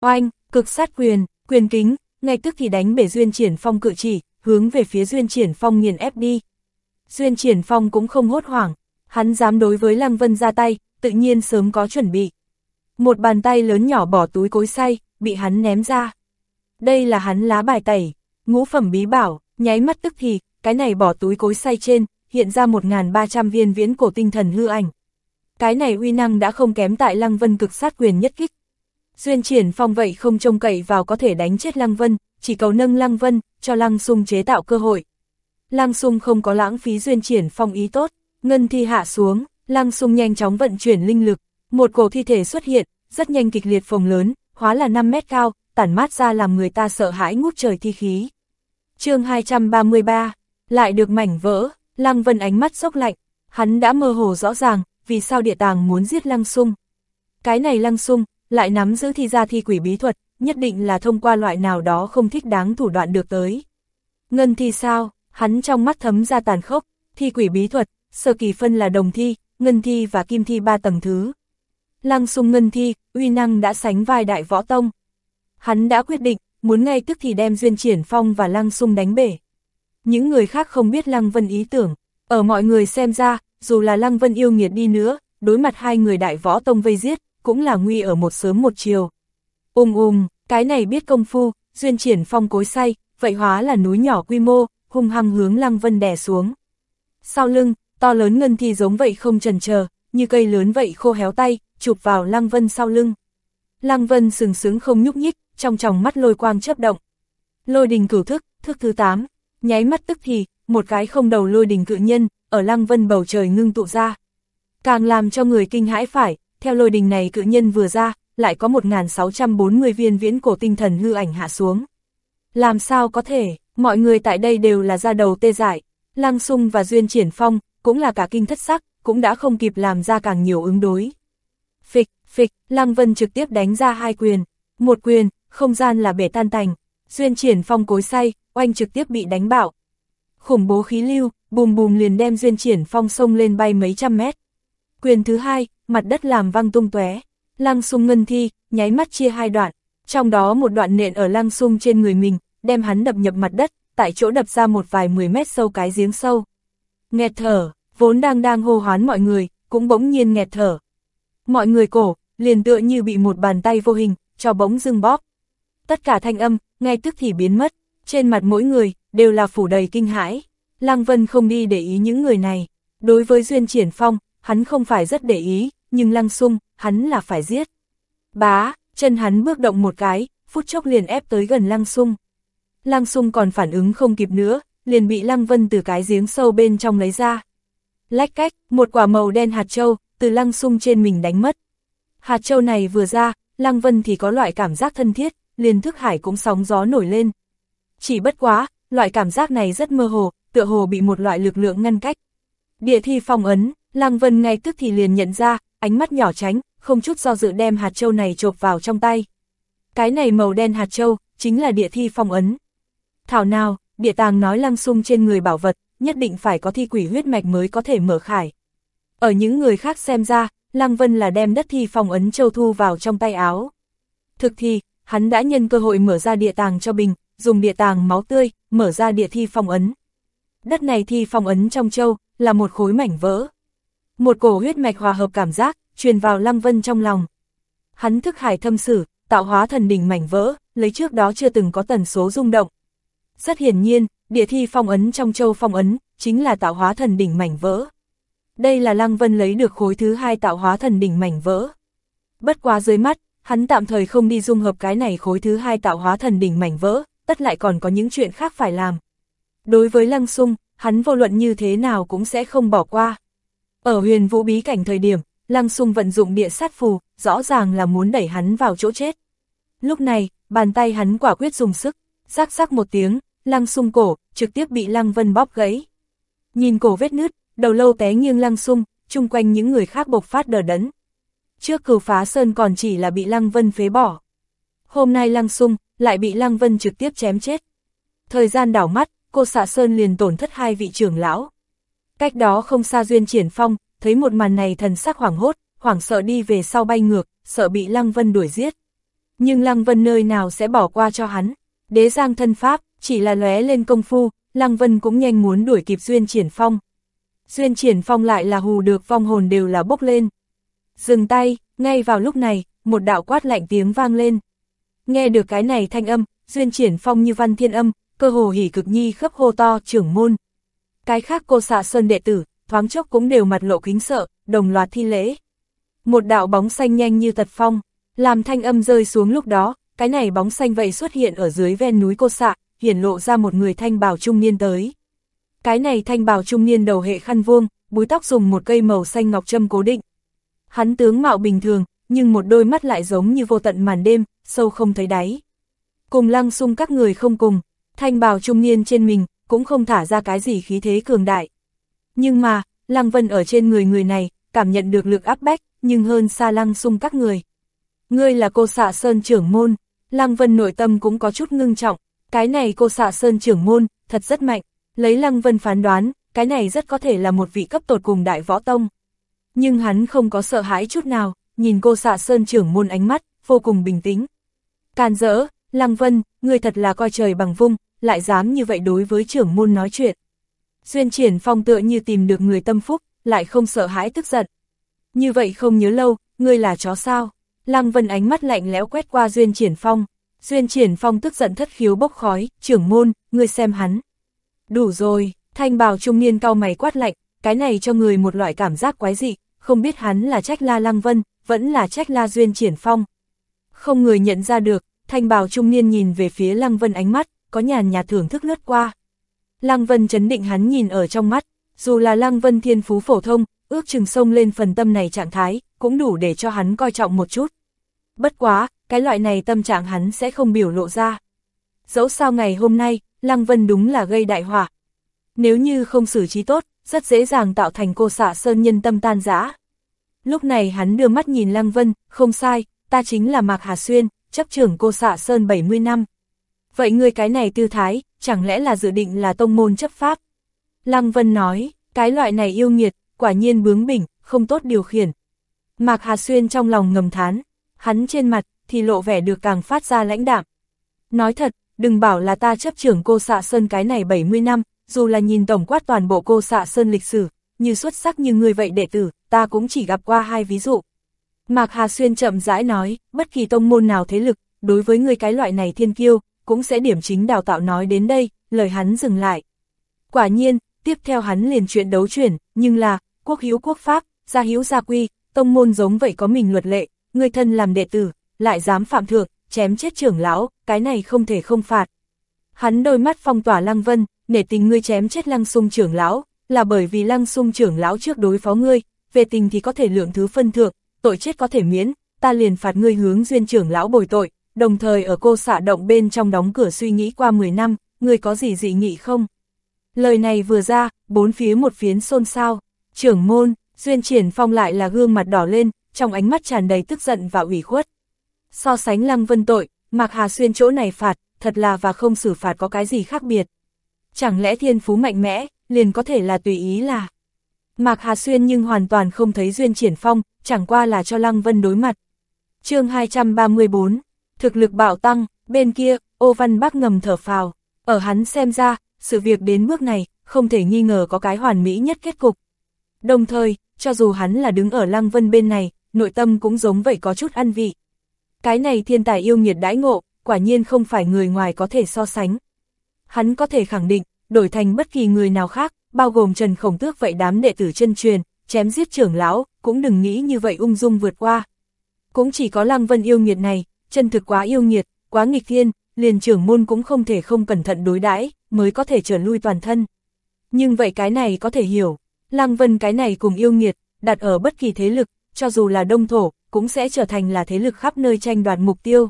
Oanh, cực sát quyền, quyền kính, ngay tức thì đánh bể Duyên Triển Phong cự chỉ, hướng về phía Duyên Triển Phong nghiền ép đi. Duyên Triển Phong cũng không hốt hoảng, hắn dám đối với Lăng Vân ra tay, tự nhiên sớm có chuẩn bị. Một bàn tay lớn nhỏ bỏ túi cối say, bị hắn ném ra. Đây là hắn lá bài tẩy, ngũ phẩm bí bảo, nháy mắt tức thì, cái này bỏ túi cối say trên, hiện ra 1.300 viên viễn cổ tinh thần hư ảnh. Cái này uy năng đã không kém tại Lăng Vân cực sát quyền nhất kích. Duyên triển phong vậy không trông cậy vào có thể đánh chết Lăng Vân, chỉ cầu nâng Lăng Vân, cho Lăng Sung chế tạo cơ hội. Lăng Sung không có lãng phí duyên triển phong ý tốt, ngân thi hạ xuống, Lăng Sung nhanh chóng vận chuyển linh lực, một cổ thi thể xuất hiện, rất nhanh kịch liệt phồng lớn, hóa là 5 mét cao, tản mát ra làm người ta sợ hãi ngút trời thi khí. chương 233, lại được mảnh vỡ, Lăng Vân ánh mắt sốc lạnh, hắn đã mơ hồ rõ ràng, vì sao địa tàng muốn giết Lăng Sung. Cái này Lăng Sung, lại nắm giữ thi ra thi quỷ bí thuật, nhất định là thông qua loại nào đó không thích đáng thủ đoạn được tới. Ngân thi sao, hắn trong mắt thấm ra tàn khốc, thi quỷ bí thuật, sơ kỳ phân là đồng thi, ngân thi và kim thi ba tầng thứ. Lăng sung ngân thi, uy năng đã sánh vai đại võ tông. Hắn đã quyết định, muốn ngay tức thì đem Duyên Triển Phong và Lăng sung đánh bể. Những người khác không biết Lăng Vân ý tưởng, ở mọi người xem ra, dù là Lăng Vân yêu nghiệt đi nữa, đối mặt hai người đại võ tông vây giết, cũng là nguy ở một sớm một chiều. Ùm ùm, cái này biết công phu, Duyên Triển Phong cối say, vậy hóa là núi nhỏ quy mô, hung hăng hướng Lăng Vân đè xuống. Sau lưng, to lớn ngân thi giống vậy không trần chờ như cây lớn vậy khô héo tay, chụp vào Lăng Vân sau lưng. Lăng Vân sừng sướng không nhúc nhích, trong tròng mắt lôi quang chớp động. Lôi đình cửu thức, thức thứ 8, nháy mắt tức thì, một cái không đầu lôi đình cự nhân, ở Lăng Vân bầu trời ngưng tụ ra. Càng làm cho người kinh hãi phải, theo lôi đình này cự nhân vừa ra, lại có 1.640 viên viễn cổ tinh thần hư ảnh hạ xuống. Làm sao có thể, mọi người tại đây đều là ra đầu tê dại, Lăng Sung và Duyên Triển Phong, cũng là cả kinh thất sắc, cũng đã không kịp làm ra càng nhiều ứng đối. Phịch, phịch, Lăng Vân trực tiếp đánh ra hai quyền, một quyền, không gian là bể tan tành, Duyên Triển Phong cối say, oanh trực tiếp bị đánh bạo. Khủng bố khí lưu, bùm bùm liền đem Duyên Triển Phong sông lên bay mấy trăm mét. Quyền thứ hai, mặt đất làm văng tung tóe, Lăng Sung ngân thi, nháy mắt chia hai đoạn, trong đó một đoạn nện ở Lăng Sung trên người mình, đem hắn đập nhập mặt đất, tại chỗ đập ra một vài mười mét sâu cái giếng sâu. Nghẹt thở, vốn đang đang hô hoán mọi người, cũng bỗng nhiên nghẹt thở. Mọi người cổ, liền tựa như bị một bàn tay vô hình, cho bỗng dưng bóp. Tất cả thanh âm, ngay tức thì biến mất, trên mặt mỗi người, đều là phủ đầy kinh hãi. Lăng Vân không đi để ý những người này. Đối với Duyên Triển Phong, hắn không phải rất để ý, nhưng Lăng Sung, hắn là phải giết. Bá, chân hắn bước động một cái, phút chốc liền ép tới gần Lăng Sung. Lăng Sung còn phản ứng không kịp nữa, liền bị Lăng Vân từ cái giếng sâu bên trong lấy ra. Lách cách, một quả màu đen hạt châu, từ Lăng Sung trên mình đánh mất. Hạt châu này vừa ra, Lăng Vân thì có loại cảm giác thân thiết, liền thức hải cũng sóng gió nổi lên. Chỉ bất quá, loại cảm giác này rất mơ hồ, tựa hồ bị một loại lực lượng ngăn cách. Địa thi phong ấn, Lăng Vân ngay tức thì liền nhận ra, ánh mắt nhỏ tránh, không chút do dự đem hạt châu này chộp vào trong tay. Cái này màu đen hạt châu, chính là địa thi phong ấn. Thảo nào, địa tàng nói lăng sung trên người bảo vật, nhất định phải có thi quỷ huyết mạch mới có thể mở khải. Ở những người khác xem ra, Lăng Vân là đem đất thi phong ấn châu thu vào trong tay áo. Thực thì, hắn đã nhân cơ hội mở ra địa tàng cho Bình, dùng địa tàng máu tươi, mở ra địa thi phong ấn. Đất này thi phong ấn trong châu, là một khối mảnh vỡ. Một cổ huyết mạch hòa hợp cảm giác, truyền vào Lăng Vân trong lòng. Hắn thức hải thâm sử, tạo hóa thần đỉnh mảnh vỡ, lấy trước đó chưa từng có tần số rung động. Rất hiển nhiên, địa thi phong ấn trong châu phong ấn, chính là tạo hóa thần đỉnh mảnh vỡ. Đây là Lăng Vân lấy được khối thứ hai tạo hóa thần đỉnh mảnh vỡ. Bất quá dưới mắt, hắn tạm thời không đi dung hợp cái này khối thứ hai tạo hóa thần đỉnh mảnh vỡ, tất lại còn có những chuyện khác phải làm. Đối với Lăng Sung, hắn vô luận như thế nào cũng sẽ không bỏ qua. Ở huyền vũ bí cảnh thời điểm, Lăng Sung vận dụng địa sát phù, rõ ràng là muốn đẩy hắn vào chỗ chết. Lúc này, bàn tay hắn quả quyết dùng sức, rắc rắc một tiếng, Lăng Sung cổ, trực tiếp bị Lăng Vân bóp gãy. Nhìn cổ vết nứt, đầu lâu té nghiêng Lăng Sung, chung quanh những người khác bộc phát đờ đẫn. Trước cửu phá sơn còn chỉ là bị Lăng Vân phế bỏ. Hôm nay Lăng Sung, lại bị Lăng Vân trực tiếp chém chết. Thời gian đảo mắt, cô xạ sơn liền tổn thất hai vị trưởng lão. Cách đó không xa Duyên Triển Phong, thấy một màn này thần sắc hoảng hốt, hoảng sợ đi về sau bay ngược, sợ bị Lăng Vân đuổi giết. Nhưng Lăng Vân nơi nào sẽ bỏ qua cho hắn. Đế giang thân pháp, chỉ là lóe lên công phu, Lăng Vân cũng nhanh muốn đuổi kịp Duyên Triển Phong. Duyên Triển Phong lại là hù được vong hồn đều là bốc lên. Dừng tay, ngay vào lúc này, một đạo quát lạnh tiếng vang lên. Nghe được cái này thanh âm, Duyên Triển Phong như văn thiên âm, cơ hồ hỉ cực nhi khấp hô to trưởng môn. Cái khác cô xạ sơn đệ tử, thoáng chốc cũng đều mặt lộ kính sợ, đồng loạt thi lễ. Một đạo bóng xanh nhanh như tật phong, làm thanh âm rơi xuống lúc đó, cái này bóng xanh vậy xuất hiện ở dưới ven núi cô xạ, hiển lộ ra một người thanh bào trung niên tới. Cái này thanh bào trung niên đầu hệ khăn vuông, búi tóc dùng một cây màu xanh ngọc châm cố định. Hắn tướng mạo bình thường, nhưng một đôi mắt lại giống như vô tận màn đêm, sâu không thấy đáy. Cùng lăng sung các người không cùng, thanh bào trung niên trên mình, cũng không thả ra cái gì khí thế cường đại. Nhưng mà, lăng vân ở trên người người này, cảm nhận được lực áp bách, nhưng hơn xa lăng sung các người. Ngươi là cô xạ sơn trưởng môn, lăng vân nội tâm cũng có chút ngưng trọng, cái này cô xạ sơn trưởng môn, thật rất mạnh, lấy lăng vân phán đoán, cái này rất có thể là một vị cấp tột cùng đại võ tông. Nhưng hắn không có sợ hãi chút nào, nhìn cô xạ sơn trưởng môn ánh mắt, vô cùng bình tĩnh. Càn dỡ, lăng vân, người thật là coi trời bằng vung, lại dám như vậy đối với trưởng môn nói chuyện. Duyên triển phong tựa như tìm được người tâm phúc, lại không sợ hãi tức giận. Như vậy không nhớ lâu, ngươi là chó sao? Lăng Vân ánh mắt lạnh lẽo quét qua Duyên Triển Phong. Duyên Triển Phong tức giận thất khiếu bốc khói, trưởng môn, ngươi xem hắn. Đủ rồi, thanh bào trung niên cao mày quát lạnh, cái này cho người một loại cảm giác quái dị, không biết hắn là trách la Lăng Vân, vẫn là trách la Duyên Triển Phong. Không người nhận ra được, thanh bào trung niên nhìn về phía Lăng Vân ánh mắt, có nhàn nhạt thưởng thức lướt qua. Lăng Vân chấn định hắn nhìn ở trong mắt, dù là Lăng Vân thiên phú phổ thông, ước chừng sông lên phần tâm này trạng thái, cũng đủ để cho hắn coi trọng một chút. Bất quá, cái loại này tâm trạng hắn sẽ không biểu lộ ra. Dẫu sao ngày hôm nay, Lăng Vân đúng là gây đại họa. Nếu như không xử trí tốt, rất dễ dàng tạo thành cô xạ sơn nhân tâm tan rã. Lúc này hắn đưa mắt nhìn Lăng Vân, không sai, ta chính là Mạc Hà Xuyên, chấp trưởng cô xạ sơn 70 năm. Vậy ngươi cái này tư thái, chẳng lẽ là dự định là tông môn chấp pháp? Lăng Vân nói, cái loại này yêu nghiệt, quả nhiên bướng bỉnh, không tốt điều khiển. Mạc Hà Xuyên trong lòng ngầm thán, hắn trên mặt, thì lộ vẻ được càng phát ra lãnh đạm. Nói thật, đừng bảo là ta chấp trưởng cô xạ sơn cái này 70 năm, dù là nhìn tổng quát toàn bộ cô xạ sơn lịch sử, như xuất sắc như người vậy đệ tử, ta cũng chỉ gặp qua hai ví dụ. Mạc Hà Xuyên chậm rãi nói, bất kỳ tông môn nào thế lực, đối với người cái loại này thiên kiêu, cũng sẽ điểm chính đào tạo nói đến đây, lời hắn dừng lại. Quả nhiên, tiếp theo hắn liền chuyện đấu chuyển, nhưng là, quốc hiếu quốc pháp, gia hiếu gia quy, tông môn giống vậy có mình luật lệ, người thân làm đệ tử, lại dám phạm thượng, chém chết trưởng lão, cái này không thể không phạt. Hắn đôi mắt phong tỏa Lăng Vân, nể tình ngươi chém chết Lăng Sung trưởng lão, là bởi vì Lăng Sung trưởng lão trước đối phó ngươi, về tình thì có thể lượng thứ phân thượng, tội chết có thể miễn, ta liền phạt ngươi hướng duyên trưởng lão bồi tội, đồng thời ở cô xạ động bên trong đóng cửa suy nghĩ qua 10 năm, người có gì dị nghị không? Lời này vừa ra, bốn phía một phiến xôn xao, trưởng môn, duyên triển phong lại là gương mặt đỏ lên, trong ánh mắt tràn đầy tức giận và ủy khuất. So sánh lăng vân tội, Mạc Hà Xuyên chỗ này phạt, thật là và không xử phạt có cái gì khác biệt. Chẳng lẽ thiên phú mạnh mẽ, liền có thể là tùy ý là. Mạc Hà Xuyên nhưng hoàn toàn không thấy duyên triển phong, chẳng qua là cho lăng vân đối mặt. chương 234, thực lực bạo tăng, bên kia, ô văn bác ngầm thở phào, ở hắn xem ra, sự việc đến bước này, không thể nghi ngờ có cái hoàn mỹ nhất kết cục. Đồng thời, cho dù hắn là đứng ở lăng vân bên này, nội tâm cũng giống vậy có chút ăn vị. Cái này thiên tài yêu nghiệt đãi ngộ, quả nhiên không phải người ngoài có thể so sánh. Hắn có thể khẳng định, đổi thành bất kỳ người nào khác, bao gồm Trần Khổng Tước vậy đám đệ tử chân truyền, chém giết trưởng lão, cũng đừng nghĩ như vậy ung dung vượt qua. Cũng chỉ có Lăng Vân yêu nghiệt này, chân thực quá yêu nghiệt, quá nghịch thiên, liền trưởng môn cũng không thể không cẩn thận đối đãi mới có thể trở lui toàn thân. Nhưng vậy cái này có thể hiểu, Lăng Vân cái này cùng yêu nghiệt, đặt ở bất kỳ thế lực, cho dù là đông thổ, cũng sẽ trở thành là thế lực khắp nơi tranh đoạt mục tiêu.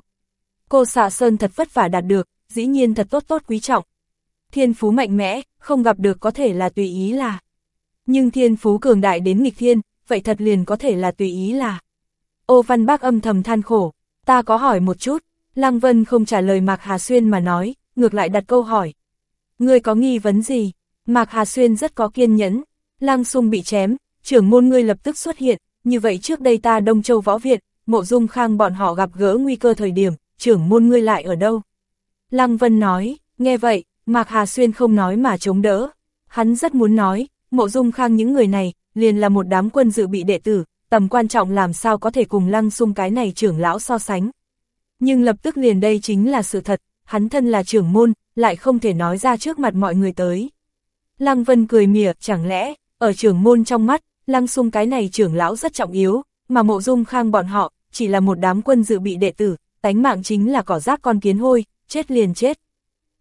Cô xạ sơn thật vất vả đạt được, dĩ nhiên thật tốt tốt quý trọng. Thiên phú mạnh mẽ, không gặp được có thể là tùy ý là. Nhưng thiên phú cường đại đến nghịch thiên, vậy thật liền có thể là tùy ý là. Ô văn bác âm thầm than khổ, ta có hỏi một chút, Lăng Vân không trả lời Mạc Hà Xuyên mà nói, ngược lại đặt câu hỏi. Ngươi có nghi vấn gì? Mạc Hà Xuyên rất có kiên nhẫn, Lăng Sung bị chém, trưởng môn ngươi lập tức xuất hiện, như vậy trước đây ta Đông Châu Võ Viện, mộ dung khang bọn họ gặp gỡ nguy cơ thời điểm, trưởng môn ngươi lại ở đâu? Lăng Vân nói, nghe vậy, Mạc Hà Xuyên không nói mà chống đỡ. Hắn rất muốn nói, mộ dung khang những người này, liền là một đám quân dự bị đệ tử, tầm quan trọng làm sao có thể cùng lăng sung cái này trưởng lão so sánh. Nhưng lập tức liền đây chính là sự thật, hắn thân là trưởng môn, lại không thể nói ra trước mặt mọi người tới. Lăng Vân cười mỉa, chẳng lẽ, ở trưởng môn trong mắt, lăng sung cái này trưởng lão rất trọng yếu, mà mộ dung khang bọn họ, chỉ là một đám quân dự bị đệ tử, tánh mạng chính là cỏ rác con kiến hôi, chết liền chết.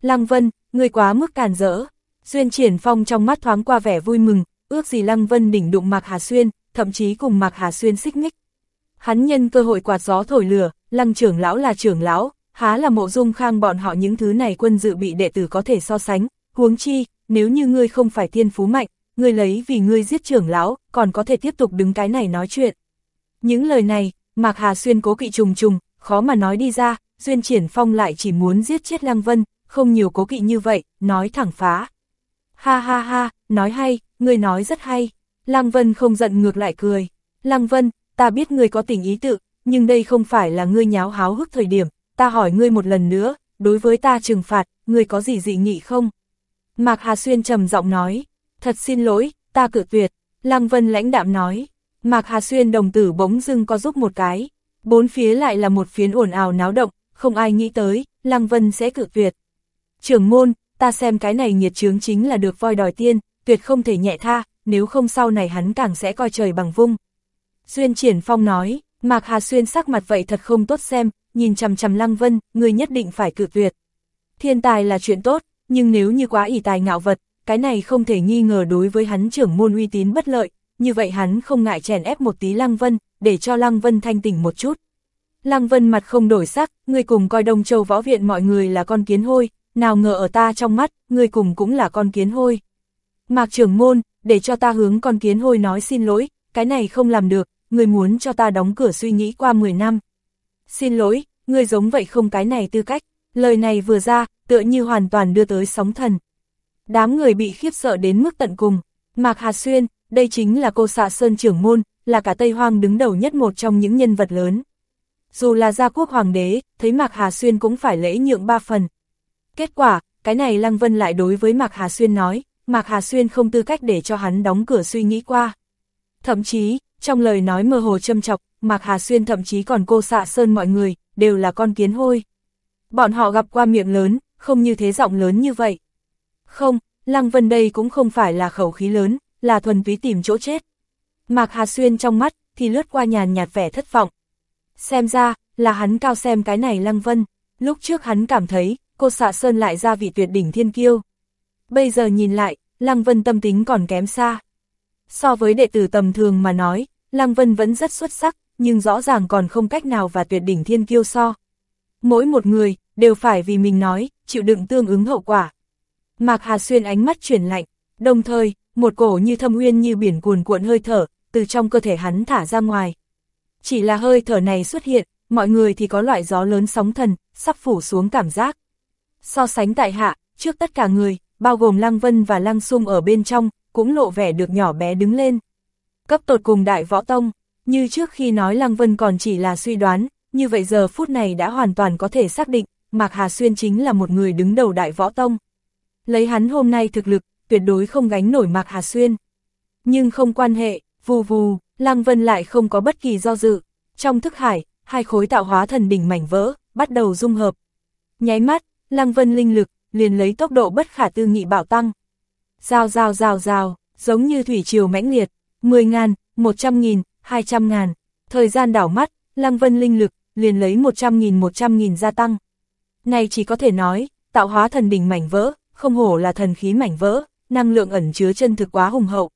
Lăng Vân, người quá mức càn rỡ. Duyên triển phong trong mắt thoáng qua vẻ vui mừng, ước gì Lăng Vân đỉnh đụng Mạc Hà Xuyên, thậm chí cùng Mạc Hà Xuyên xích mích. Hắn nhân cơ hội quạt gió thổi lửa, Lăng trưởng lão là trưởng lão, há là mộ dung khang bọn họ những thứ này quân dự bị đệ tử có thể so sánh, huống chi, nếu như ngươi không phải thiên phú mạnh, ngươi lấy vì ngươi giết trưởng lão, còn có thể tiếp tục đứng cái này nói chuyện. Những lời này, Mạc Hà Xuyên cố kỵ trùng trùng, khó mà nói đi ra, Duyên Triển Phong lại chỉ muốn giết chết Lăng Vân, không nhiều cố kỵ như vậy, nói thẳng phá. Ha ha ha, nói hay, ngươi nói rất hay. Lăng Vân không giận ngược lại cười. Lăng Vân, ta biết ngươi có tình ý tự, nhưng đây không phải là ngươi nháo háo hức thời điểm, ta hỏi ngươi một lần nữa, đối với ta trừng phạt, ngươi có gì dị nghị không? Mạc Hà Xuyên trầm giọng nói, thật xin lỗi, ta cự tuyệt, Lăng Vân lãnh đạm nói, Mạc Hà Xuyên đồng tử bỗng dưng có giúp một cái, bốn phía lại là một phiến ồn ào náo động, không ai nghĩ tới, Lăng Vân sẽ cự tuyệt. Trưởng môn, ta xem cái này nhiệt chướng chính là được voi đòi tiên, tuyệt không thể nhẹ tha, nếu không sau này hắn càng sẽ coi trời bằng vung. Duyên Triển Phong nói, Mạc Hà Xuyên sắc mặt vậy thật không tốt xem, nhìn chằm chằm Lăng Vân, người nhất định phải cự tuyệt. Thiên tài là chuyện tốt, nhưng nếu như quá ỷ tài ngạo vật, cái này không thể nghi ngờ đối với hắn trưởng môn uy tín bất lợi, như vậy hắn không ngại chèn ép một tí Lăng Vân, để cho Lăng Vân thanh tỉnh một chút. Lăng Vân mặt không đổi sắc, người cùng coi Đông Châu Võ Viện mọi người là con kiến hôi, nào ngờ ở ta trong mắt, người cùng cũng là con kiến hôi. Mạc trưởng môn, để cho ta hướng con kiến hôi nói xin lỗi, cái này không làm được, người muốn cho ta đóng cửa suy nghĩ qua 10 năm. Xin lỗi, người giống vậy không cái này tư cách, lời này vừa ra, tựa như hoàn toàn đưa tới sóng thần. Đám người bị khiếp sợ đến mức tận cùng, Mạc Hà Xuyên, đây chính là cô xạ Sơn trưởng môn, là cả Tây Hoang đứng đầu nhất một trong những nhân vật lớn. Dù là gia quốc hoàng đế, thấy Mạc Hà Xuyên cũng phải lễ nhượng ba phần. Kết quả, cái này Lăng Vân lại đối với Mạc Hà Xuyên nói, Mạc Hà Xuyên không tư cách để cho hắn đóng cửa suy nghĩ qua. Thậm chí, trong lời nói mơ hồ châm chọc, Mạc Hà Xuyên thậm chí còn cô xạ sơn mọi người, đều là con kiến hôi. Bọn họ gặp qua miệng lớn, không như thế giọng lớn như vậy. Không, Lăng Vân đây cũng không phải là khẩu khí lớn, là thuần túy tìm chỗ chết. Mạc Hà Xuyên trong mắt, thì lướt qua nhàn nhạt vẻ thất vọng. Xem ra, là hắn cao xem cái này Lăng Vân, lúc trước hắn cảm thấy, cô xạ sơn lại ra vị tuyệt đỉnh thiên kiêu. Bây giờ nhìn lại, Lăng Vân tâm tính còn kém xa. So với đệ tử tầm thường mà nói, Lăng Vân vẫn rất xuất sắc, nhưng rõ ràng còn không cách nào và tuyệt đỉnh thiên kiêu so. Mỗi một người, đều phải vì mình nói, chịu đựng tương ứng hậu quả. Mạc Hà Xuyên ánh mắt chuyển lạnh, đồng thời, một cổ như thâm uyên như biển cuồn cuộn hơi thở, từ trong cơ thể hắn thả ra ngoài. Chỉ là hơi thở này xuất hiện, mọi người thì có loại gió lớn sóng thần, sắp phủ xuống cảm giác. So sánh tại hạ, trước tất cả người, bao gồm Lăng Vân và Lăng Sung ở bên trong, cũng lộ vẻ được nhỏ bé đứng lên. Cấp tột cùng đại võ tông, như trước khi nói Lăng Vân còn chỉ là suy đoán, như vậy giờ phút này đã hoàn toàn có thể xác định, Mạc Hà Xuyên chính là một người đứng đầu đại võ tông. Lấy hắn hôm nay thực lực, tuyệt đối không gánh nổi Mạc Hà Xuyên. Nhưng không quan hệ, vù vù, Lăng Vân lại không có bất kỳ do dự. Trong thức hải, hai khối tạo hóa thần đỉnh mảnh vỡ, bắt đầu dung hợp. Nháy mắt, Lăng Vân linh lực, liền lấy tốc độ bất khả tư nghị bảo tăng. Rào rào rào rào, giống như thủy triều mãnh liệt, 10 ngàn, 100 nghìn, 200 ngàn. Thời gian đảo mắt, Lăng Vân linh lực, liền lấy 100 nghìn 100 nghìn gia tăng. Này chỉ có thể nói, tạo hóa thần đỉnh mảnh vỡ, không hổ là thần khí mảnh vỡ, năng lượng ẩn chứa chân thực quá hùng hậu.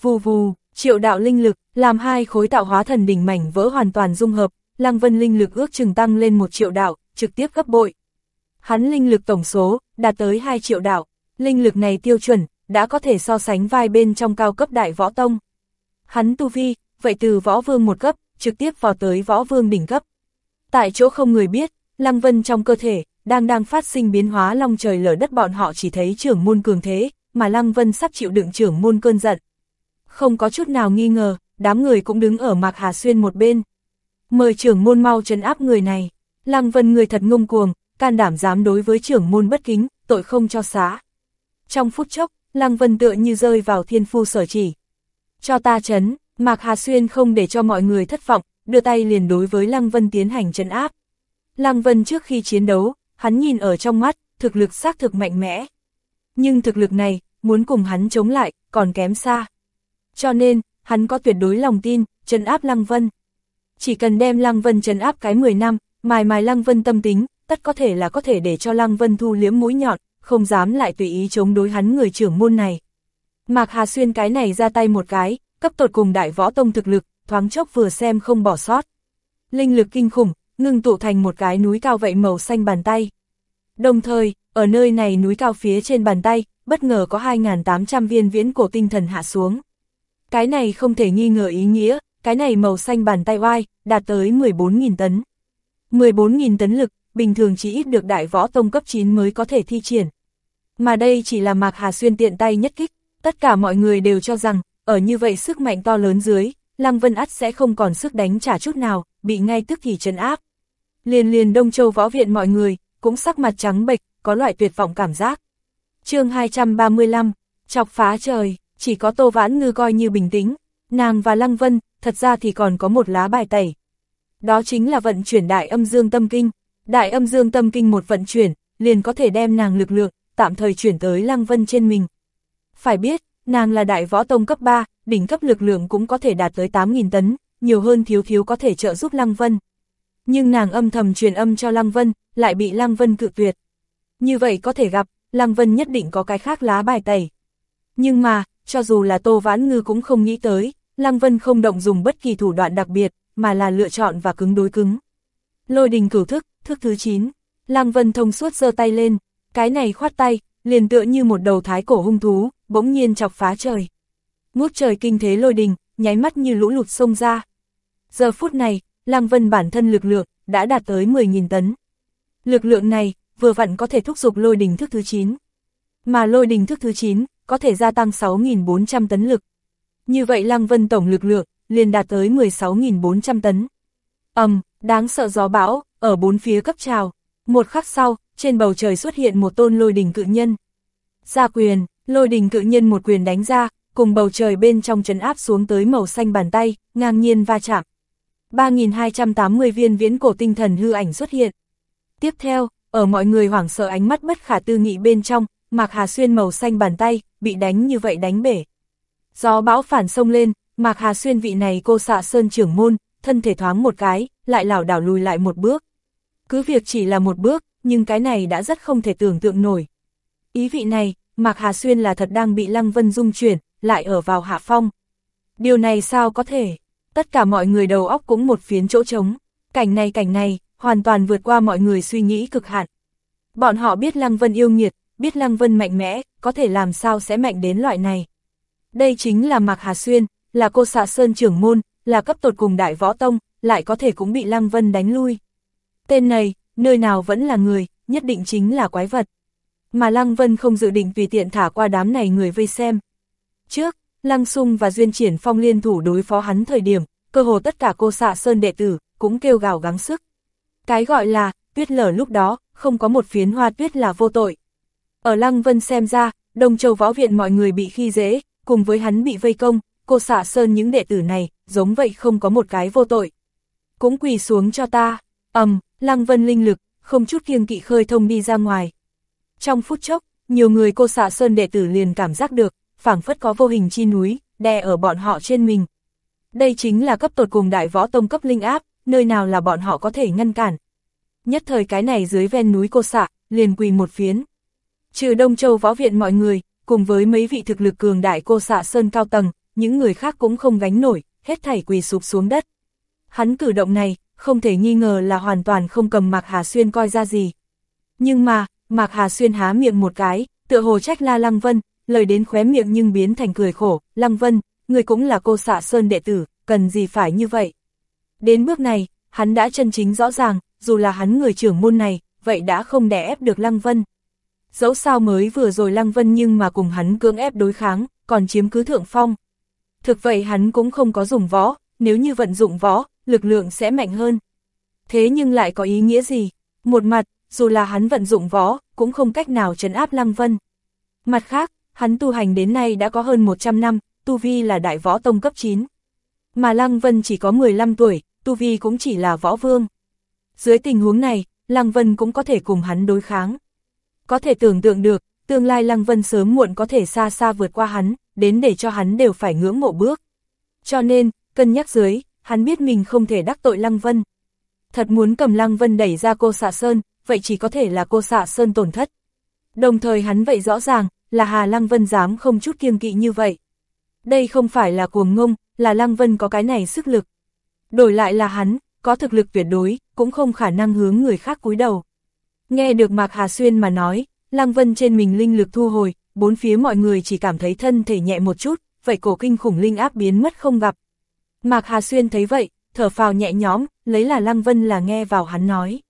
Vù vù, triệu đạo linh lực, làm hai khối tạo hóa thần đỉnh mảnh vỡ hoàn toàn dung hợp, Lăng Vân linh lực ước chừng tăng lên một triệu đạo, trực tiếp gấp bội. Hắn linh lực tổng số, đạt tới 2 triệu đạo, linh lực này tiêu chuẩn, đã có thể so sánh vai bên trong cao cấp đại võ tông. Hắn tu vi, vậy từ võ vương một cấp, trực tiếp vào tới võ vương đỉnh cấp. Tại chỗ không người biết, Lăng Vân trong cơ thể, đang đang phát sinh biến hóa long trời lở đất bọn họ chỉ thấy trưởng môn cường thế, mà Lăng Vân sắp chịu đựng trưởng môn cơn giận. Không có chút nào nghi ngờ, đám người cũng đứng ở Mạc Hà Xuyên một bên. mời trưởng môn mau trấn áp người này. Lăng Vân người thật ngông cuồng, can đảm dám đối với trưởng môn bất kính, tội không cho xá. Trong phút chốc, Lăng Vân tựa như rơi vào thiên phu sở chỉ. Cho ta chấn, Mạc Hà Xuyên không để cho mọi người thất vọng, đưa tay liền đối với Lăng Vân tiến hành trấn áp. Lăng Vân trước khi chiến đấu, hắn nhìn ở trong mắt, thực lực xác thực mạnh mẽ. Nhưng thực lực này, muốn cùng hắn chống lại, còn kém xa. Cho nên, hắn có tuyệt đối lòng tin, trấn áp Lăng Vân. Chỉ cần đem Lăng Vân trấn áp cái 10 năm, mài mài Lăng Vân tâm tính, tất có thể là có thể để cho Lăng Vân thu liếm mũi nhọn, không dám lại tùy ý chống đối hắn người trưởng môn này. Mạc Hà Xuyên cái này ra tay một cái, cấp tột cùng đại võ tông thực lực, thoáng chốc vừa xem không bỏ sót. Linh lực kinh khủng, ngưng tụ thành một cái núi cao vậy màu xanh bàn tay. Đồng thời, ở nơi này núi cao phía trên bàn tay, bất ngờ có 2.800 viên viễn cổ tinh thần hạ xuống. Cái này không thể nghi ngờ ý nghĩa, cái này màu xanh bàn tay oai, đạt tới 14.000 tấn. 14.000 tấn lực, bình thường chỉ ít được đại võ tông cấp 9 mới có thể thi triển. Mà đây chỉ là Mạc Hà Xuyên tiện tay nhất kích, tất cả mọi người đều cho rằng, ở như vậy sức mạnh to lớn dưới, Lăng Vân Ắt sẽ không còn sức đánh trả chút nào, bị ngay tức thì trấn áp. Liền liền Đông Châu võ viện mọi người, cũng sắc mặt trắng bệch, có loại tuyệt vọng cảm giác. chương 235, chọc phá trời, chỉ có Tô Vãn Ngư coi như bình tĩnh, nàng và Lăng Vân, thật ra thì còn có một lá bài tẩy. Đó chính là vận chuyển đại âm dương tâm kinh, đại âm dương tâm kinh một vận chuyển, liền có thể đem nàng lực lượng, tạm thời chuyển tới Lăng Vân trên mình. Phải biết, nàng là đại võ tông cấp 3, đỉnh cấp lực lượng cũng có thể đạt tới 8.000 tấn, nhiều hơn thiếu thiếu có thể trợ giúp Lăng Vân. Nhưng nàng âm thầm truyền âm cho Lăng Vân, lại bị Lăng Vân cự tuyệt. Như vậy có thể gặp, Lăng Vân nhất định có cái khác lá bài tẩy. Nhưng mà, cho dù là Tô Vãn Ngư cũng không nghĩ tới, Lăng Vân không động dùng bất kỳ thủ đoạn đặc biệt, mà là lựa chọn và cứng đối cứng. Lôi đình cửu thức, Thước thứ 9, Lăng Vân thông suốt giơ tay lên, cái này khoát tay, liền tựa như một đầu thái cổ hung thú, bỗng nhiên chọc phá trời. Ngút trời kinh thế lôi đình, nháy mắt như lũ lụt sông ra. Giờ phút này, Lăng Vân bản thân lực lượng, đã đạt tới 10.000 tấn. Lực lượng này, vừa vặn có thể thúc giục lôi đình thức thứ 9. Mà lôi đình thức thứ 9, có thể gia tăng 6.400 tấn lực. Như vậy Lăng Vân tổng lực lượng, liền đạt tới 16.400 tấn. ầm, um, đáng sợ gió bão, ở bốn phía cấp trào. Một khắc sau, trên bầu trời xuất hiện một tôn lôi đình cự nhân. Ra quyền, lôi đình cự nhân một quyền đánh ra, cùng bầu trời bên trong trấn áp xuống tới màu xanh bàn tay, ngang nhiên va chạm. 3.280 viên viễn cổ tinh thần hư ảnh xuất hiện. Tiếp theo, ở mọi người hoảng sợ ánh mắt bất khả tư nghị bên trong, Mạc Hà Xuyên màu xanh bàn tay, bị đánh như vậy đánh bể. Gió bão phản sông lên, Mạc Hà Xuyên vị này cô xạ sơn trưởng môn, thân thể thoáng một cái, lại lảo đảo lùi lại một bước. Cứ việc chỉ là một bước, nhưng cái này đã rất không thể tưởng tượng nổi. Ý vị này, Mạc Hà Xuyên là thật đang bị Lăng Vân dung chuyển, lại ở vào hạ phong. Điều này sao có thể? Tất cả mọi người đầu óc cũng một phiến chỗ trống. Cảnh này cảnh này, hoàn toàn vượt qua mọi người suy nghĩ cực hạn. Bọn họ biết Lăng Vân yêu nghiệt, biết Lăng Vân mạnh mẽ, có thể làm sao sẽ mạnh đến loại này. Đây chính là Mạc Hà Xuyên, là cô xạ sơn trưởng môn, là cấp tột cùng đại võ tông, lại có thể cũng bị Lăng Vân đánh lui. Tên này, nơi nào vẫn là người, nhất định chính là quái vật. Mà Lăng Vân không dự định tùy tiện thả qua đám này người vây xem. Trước, Lăng Sung và Duyên Triển Phong liên thủ đối phó hắn thời điểm, cơ hồ tất cả cô xạ sơn đệ tử, cũng kêu gào gắng sức. Cái gọi là, tuyết lở lúc đó, không có một phiến hoa tuyết là vô tội. Ở Lăng Vân xem ra, Đông Châu Võ Viện mọi người bị khi dễ, cùng với hắn bị vây công, cô xạ sơn những đệ tử này, giống vậy không có một cái vô tội. Cũng quỳ xuống cho ta, ầm, um, Lăng Vân linh lực, không chút kiêng kỵ khơi thông đi ra ngoài. Trong phút chốc, nhiều người cô xạ sơn đệ tử liền cảm giác được, phảng phất có vô hình chi núi, đè ở bọn họ trên mình. Đây chính là cấp tột cùng đại võ tông cấp linh áp, nơi nào là bọn họ có thể ngăn cản. Nhất thời cái này dưới ven núi cô xạ, liền quỳ một phiến. Trừ Đông Châu võ viện mọi người, cùng với mấy vị thực lực cường đại cô xạ sơn cao tầng, những người khác cũng không gánh nổi, hết thảy quỳ sụp xuống đất. Hắn cử động này, không thể nghi ngờ là hoàn toàn không cầm Mạc Hà Xuyên coi ra gì. Nhưng mà, Mạc Hà Xuyên há miệng một cái, tựa hồ trách la Lăng Vân, lời đến khóe miệng nhưng biến thành cười khổ, Lăng Vân, người cũng là cô xạ Sơn đệ tử, cần gì phải như vậy. Đến bước này, hắn đã chân chính rõ ràng, dù là hắn người trưởng môn này, vậy đã không đè ép được Lăng Vân. Dẫu sao mới vừa rồi Lăng Vân nhưng mà cùng hắn cưỡng ép đối kháng, còn chiếm cứ thượng phong. Thực vậy hắn cũng không có dùng võ, nếu như vận dụng võ, lực lượng sẽ mạnh hơn. Thế nhưng lại có ý nghĩa gì? Một mặt, dù là hắn vận dụng võ, cũng không cách nào trấn áp Lăng Vân. Mặt khác, hắn tu hành đến nay đã có hơn 100 năm, tu vi là đại võ tông cấp 9. Mà Lăng Vân chỉ có 15 tuổi, tu vi cũng chỉ là võ vương. Dưới tình huống này, Lăng Vân cũng có thể cùng hắn đối kháng. Có thể tưởng tượng được, tương lai Lăng Vân sớm muộn có thể xa xa vượt qua hắn, đến để cho hắn đều phải ngưỡng mộ bước. Cho nên, cân nhắc dưới, hắn biết mình không thể đắc tội Lăng Vân. Thật muốn cầm Lăng Vân đẩy ra cô xạ Sơn, vậy chỉ có thể là cô xạ Sơn tổn thất. Đồng thời hắn vậy rõ ràng, là Hà Lăng Vân dám không chút kiêng kỵ như vậy. Đây không phải là cuồng ngông, là Lăng Vân có cái này sức lực. Đổi lại là hắn, có thực lực tuyệt đối, cũng không khả năng hướng người khác cúi đầu. Nghe được Mạc Hà Xuyên mà nói, Lăng Vân trên mình linh lực thu hồi, bốn phía mọi người chỉ cảm thấy thân thể nhẹ một chút, vậy cổ kinh khủng linh áp biến mất không gặp. Mạc Hà Xuyên thấy vậy, thở phào nhẹ nhõm, lấy là Lăng Vân là nghe vào hắn nói.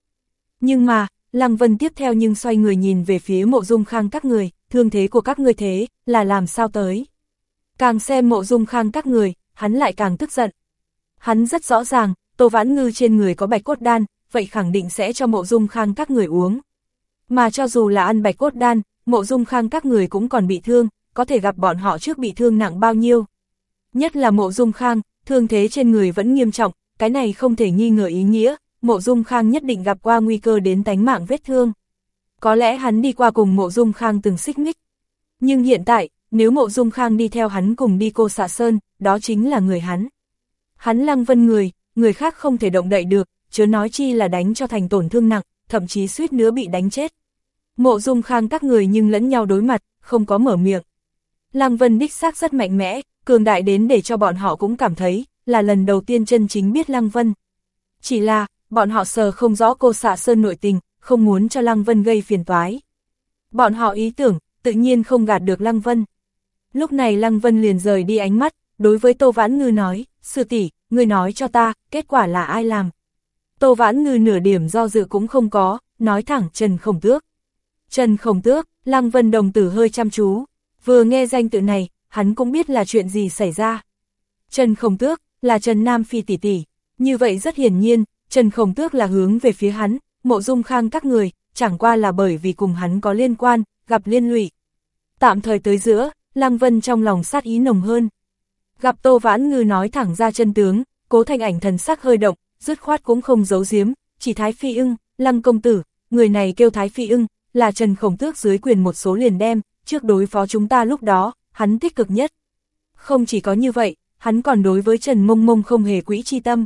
Nhưng mà, Lăng Vân tiếp theo nhưng xoay người nhìn về phía mộ dung khang các người, thương thế của các người thế, là làm sao tới. Càng xem mộ dung khang các người, hắn lại càng tức giận. Hắn rất rõ ràng, Tô Vãn Ngư trên người có bạch cốt đan, vậy khẳng định sẽ cho mộ dung khang các người uống. Mà cho dù là ăn bạch cốt đan, mộ dung khang các người cũng còn bị thương, có thể gặp bọn họ trước bị thương nặng bao nhiêu. Nhất là mộ dung khang, thương thế trên người vẫn nghiêm trọng, cái này không thể nghi ngờ ý nghĩa, mộ dung khang nhất định gặp qua nguy cơ đến tánh mạng vết thương. Có lẽ hắn đi qua cùng mộ dung khang từng xích mích. Nhưng hiện tại, nếu mộ dung khang đi theo hắn cùng đi cô xạ sơn, đó chính là người hắn. Hắn lăng vân người, người khác không thể động đậy được, chớ nói chi là đánh cho thành tổn thương nặng, thậm chí suýt nữa bị đánh chết. Mộ dung khang các người nhưng lẫn nhau đối mặt, không có mở miệng. Lăng Vân đích xác rất mạnh mẽ, cường đại đến để cho bọn họ cũng cảm thấy, là lần đầu tiên chân chính biết Lăng Vân. Chỉ là, bọn họ sờ không rõ cô xạ sơn nội tình, không muốn cho Lăng Vân gây phiền toái. Bọn họ ý tưởng, tự nhiên không gạt được Lăng Vân. Lúc này Lăng Vân liền rời đi ánh mắt, đối với Tô Vãn Ngư nói, sư tỷ, người nói cho ta, kết quả là ai làm. Tô Vãn Ngư nửa điểm do dự cũng không có, nói thẳng Trần Khổng Tước. Trần Khổng Tước, Lăng Vân đồng tử hơi chăm chú, vừa nghe danh tự này, hắn cũng biết là chuyện gì xảy ra. Trần Khổng Tước, là Trần Nam Phi tỷ tỷ, như vậy rất hiển nhiên, Trần Khổng Tước là hướng về phía hắn, mộ dung khang các người, chẳng qua là bởi vì cùng hắn có liên quan, gặp liên lụy. Tạm thời tới giữa, Lăng Vân trong lòng sát ý nồng hơn. Gặp Tô Vãn Ngư nói thẳng ra chân tướng, cố thành ảnh thần sắc hơi động, dứt khoát cũng không giấu giếm, chỉ Thái Phi ưng, Lăng Công Tử, người này kêu Thái Phi ưng, là Trần Khổng Tước dưới quyền một số liền đem, trước đối phó chúng ta lúc đó, hắn tích cực nhất. Không chỉ có như vậy, hắn còn đối với Trần Mông Mông không hề quỹ chi tâm.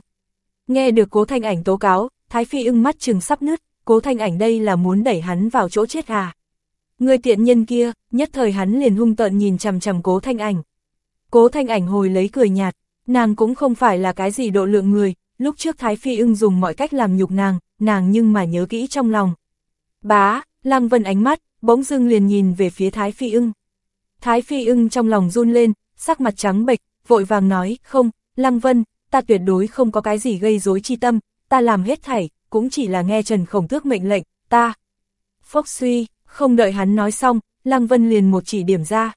Nghe được cố thanh ảnh tố cáo, Thái Phi ưng mắt chừng sắp nứt, cố thanh ảnh đây là muốn đẩy hắn vào chỗ chết à. Người tiện nhân kia, nhất thời hắn liền hung tợn nhìn chằm chằm cố thanh ảnh. Cố thanh ảnh hồi lấy cười nhạt, nàng cũng không phải là cái gì độ lượng người, lúc trước Thái Phi ưng dùng mọi cách làm nhục nàng, nàng nhưng mà nhớ kỹ trong lòng. Bá, Lăng Vân ánh mắt, bỗng dưng liền nhìn về phía Thái Phi ưng. Thái Phi ưng trong lòng run lên, sắc mặt trắng bệch, vội vàng nói, không, Lăng Vân, ta tuyệt đối không có cái gì gây rối chi tâm, ta làm hết thảy, cũng chỉ là nghe Trần Khổng Tước mệnh lệnh, ta. Phốc suy, không đợi hắn nói xong, Lăng Vân liền một chỉ điểm ra.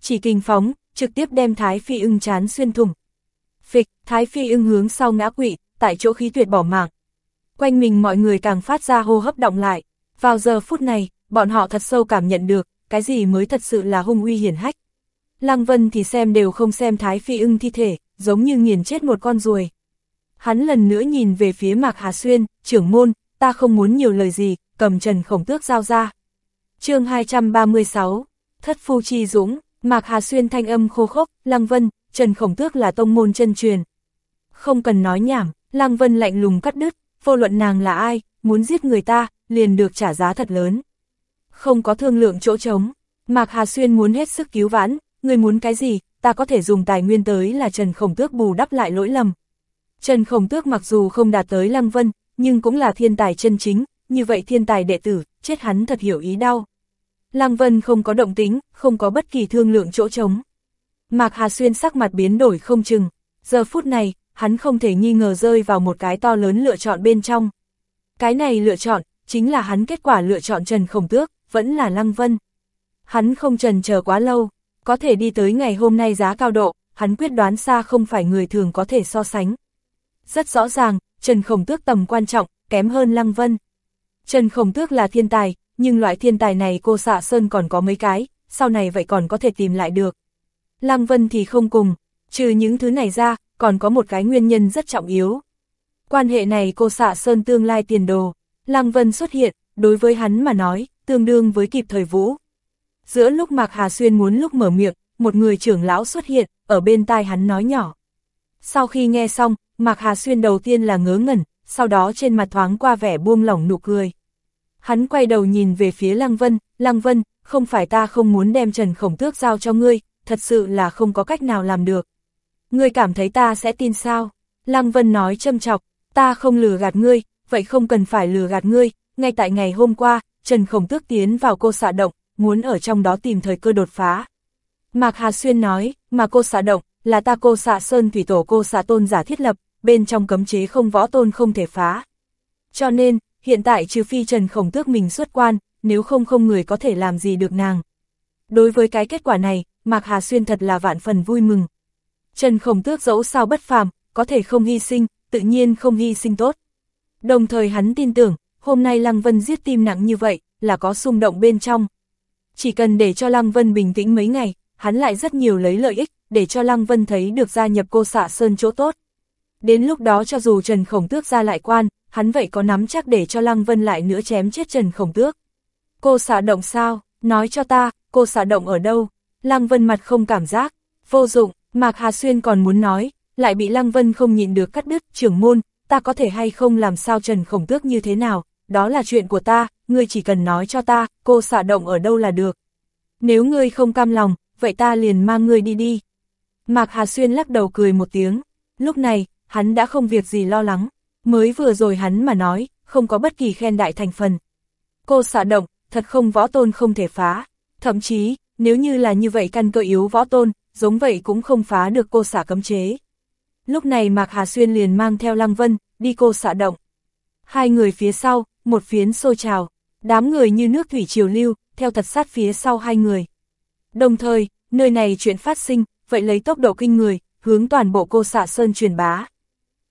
Chỉ kinh phóng, trực tiếp đem Thái Phi ưng chán xuyên thủng. Phịch, Thái Phi ưng hướng sau ngã quỵ, tại chỗ khí tuyệt bỏ mạng. Quanh mình mọi người càng phát ra hô hấp động lại. Vào giờ phút này, bọn họ thật sâu cảm nhận được, cái gì mới thật sự là hung uy hiển hách. Lăng Vân thì xem đều không xem Thái Phi ưng thi thể, giống như nghiền chết một con ruồi. Hắn lần nữa nhìn về phía Mạc Hà Xuyên, trưởng môn, ta không muốn nhiều lời gì, cầm Trần Khổng Tước giao ra. chương 236, Thất Phu Chi Dũng, Mạc Hà Xuyên thanh âm khô khốc, Lăng Vân, Trần Khổng Tước là tông môn chân truyền. Không cần nói nhảm, Lăng Vân lạnh lùng cắt đứt, vô luận nàng là ai, muốn giết người ta, liền được trả giá thật lớn. Không có thương lượng chỗ trống, Mạc Hà Xuyên muốn hết sức cứu vãn, người muốn cái gì, ta có thể dùng tài nguyên tới là Trần Khổng Tước bù đắp lại lỗi lầm. Trần Khổng Tước mặc dù không đạt tới Lăng Vân, nhưng cũng là thiên tài chân chính, như vậy thiên tài đệ tử, chết hắn thật hiểu ý đau. Lăng Vân không có động tính, không có bất kỳ thương lượng chỗ trống. Mạc Hà Xuyên sắc mặt biến đổi không chừng, giờ phút này, hắn không thể nghi ngờ rơi vào một cái to lớn lựa chọn bên trong. Cái này lựa chọn, chính là hắn kết quả lựa chọn Trần Khổng Tước, vẫn là Lăng Vân. Hắn không trần chờ quá lâu, có thể đi tới ngày hôm nay giá cao độ, hắn quyết đoán xa không phải người thường có thể so sánh. rất rõ ràng, Trần Khổng Tước tầm quan trọng, kém hơn Lăng Vân. Trần Khổng Tước là thiên tài, nhưng loại thiên tài này cô xạ sơn còn có mấy cái, sau này vậy còn có thể tìm lại được. Lăng Vân thì không cùng, trừ những thứ này ra, còn có một cái nguyên nhân rất trọng yếu. Quan hệ này cô xạ sơn tương lai tiền đồ, Lăng Vân xuất hiện, đối với hắn mà nói, tương đương với kịp thời vũ. Giữa lúc Mạc Hà Xuyên muốn lúc mở miệng, một người trưởng lão xuất hiện, ở bên tai hắn nói nhỏ. Sau khi nghe xong, Mạc Hà Xuyên đầu tiên là ngớ ngẩn, sau đó trên mặt thoáng qua vẻ buông lỏng nụ cười. Hắn quay đầu nhìn về phía Lăng Vân, Lăng Vân, không phải ta không muốn đem Trần Khổng Tước giao cho ngươi, thật sự là không có cách nào làm được. Ngươi cảm thấy ta sẽ tin sao? Lăng Vân nói châm chọc, ta không lừa gạt ngươi, vậy không cần phải lừa gạt ngươi, ngay tại ngày hôm qua, Trần Khổng Tước tiến vào cô xạ động, muốn ở trong đó tìm thời cơ đột phá. Mạc Hà Xuyên nói, mà cô xạ động, là ta cô xạ sơn thủy tổ cô xạ tôn giả thiết lập, bên trong cấm chế không võ tôn không thể phá. Cho nên, hiện tại trừ phi Trần Khổng Tước mình xuất quan, nếu không không người có thể làm gì được nàng. Đối với cái kết quả này, Mạc Hà Xuyên thật là vạn phần vui mừng. Trần Khổng Tước dẫu sao bất phàm, có thể không hy sinh, tự nhiên không hy sinh tốt. Đồng thời hắn tin tưởng, hôm nay Lăng Vân giết tim nặng như vậy, là có xung động bên trong. Chỉ cần để cho Lăng Vân bình tĩnh mấy ngày, hắn lại rất nhiều lấy lợi ích, để cho Lăng Vân thấy được gia nhập cô xạ sơn chỗ tốt. Đến lúc đó cho dù Trần Khổng Tước ra lại quan, hắn vậy có nắm chắc để cho Lăng Vân lại nữa chém chết Trần Khổng Tước. Cô xạ động sao? Nói cho ta, cô xạ động ở đâu? Lăng Vân mặt không cảm giác, vô dụng, Mạc Hà Xuyên còn muốn nói, lại bị Lăng Vân không nhịn được cắt đứt, trưởng môn, ta có thể hay không làm sao Trần Khổng Tước như thế nào, đó là chuyện của ta, ngươi chỉ cần nói cho ta, cô xạ động ở đâu là được. Nếu ngươi không cam lòng, vậy ta liền mang ngươi đi đi. Mạc Hà Xuyên lắc đầu cười một tiếng, lúc này, hắn đã không việc gì lo lắng, mới vừa rồi hắn mà nói, không có bất kỳ khen đại thành phần. Cô xạ động, thật không võ tôn không thể phá, thậm chí, nếu như là như vậy căn cơ yếu võ tôn, giống vậy cũng không phá được cô xạ cấm chế. Lúc này Mạc Hà Xuyên liền mang theo Lăng Vân, đi cô xạ động. Hai người phía sau, một phiến xô trào, đám người như nước thủy triều lưu, theo thật sát phía sau hai người. Đồng thời, nơi này chuyện phát sinh, vậy lấy tốc độ kinh người, hướng toàn bộ cô xạ sơn truyền bá.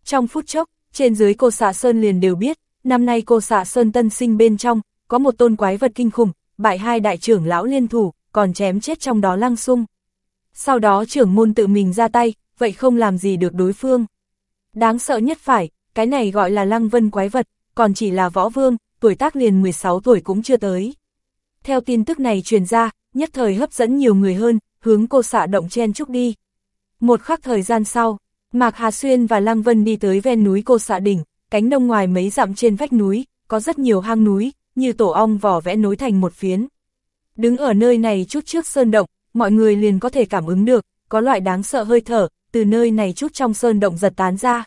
Trong phút chốc, trên dưới cô xạ sơn liền đều biết, năm nay cô xạ sơn tân sinh bên trong, có một tôn quái vật kinh khủng, bại hai đại trưởng lão liên thủ, còn chém chết trong đó lăng sung. Sau đó trưởng môn tự mình ra tay, vậy không làm gì được đối phương. Đáng sợ nhất phải, cái này gọi là lăng vân quái vật, còn chỉ là võ vương, tuổi tác liền 16 tuổi cũng chưa tới. Theo tin tức này truyền ra, nhất thời hấp dẫn nhiều người hơn, hướng cô xạ động chen chúc đi. Một khắc thời gian sau, Mạc Hà Xuyên và Lăng Vân đi tới ven núi cô xạ đỉnh, cánh đông ngoài mấy dặm trên vách núi, có rất nhiều hang núi, như tổ ong vỏ vẽ nối thành một phiến. Đứng ở nơi này chút trước sơn động, mọi người liền có thể cảm ứng được, có loại đáng sợ hơi thở, từ nơi này chút trong sơn động giật tán ra.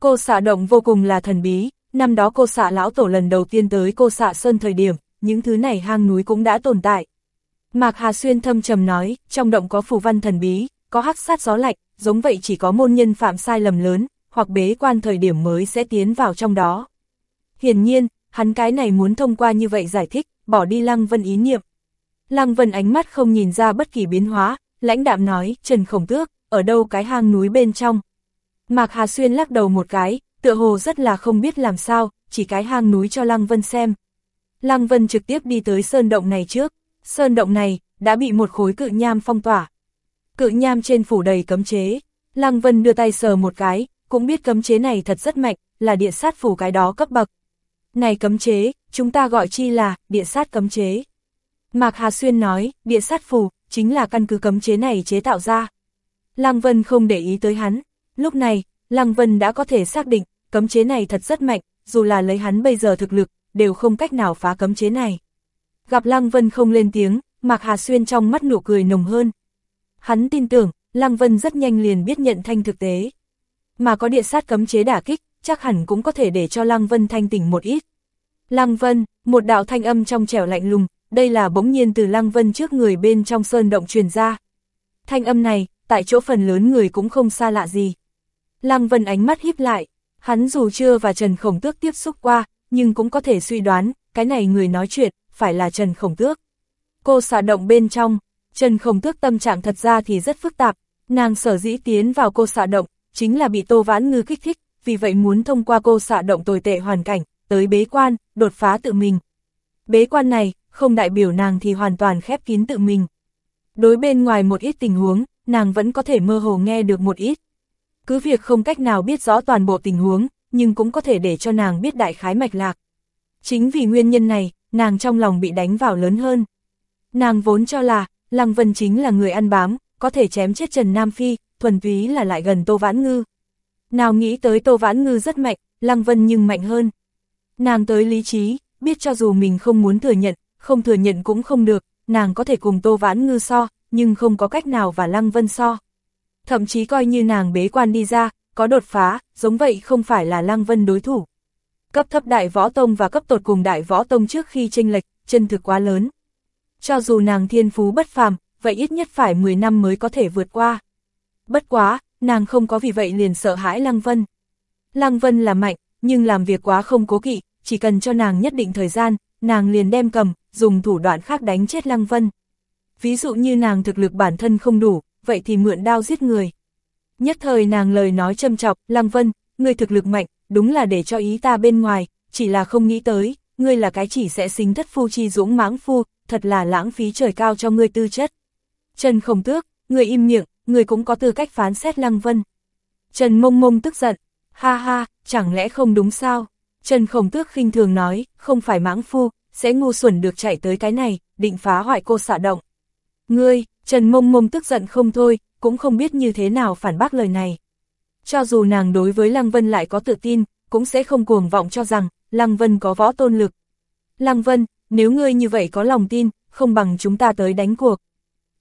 Cô xạ động vô cùng là thần bí, năm đó cô xạ lão tổ lần đầu tiên tới cô xạ sơn thời điểm, những thứ này hang núi cũng đã tồn tại. Mạc Hà Xuyên thâm trầm nói, trong động có phù văn thần bí, có hắc sát gió lạnh, giống vậy chỉ có môn nhân phạm sai lầm lớn, hoặc bế quan thời điểm mới sẽ tiến vào trong đó. Hiển nhiên, hắn cái này muốn thông qua như vậy giải thích, bỏ đi Lăng Vân ý niệm. Lăng Vân ánh mắt không nhìn ra bất kỳ biến hóa, lãnh đạm nói, Trần Khổng Tước, ở đâu cái hang núi bên trong. Mạc Hà Xuyên lắc đầu một cái, tựa hồ rất là không biết làm sao, chỉ cái hang núi cho Lăng Vân xem. Lăng Vân trực tiếp đi tới sơn động này trước, sơn động này, đã bị một khối cự nham phong tỏa. Cự nham trên phủ đầy cấm chế, Lăng Vân đưa tay sờ một cái, cũng biết cấm chế này thật rất mạnh, là địa sát phủ cái đó cấp bậc. Này cấm chế, chúng ta gọi chi là địa sát cấm chế. Mạc Hà Xuyên nói, địa sát phủ, chính là căn cứ cấm chế này chế tạo ra. Lăng Vân không để ý tới hắn, lúc này, Lăng Vân đã có thể xác định, cấm chế này thật rất mạnh, dù là lấy hắn bây giờ thực lực, đều không cách nào phá cấm chế này. Gặp Lăng Vân không lên tiếng, Mạc Hà Xuyên trong mắt nụ cười nồng hơn. Hắn tin tưởng, Lăng Vân rất nhanh liền biết nhận thanh thực tế. Mà có địa sát cấm chế đả kích, chắc hẳn cũng có thể để cho Lăng Vân thanh tỉnh một ít. Lăng Vân, một đạo thanh âm trong trẻo lạnh lùng, đây là bỗng nhiên từ Lăng Vân trước người bên trong sơn động truyền ra. Thanh âm này, tại chỗ phần lớn người cũng không xa lạ gì. Lăng Vân ánh mắt híp lại, hắn dù chưa và Trần Khổng Tước tiếp xúc qua, nhưng cũng có thể suy đoán, cái này người nói chuyện, phải là Trần Khổng Tước. Cô xả động bên trong, Trần Khổng Tước tâm trạng thật ra thì rất phức tạp, nàng sở dĩ tiến vào cô xạ động, chính là bị Tô Vãn Ngư kích thích, vì vậy muốn thông qua cô xạ động tồi tệ hoàn cảnh, tới bế quan, đột phá tự mình. Bế quan này, không đại biểu nàng thì hoàn toàn khép kín tự mình. Đối bên ngoài một ít tình huống, nàng vẫn có thể mơ hồ nghe được một ít. Cứ việc không cách nào biết rõ toàn bộ tình huống, nhưng cũng có thể để cho nàng biết đại khái mạch lạc. Chính vì nguyên nhân này, nàng trong lòng bị đánh vào lớn hơn. Nàng vốn cho là, Lăng Vân chính là người ăn bám, có thể chém chết Trần Nam Phi, thuần túy là lại gần Tô Vãn Ngư. Nào nghĩ tới Tô Vãn Ngư rất mạnh, Lăng Vân nhưng mạnh hơn. Nàng tới lý trí, biết cho dù mình không muốn thừa nhận, không thừa nhận cũng không được, nàng có thể cùng Tô Vãn Ngư so, nhưng không có cách nào và Lăng Vân so. Thậm chí coi như nàng bế quan đi ra, có đột phá, giống vậy không phải là Lăng Vân đối thủ. Cấp thấp đại võ tông và cấp tột cùng đại võ tông trước khi tranh lệch, chân thực quá lớn. Cho dù nàng thiên phú bất phàm, vậy ít nhất phải 10 năm mới có thể vượt qua. Bất quá, nàng không có vì vậy liền sợ hãi Lăng Vân. Lăng Vân là mạnh, nhưng làm việc quá không cố kỵ, chỉ cần cho nàng nhất định thời gian, nàng liền đem cầm, dùng thủ đoạn khác đánh chết Lăng Vân. Ví dụ như nàng thực lực bản thân không đủ, vậy thì mượn đao giết người. Nhất thời nàng lời nói châm chọc, Lăng Vân, ngươi thực lực mạnh, đúng là để cho ý ta bên ngoài, chỉ là không nghĩ tới, ngươi là cái chỉ sẽ sinh thất phu chi dũng mãng phu, thật là lãng phí trời cao cho ngươi tư chất. Trần Khổng Tước, ngươi im miệng, ngươi cũng có tư cách phán xét Lăng Vân. Trần Mông Mông tức giận, ha ha, chẳng lẽ không đúng sao? Trần Khổng Tước khinh thường nói, không phải mãng phu, sẽ ngu xuẩn được chạy tới cái này, định phá hoại cô xạ động. Ngươi, Trần Mông Mông tức giận không thôi, cũng không biết như thế nào phản bác lời này. Cho dù nàng đối với Lăng Vân lại có tự tin, cũng sẽ không cuồng vọng cho rằng, Lăng Vân có võ tôn lực. Lăng Vân, nếu ngươi như vậy có lòng tin, không bằng chúng ta tới đánh cuộc.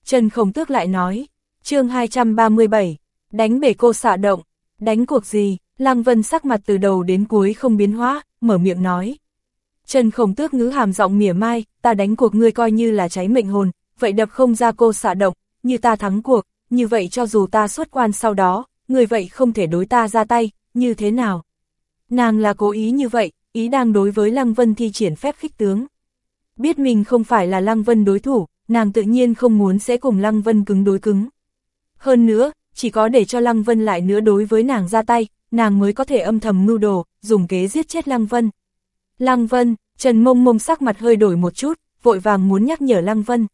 Trần Khổng Tước lại nói, chương 237, đánh bể cô xạ động, đánh cuộc gì, Lăng Vân sắc mặt từ đầu đến cuối không biến hóa, mở miệng nói. Trần Khổng Tước ngữ hàm giọng mỉa mai, ta đánh cuộc ngươi coi như là cháy mệnh hồn, vậy đập không ra cô xạ động, như ta thắng cuộc, như vậy cho dù ta xuất quan sau đó, người vậy không thể đối ta ra tay, như thế nào? Nàng là cố ý như vậy, ý đang đối với Lăng Vân thi triển phép khích tướng. Biết mình không phải là Lăng Vân đối thủ, nàng tự nhiên không muốn sẽ cùng Lăng Vân cứng đối cứng. Hơn nữa, chỉ có để cho Lăng Vân lại nữa đối với nàng ra tay, nàng mới có thể âm thầm mưu đồ, dùng kế giết chết Lăng Vân. Lăng Vân, Trần Mông Mông sắc mặt hơi đổi một chút, vội vàng muốn nhắc nhở Lăng Vân.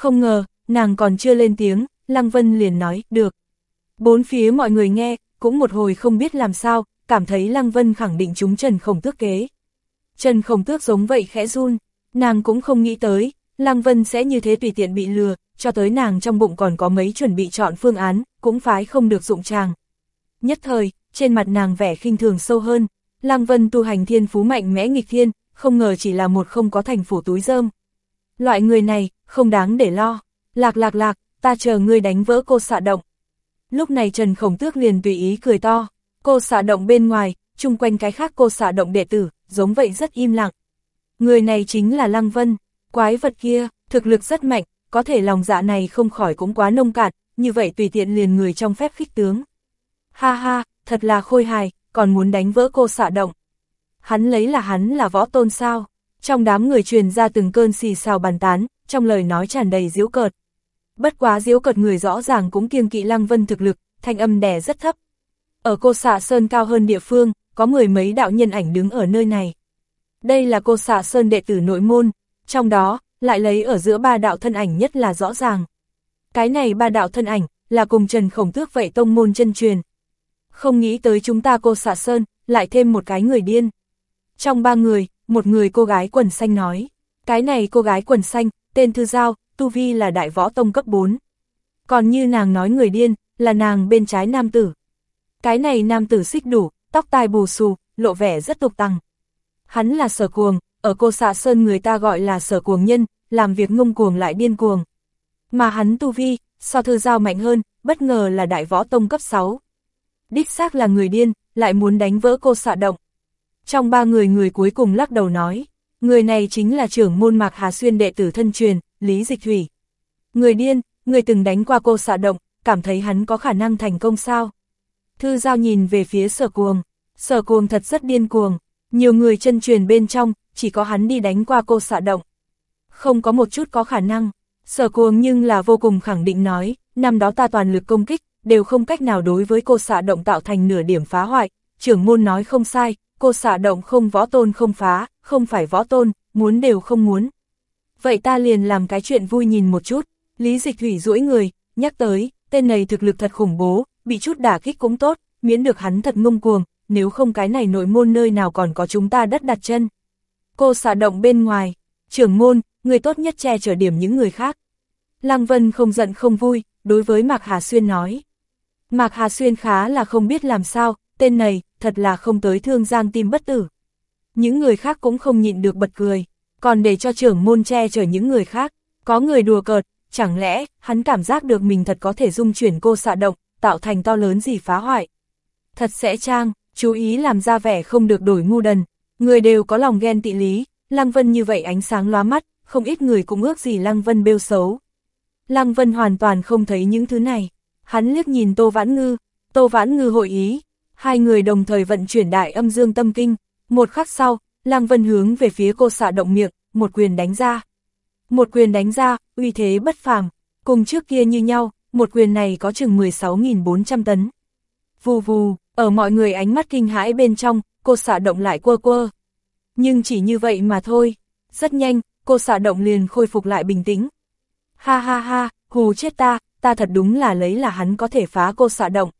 Không ngờ, nàng còn chưa lên tiếng, Lăng Vân liền nói, được. Bốn phía mọi người nghe, cũng một hồi không biết làm sao, cảm thấy Lăng Vân khẳng định chúng Trần Khổng Tước kế. Trần Khổng Tước giống vậy khẽ run, nàng cũng không nghĩ tới, Lăng Vân sẽ như thế tùy tiện bị lừa, cho tới nàng trong bụng còn có mấy chuẩn bị chọn phương án, cũng phái không được dụng tràng. Nhất thời, trên mặt nàng vẻ khinh thường sâu hơn, Lăng Vân tu hành thiên phú mạnh mẽ nghịch thiên, không ngờ chỉ là một không có thành phủ túi rơm. Loại người này, không đáng để lo. Lạc lạc lạc, ta chờ ngươi đánh vỡ cô xạ động. Lúc này Trần Khổng Tước liền tùy ý cười to, cô xạ động bên ngoài, chung quanh cái khác cô xạ động đệ tử, giống vậy rất im lặng. Người này chính là Lăng Vân, quái vật kia, thực lực rất mạnh, có thể lòng dạ này không khỏi cũng quá nông cạn, như vậy tùy tiện liền người trong phép khích tướng. Ha ha, thật là khôi hài, còn muốn đánh vỡ cô xạ động. Hắn lấy là hắn là võ tôn sao, trong đám người truyền ra từng cơn xì xào bàn tán, trong lời nói tràn đầy diễu cợt. Bất quá diễu cợt người rõ ràng cũng kiêng kỵ Lăng Vân thực lực, thanh âm đè rất thấp. Ở cô xạ sơn cao hơn địa phương, có mười mấy đạo nhân ảnh đứng ở nơi này. Đây là cô xạ sơn đệ tử nội môn, trong đó, lại lấy ở giữa ba đạo thân ảnh nhất là rõ ràng. Cái này ba đạo thân ảnh, là cùng Trần Khổng Tước vậy tông môn chân truyền. Không nghĩ tới chúng ta cô xạ sơn, lại thêm một cái người điên. Trong ba người, một người cô gái quần xanh nói. Cái này cô gái quần xanh, tên Thư Giao, Tu Vi là đại võ tông cấp 4. Còn như nàng nói người điên, là nàng bên trái nam tử. Cái này nam tử xích đủ, tóc tai bù xù, lộ vẻ rất tục tăng. Hắn là sở cuồng, ở cô xạ sơn người ta gọi là sở cuồng nhân, làm việc ngông cuồng lại điên cuồng. Mà hắn Tu Vi, so Thư Giao mạnh hơn, bất ngờ là đại võ tông cấp 6. Đích xác là người điên, lại muốn đánh vỡ cô xạ động. Trong ba người người cuối cùng lắc đầu nói, người này chính là trưởng môn mạc Hà Xuyên đệ tử thân truyền, Lý Dịch Thủy. Người điên, người từng đánh qua cô xạ động, cảm thấy hắn có khả năng thành công sao? Thư giao nhìn về phía sở cuồng, sở cuồng thật rất điên cuồng, nhiều người chân truyền bên trong, chỉ có hắn đi đánh qua cô xạ động. Không có một chút có khả năng, sở cuồng nhưng là vô cùng khẳng định nói, năm đó ta toàn lực công kích, đều không cách nào đối với cô xạ động tạo thành nửa điểm phá hoại, trưởng môn nói không sai, cô xả động không võ tôn không phá, không phải võ tôn, muốn đều không muốn. Vậy ta liền làm cái chuyện vui nhìn một chút, Lý Dịch Thủy duỗi người, nhắc tới, tên này thực lực thật khủng bố, bị chút đả kích cũng tốt, miễn được hắn thật ngông cuồng, nếu không cái này nội môn nơi nào còn có chúng ta đất đặt chân. Cô xả động bên ngoài, trưởng môn, người tốt nhất che chở điểm những người khác. Lăng Vân không giận không vui, đối với Mạc Hà Xuyên nói. Mạc Hà Xuyên khá là không biết làm sao, tên này, thật là không tới thương giang tim bất tử. Những người khác cũng không nhịn được bật cười, còn để cho trưởng môn che chở những người khác. Có người đùa cợt, chẳng lẽ, hắn cảm giác được mình thật có thể dung chuyển cô xạ động, tạo thành to lớn gì phá hoại. Thật sẽ trang, chú ý làm ra vẻ không được đổi ngu đần, người đều có lòng ghen tị lý, Lăng Vân như vậy ánh sáng lóa mắt, không ít người cũng ước gì Lăng Vân bêu xấu. Lăng Vân hoàn toàn không thấy những thứ này, hắn liếc nhìn Tô Vãn Ngư, Tô Vãn Ngư hội ý, hai người đồng thời vận chuyển đại âm dương tâm kinh, một khắc sau, Lăng Vân hướng về phía cô xạ động miệng, một quyền đánh ra. Một quyền đánh ra, uy thế bất phàm, cùng trước kia như nhau, một quyền này có chừng 16.400 tấn. Vù vù, ở mọi người ánh mắt kinh hãi bên trong, cô xạ động lại quơ quơ. Nhưng chỉ như vậy mà thôi, rất nhanh, cô xạ động liền khôi phục lại bình tĩnh. Ha ha ha, hù chết ta, ta thật đúng là lấy là hắn có thể phá cô xạ động.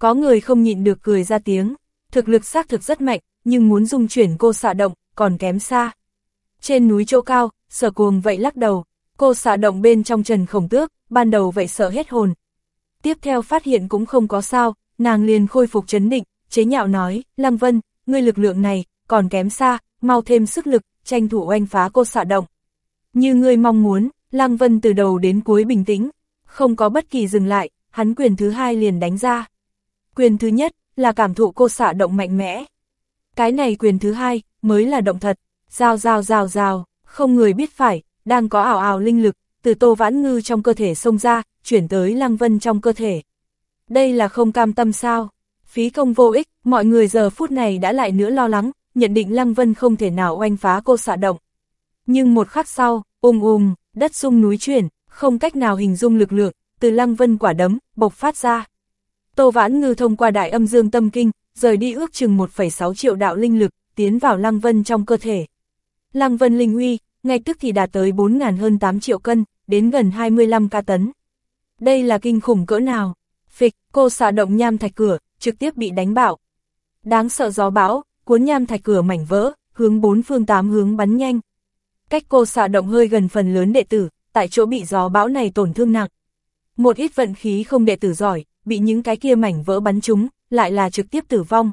Có người không nhịn được cười ra tiếng, thực lực xác thực rất mạnh, nhưng muốn dung chuyển cô xạ động, còn kém xa. Trên núi chỗ cao, sở cuồng vậy lắc đầu, cô xạ động bên trong trần khổng tước, ban đầu vậy sợ hết hồn. Tiếp theo phát hiện cũng không có sao, nàng liền khôi phục chấn định, chế nhạo nói, Lăng Vân, ngươi lực lượng này, còn kém xa, mau thêm sức lực, tranh thủ oanh phá cô xạ động. Như ngươi mong muốn, Lăng Vân từ đầu đến cuối bình tĩnh, không có bất kỳ dừng lại, hắn quyền thứ hai liền đánh ra. Quyền thứ nhất là cảm thụ cô xạ động mạnh mẽ. Cái này quyền thứ hai mới là động thật, rào rào rào rào, không người biết phải, đang có ảo ảo linh lực, từ tô vãn ngư trong cơ thể xông ra, chuyển tới Lăng Vân trong cơ thể. Đây là không cam tâm sao? Phí công vô ích, mọi người giờ phút này đã lại nữa lo lắng, nhận định Lăng Vân không thể nào oanh phá cô xạ động. Nhưng một khắc sau, ùm ùm, đất sung núi chuyển, không cách nào hình dung lực lượng, từ Lăng Vân quả đấm, bộc phát ra. Tô Vãn Ngư thông qua đại âm dương tâm kinh, rời đi ước chừng 1,6 triệu đạo linh lực, tiến vào Lăng Vân trong cơ thể. Lăng Vân linh uy, ngay tức thì đạt tới 4.000 hơn 8 triệu cân, đến gần 25 ca tấn. Đây là kinh khủng cỡ nào? Phịch, cô xạ động nham thạch cửa, trực tiếp bị đánh bạo. Đáng sợ gió bão, cuốn nham thạch cửa mảnh vỡ, hướng bốn phương tám hướng bắn nhanh. Cách cô xạ động hơi gần phần lớn đệ tử, tại chỗ bị gió bão này tổn thương nặng. Một ít vận khí không đệ tử giỏi, bị những cái kia mảnh vỡ bắn trúng, lại là trực tiếp tử vong.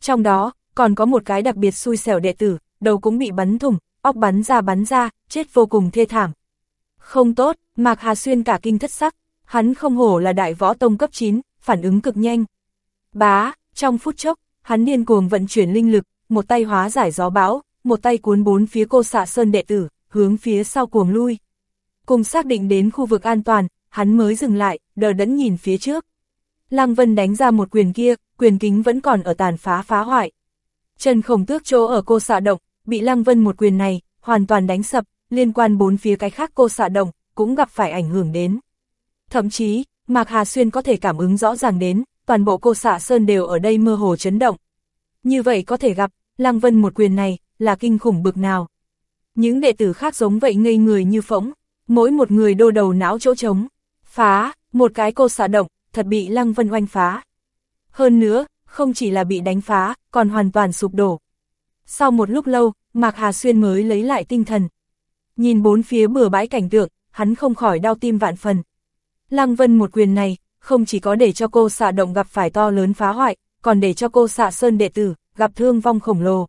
Trong đó, còn có một cái đặc biệt xui xẻo đệ tử, đầu cũng bị bắn thủng, óc bắn ra bắn ra, chết vô cùng thê thảm. Không tốt, Mạc Hà Xuyên cả kinh thất sắc, hắn không hổ là đại võ tông cấp 9, phản ứng cực nhanh. Bá, trong phút chốc, hắn điên cuồng vận chuyển linh lực, một tay hóa giải gió bão, một tay cuốn bốn phía cô xạ sơn đệ tử, hướng phía sau cuồng lui. Cùng xác định đến khu vực an toàn, hắn mới dừng lại, đờ đẫn nhìn phía trước. Lăng Vân đánh ra một quyền kia, quyền kính vẫn còn ở tàn phá phá hoại. Trần khổng tước chỗ ở cô xạ động, bị Lăng Vân một quyền này, hoàn toàn đánh sập, liên quan bốn phía cái khác cô xạ động, cũng gặp phải ảnh hưởng đến. Thậm chí, Mạc Hà Xuyên có thể cảm ứng rõ ràng đến, toàn bộ cô xạ sơn đều ở đây mơ hồ chấn động. Như vậy có thể gặp, Lăng Vân một quyền này, là kinh khủng bực nào. Những đệ tử khác giống vậy ngây người như phỗng, mỗi một người đô đầu não chỗ trống, phá, một cái cô xạ động, thật bị Lăng Vân oanh phá. Hơn nữa, không chỉ là bị đánh phá, còn hoàn toàn sụp đổ. Sau một lúc lâu, Mạc Hà Xuyên mới lấy lại tinh thần. Nhìn bốn phía bừa bãi cảnh tượng, hắn không khỏi đau tim vạn phần. Lăng Vân một quyền này, không chỉ có để cho cô xạ động gặp phải to lớn phá hoại, còn để cho cô xạ sơn đệ tử, gặp thương vong khổng lồ.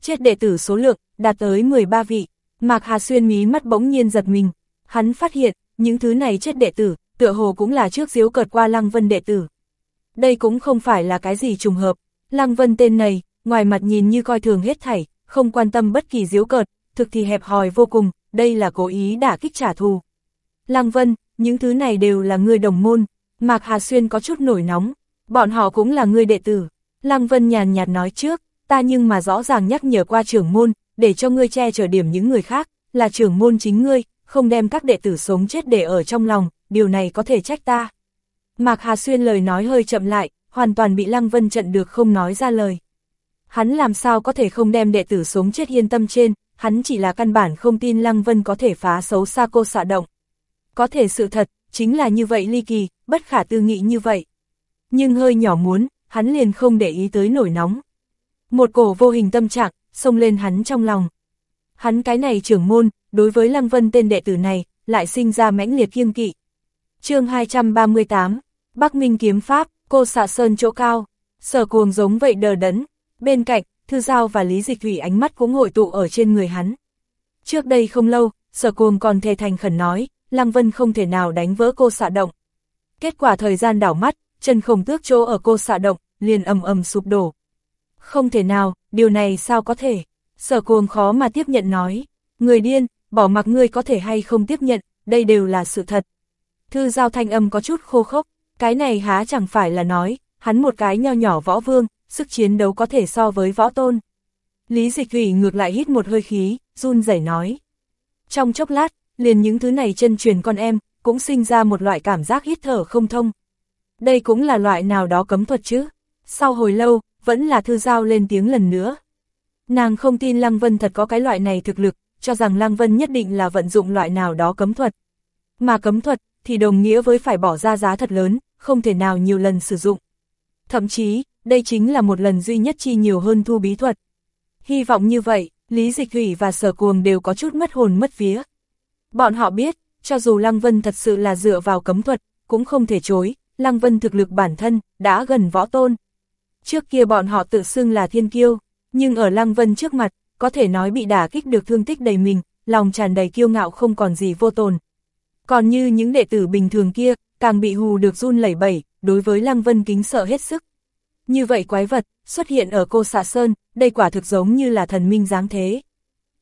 Chết đệ tử số lượng, đạt tới 13 vị, Mạc Hà Xuyên mí mắt bỗng nhiên giật mình. Hắn phát hiện, những thứ này chết đệ tử, tựa hồ cũng là trước diếu cợt qua Lăng Vân đệ tử. Đây cũng không phải là cái gì trùng hợp, Lăng Vân tên này, ngoài mặt nhìn như coi thường hết thảy, không quan tâm bất kỳ diếu cợt, thực thì hẹp hòi vô cùng, đây là cố ý đả kích trả thù. Lăng Vân, những thứ này đều là người đồng môn, Mạc Hà Xuyên có chút nổi nóng, bọn họ cũng là người đệ tử. Lăng Vân nhàn nhạt nói trước, ta nhưng mà rõ ràng nhắc nhở qua trưởng môn, để cho ngươi che chở điểm những người khác, là trưởng môn chính ngươi, không đem các đệ tử sống chết để ở trong lòng, điều này có thể trách ta. Mạc Hà Xuyên lời nói hơi chậm lại, hoàn toàn bị Lăng Vân trận được không nói ra lời. Hắn làm sao có thể không đem đệ tử sống chết yên tâm trên, hắn chỉ là căn bản không tin Lăng Vân có thể phá xấu xa cô xạ động. Có thể sự thật, chính là như vậy ly kỳ, bất khả tư nghị như vậy. Nhưng hơi nhỏ muốn, hắn liền không để ý tới nổi nóng. Một cổ vô hình tâm trạng, xông lên hắn trong lòng. Hắn cái này trưởng môn, đối với Lăng Vân tên đệ tử này, lại sinh ra mãnh liệt kiêng kỵ chương 238, Bắc Minh Kiếm Pháp, cô xạ sơn chỗ cao, sở cuồng giống vậy đờ đẫn, bên cạnh, Thư Giao và Lý Dịch Thủy ánh mắt cũng hội tụ ở trên người hắn. Trước đây không lâu, sở cuồng còn thề thành khẩn nói, Lăng Vân không thể nào đánh vỡ cô xạ động. Kết quả thời gian đảo mắt, chân không tước chỗ ở cô xạ động, liền ầm ầm sụp đổ. Không thể nào, điều này sao có thể? Sở cuồng khó mà tiếp nhận nói. Người điên, bỏ mặc ngươi có thể hay không tiếp nhận, đây đều là sự thật. Thư giao thanh âm có chút khô khốc, cái này há chẳng phải là nói, hắn một cái nho nhỏ võ vương, sức chiến đấu có thể so với võ tôn. Lý dịch thủy ngược lại hít một hơi khí, run rẩy nói. Trong chốc lát, liền những thứ này chân truyền con em, cũng sinh ra một loại cảm giác hít thở không thông. Đây cũng là loại nào đó cấm thuật chứ. Sau hồi lâu, vẫn là thư giao lên tiếng lần nữa. Nàng không tin Lăng Vân thật có cái loại này thực lực, cho rằng Lăng Vân nhất định là vận dụng loại nào đó cấm thuật. Mà cấm thuật, thì đồng nghĩa với phải bỏ ra giá thật lớn, không thể nào nhiều lần sử dụng. Thậm chí, đây chính là một lần duy nhất chi nhiều hơn thu bí thuật. Hy vọng như vậy, Lý Dịch Thủy và Sở Cuồng đều có chút mất hồn mất vía. Bọn họ biết, cho dù Lăng Vân thật sự là dựa vào cấm thuật, cũng không thể chối, Lăng Vân thực lực bản thân, đã gần võ tôn. Trước kia bọn họ tự xưng là thiên kiêu, nhưng ở Lăng Vân trước mặt, có thể nói bị đả kích được thương tích đầy mình, lòng tràn đầy kiêu ngạo không còn gì vô tồn. Còn như những đệ tử bình thường kia, càng bị hù được run lẩy bẩy, đối với Lăng Vân kính sợ hết sức. Như vậy quái vật, xuất hiện ở cô xạ sơn, đây quả thực giống như là thần minh dáng thế.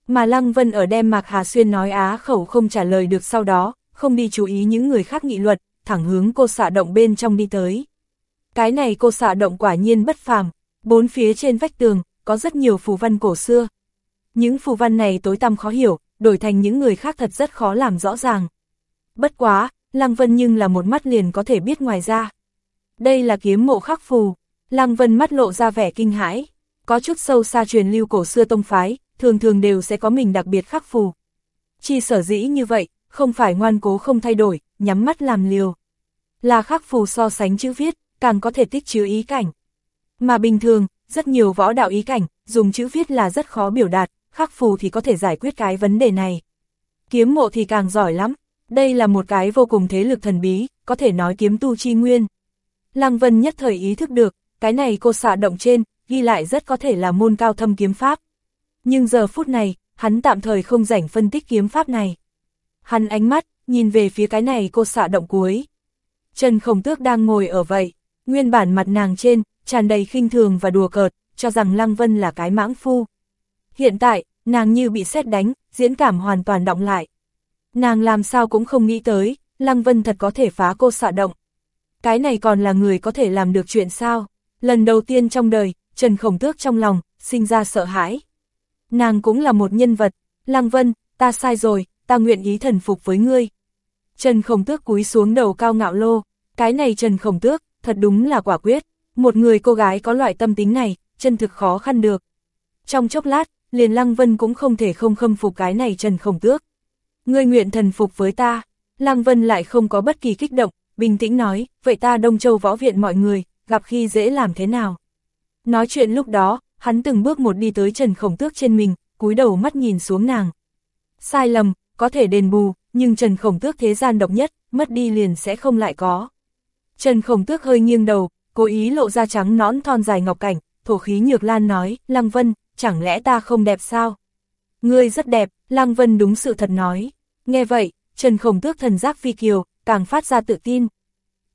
Mà Lăng Vân ở đem Mạc Hà Xuyên nói á khẩu không trả lời được sau đó, không đi chú ý những người khác nghị luật, thẳng hướng cô xạ động bên trong đi tới. Cái này cô xạ động quả nhiên bất phàm, bốn phía trên vách tường, có rất nhiều phù văn cổ xưa. Những phù văn này tối tăm khó hiểu, đổi thành những người khác thật rất khó làm rõ ràng. Bất quá, Lăng Vân nhưng là một mắt liền có thể biết ngoài ra. Đây là kiếm mộ khắc phù, Lăng Vân mắt lộ ra vẻ kinh hãi, có chút sâu xa truyền lưu cổ xưa tông phái, thường thường đều sẽ có mình đặc biệt khắc phù. Chi sở dĩ như vậy, không phải ngoan cố không thay đổi, nhắm mắt làm liều. Là khắc phù so sánh chữ viết, càng có thể tích chứa ý cảnh. Mà bình thường, rất nhiều võ đạo ý cảnh, dùng chữ viết là rất khó biểu đạt, khắc phù thì có thể giải quyết cái vấn đề này. Kiếm mộ thì càng giỏi lắm, đây là một cái vô cùng thế lực thần bí, có thể nói kiếm tu chi nguyên. Lăng Vân nhất thời ý thức được, cái này cô xạ động trên, ghi lại rất có thể là môn cao thâm kiếm pháp. Nhưng giờ phút này, hắn tạm thời không rảnh phân tích kiếm pháp này. Hắn ánh mắt, nhìn về phía cái này cô xạ động cuối. Trần Khổng Tước đang ngồi ở vậy, nguyên bản mặt nàng trên, tràn đầy khinh thường và đùa cợt, cho rằng Lăng Vân là cái mãng phu. Hiện tại, nàng như bị sét đánh, diễn cảm hoàn toàn động lại. Nàng làm sao cũng không nghĩ tới, Lăng Vân thật có thể phá cô xạ động. Cái này còn là người có thể làm được chuyện sao? Lần đầu tiên trong đời, Trần Khổng Tước trong lòng, sinh ra sợ hãi. Nàng cũng là một nhân vật, Lăng Vân, ta sai rồi, ta nguyện ý thần phục với ngươi. Trần Khổng Tước cúi xuống đầu cao ngạo lô, cái này Trần Khổng Tước, thật đúng là quả quyết, một người cô gái có loại tâm tính này, chân thực khó khăn được. Trong chốc lát, liền Lăng Vân cũng không thể không khâm phục cái này Trần Khổng Tước. Ngươi nguyện thần phục với ta, Lăng Vân lại không có bất kỳ kích động, bình tĩnh nói, vậy ta Đông Châu Võ Viện mọi người, gặp khi dễ làm thế nào. Nói chuyện lúc đó, hắn từng bước một đi tới Trần Khổng Tước trên mình, cúi đầu mắt nhìn xuống nàng. Sai lầm, có thể đền bù, nhưng Trần Khổng Tước thế gian độc nhất, mất đi liền sẽ không lại có. Trần Khổng Tước hơi nghiêng đầu, cố ý lộ ra trắng nõn thon dài ngọc cảnh, thổ khí nhược lan nói, Lăng Vân, chẳng lẽ ta không đẹp sao? Ngươi rất đẹp, Lăng Vân đúng sự thật nói. Nghe vậy, Trần Khổng Tước thần giác phi kiều, càng phát ra tự tin.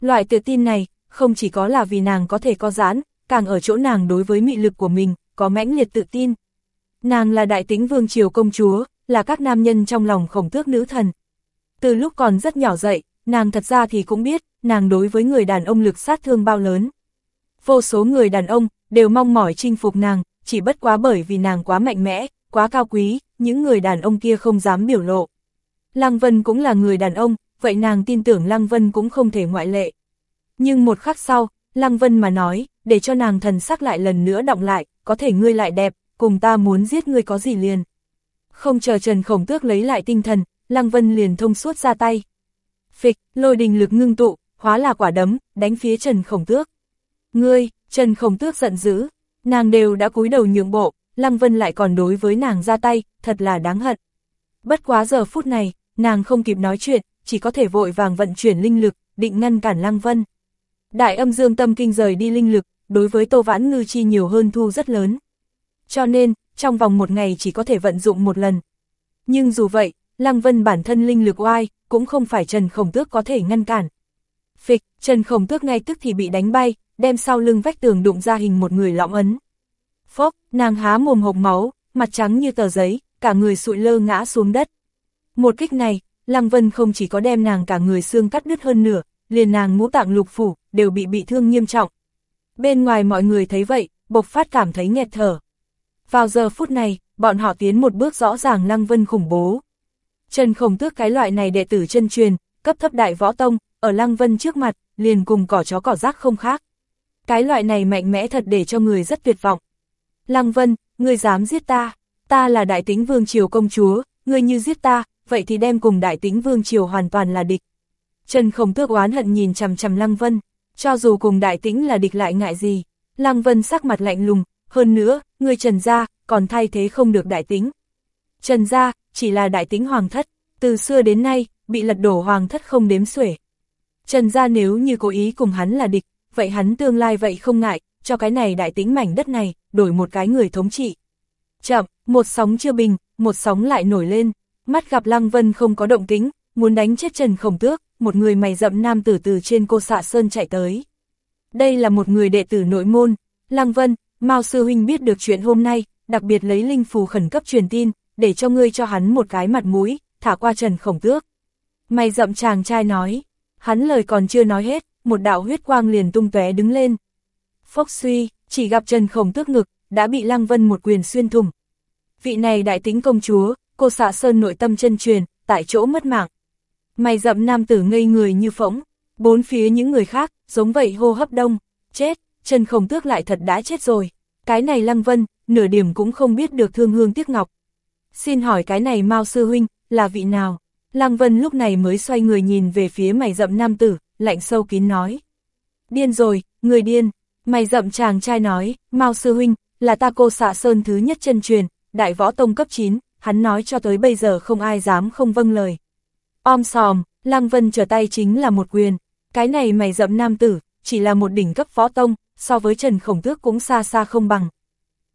Loại tự tin này, không chỉ có là vì nàng có thể có giãn, càng ở chỗ nàng đối với mị lực của mình, có mãnh liệt tự tin. Nàng là đại tính vương triều công chúa, là các nam nhân trong lòng khổng tước nữ thần. Từ lúc còn rất nhỏ dậy, nàng thật ra thì cũng biết, nàng đối với người đàn ông lực sát thương bao lớn. Vô số người đàn ông, đều mong mỏi chinh phục nàng, chỉ bất quá bởi vì nàng quá mạnh mẽ, quá cao quý, những người đàn ông kia không dám biểu lộ. Lăng Vân cũng là người đàn ông, vậy nàng tin tưởng Lăng Vân cũng không thể ngoại lệ. Nhưng một khắc sau, Lăng Vân mà nói, để cho nàng thần sắc lại lần nữa động lại, có thể ngươi lại đẹp, cùng ta muốn giết ngươi có gì liền. Không chờ Trần Khổng Tước lấy lại tinh thần, Lăng Vân liền thông suốt ra tay. Phịch, lôi đình lực ngưng tụ, hóa là quả đấm, đánh phía Trần Khổng Tước. Ngươi, Trần Khổng Tước giận dữ, nàng đều đã cúi đầu nhượng bộ, Lăng Vân lại còn đối với nàng ra tay, thật là đáng hận. Bất quá giờ phút này, nàng không kịp nói chuyện, chỉ có thể vội vàng vận chuyển linh lực, định ngăn cản Lăng Vân. Đại âm dương tâm kinh rời đi linh lực, đối với Tô Vãn Ngư chi nhiều hơn thu rất lớn. Cho nên, trong vòng một ngày chỉ có thể vận dụng một lần. Nhưng dù vậy, Lăng Vân bản thân linh lực oai, cũng không phải Trần Khổng Tước có thể ngăn cản. Phịch, Trần Khổng Tước ngay tức thì bị đánh bay, đem sau lưng vách tường đụng ra hình một người lõm ấn. Phốc, nàng há mồm hộc máu, mặt trắng như tờ giấy, cả người sụi lơ ngã xuống đất. Một kích này, Lăng Vân không chỉ có đem nàng cả người xương cắt đứt hơn nửa, liền nàng ngũ tạng lục phủ, đều bị bị thương nghiêm trọng. Bên ngoài mọi người thấy vậy, bộc phát cảm thấy nghẹt thở. Vào giờ phút này, bọn họ tiến một bước rõ ràng Lăng Vân khủng bố. Trần Khổng Tước cái loại này đệ tử chân truyền, cấp thấp đại võ tông, ở Lăng Vân trước mặt, liền cùng cỏ chó cỏ rác không khác. Cái loại này mạnh mẽ thật để cho người rất tuyệt vọng. Lăng Vân, ngươi dám giết ta, ta là đại tính vương triều công chúa, ngươi như giết ta, vậy thì đem cùng đại tính vương triều hoàn toàn là địch. Trần Khổng Tước oán hận nhìn chằm chằm Lăng Vân, cho dù cùng đại tĩnh là địch lại ngại gì. Lăng Vân sắc mặt lạnh lùng, hơn nữa, người Trần gia, còn thay thế không được đại tính. Trần gia, chỉ là đại tính hoàng thất, từ xưa đến nay, bị lật đổ hoàng thất không đếm xuể. Trần gia nếu như cố ý cùng hắn là địch, vậy hắn tương lai vậy không ngại, cho cái này đại tính mảnh đất này, đổi một cái người thống trị. Chậm, một sóng chưa bình, một sóng lại nổi lên, mắt gặp Lăng Vân không có động tính, muốn đánh chết Trần Khổng Tước, một người mày rậm nam tử từ trên cô xạ sơn chạy tới. Đây là một người đệ tử nội môn, Lăng Vân, Mao Sư Huynh biết được chuyện hôm nay, đặc biệt lấy linh phù khẩn cấp truyền tin, để cho ngươi cho hắn một cái mặt mũi, thả qua Trần Khổng Tước. Mày rậm chàng trai nói, hắn lời còn chưa nói hết, một đạo huyết quang liền tung tóe đứng lên. Phốc suy, chỉ gặp Trần Khổng Tước ngực, đã bị Lăng Vân một quyền xuyên thủng. Vị này đại tính công chúa, cô xạ sơn nội tâm chân truyền, tại chỗ mất mạng. Mày dậm nam tử ngây người như phỗng, bốn phía những người khác, giống vậy hô hấp đông, chết, Trần Khổng Tước lại thật đã chết rồi. Cái này Lăng Vân, nửa điểm cũng không biết được thương hương tiếc ngọc. Xin hỏi cái này Mao Sư Huynh, là vị nào? Lăng Vân lúc này mới xoay người nhìn về phía mày dậm nam tử, lạnh sâu kín nói. Điên rồi, người điên. Mày dậm chàng trai nói, Mao Sư Huynh, là ta cô xạ sơn thứ nhất chân truyền, đại võ tông cấp 9, hắn nói cho tới bây giờ không ai dám không vâng lời. Om sòm, Lăng Vân trở tay chính là một quyền, cái này mày dậm nam tử, chỉ là một đỉnh cấp võ tông, so với Trần Khổng Tước cũng xa xa không bằng.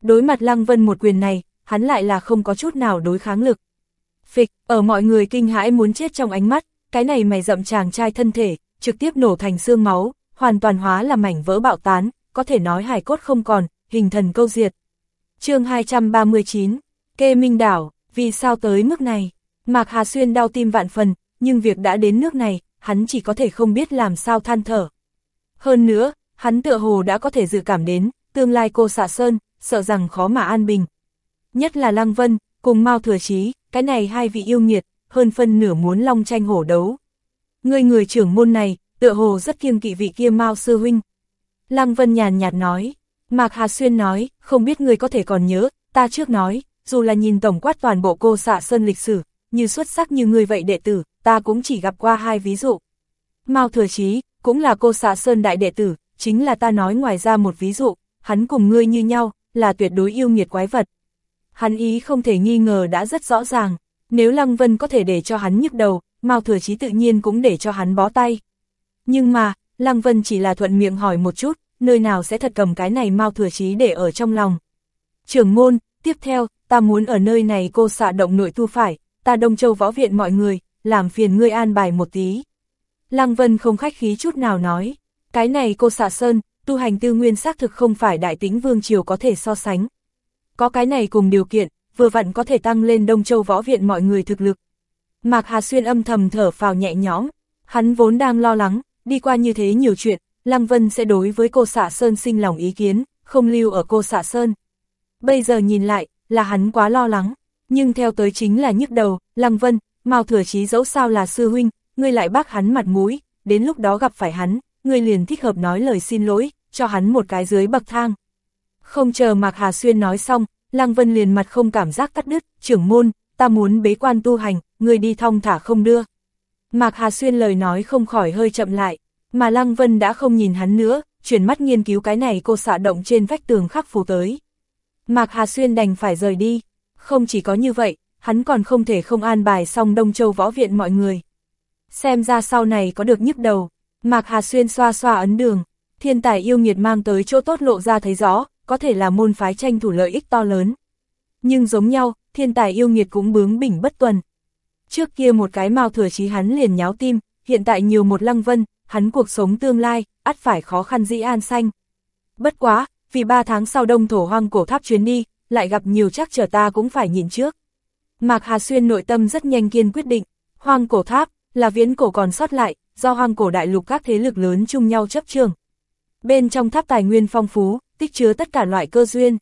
Đối mặt Lăng Vân một quyền này, hắn lại là không có chút nào đối kháng lực. Phịch, ở mọi người kinh hãi muốn chết trong ánh mắt, cái này mày dậm chàng trai thân thể, trực tiếp nổ thành xương máu, hoàn toàn hóa là mảnh vỡ bạo tán, có thể nói hài cốt không còn, hình thần câu diệt chương 239, Kê Minh Đảo, vì sao tới mức này? Mạc Hà Xuyên đau tim vạn phần, nhưng việc đã đến nước này, hắn chỉ có thể không biết làm sao than thở. Hơn nữa, hắn tựa hồ đã có thể dự cảm đến, tương lai cô xạ sơn, sợ rằng khó mà an bình. Nhất là Lăng Vân, cùng Mao Thừa Chí, cái này hai vị yêu nghiệt, hơn phân nửa muốn long tranh hổ đấu. Người người trưởng môn này, tựa hồ rất kiêng kỵ vị kia Mao Sư Huynh. Lăng Vân nhàn nhạt nói, Mạc Hà Xuyên nói, không biết người có thể còn nhớ, ta trước nói, dù là nhìn tổng quát toàn bộ cô xạ sơn lịch sử, như xuất sắc như người vậy đệ tử, ta cũng chỉ gặp qua hai ví dụ. Mao Thừa Chí, cũng là cô xạ sơn đại đệ tử, chính là ta nói ngoài ra một ví dụ, hắn cùng ngươi như nhau, là tuyệt đối yêu nghiệt quái vật. Hắn ý không thể nghi ngờ đã rất rõ ràng, nếu Lăng Vân có thể để cho hắn nhức đầu, Mao Thừa Chí tự nhiên cũng để cho hắn bó tay. Nhưng mà, Lăng Vân chỉ là thuận miệng hỏi một chút, nơi nào sẽ thật cầm cái này mau Thừa Chí để ở trong lòng. Trưởng môn, tiếp theo, ta muốn ở nơi này cô xạ động nội tu phải, ta Đông Châu võ viện mọi người, làm phiền ngươi an bài một tí. Lăng Vân không khách khí chút nào nói, cái này cô xạ sơn, tu hành tư nguyên xác thực không phải đại tính vương triều có thể so sánh. Có cái này cùng điều kiện, vừa vặn có thể tăng lên Đông Châu võ viện mọi người thực lực. Mạc Hà Xuyên âm thầm thở phào nhẹ nhõm, hắn vốn đang lo lắng, đi qua như thế nhiều chuyện, Lăng Vân sẽ đối với cô xạ Sơn sinh lòng ý kiến, không lưu ở cô xạ Sơn. Bây giờ nhìn lại, là hắn quá lo lắng, nhưng theo tới chính là nhức đầu, Lăng Vân, Mao Thừa Chí dẫu sao là sư huynh, ngươi lại bác hắn mặt mũi, đến lúc đó gặp phải hắn, ngươi liền thích hợp nói lời xin lỗi, cho hắn một cái dưới bậc thang. Không chờ Mạc Hà Xuyên nói xong, Lăng Vân liền mặt không cảm giác cắt đứt, trưởng môn, ta muốn bế quan tu hành, ngươi đi thong thả không đưa. Mạc Hà Xuyên lời nói không khỏi hơi chậm lại, mà Lăng Vân đã không nhìn hắn nữa, chuyển mắt nghiên cứu cái này cô xạ động trên vách tường khắc phù tới. Mạc Hà Xuyên đành phải rời đi, không chỉ có như vậy, hắn còn không thể không an bài xong Đông Châu Võ Viện mọi người. Xem ra sau này có được nhức đầu, Mạc Hà Xuyên xoa xoa ấn đường, thiên tài yêu nghiệt mang tới chỗ tốt lộ ra thấy rõ, có thể là môn phái tranh thủ lợi ích to lớn. Nhưng giống nhau, thiên tài yêu nghiệt cũng bướng bỉnh bất tuần. Trước kia một cái mao thừa chí hắn liền nháo tim, hiện tại nhiều một lăng vân, hắn cuộc sống tương lai, ắt phải khó khăn dĩ an xanh. Bất quá, vì ba tháng sau đông thổ hoang cổ tháp chuyến đi, lại gặp nhiều chắc trở ta cũng phải nhìn trước. Mạc Hà Xuyên nội tâm rất nhanh kiên quyết định, hoang cổ tháp, là viễn cổ còn sót lại, do hoang cổ đại lục các thế lực lớn chung nhau chấp trường. Bên trong tháp tài nguyên phong phú, tích chứa tất cả loại cơ duyên.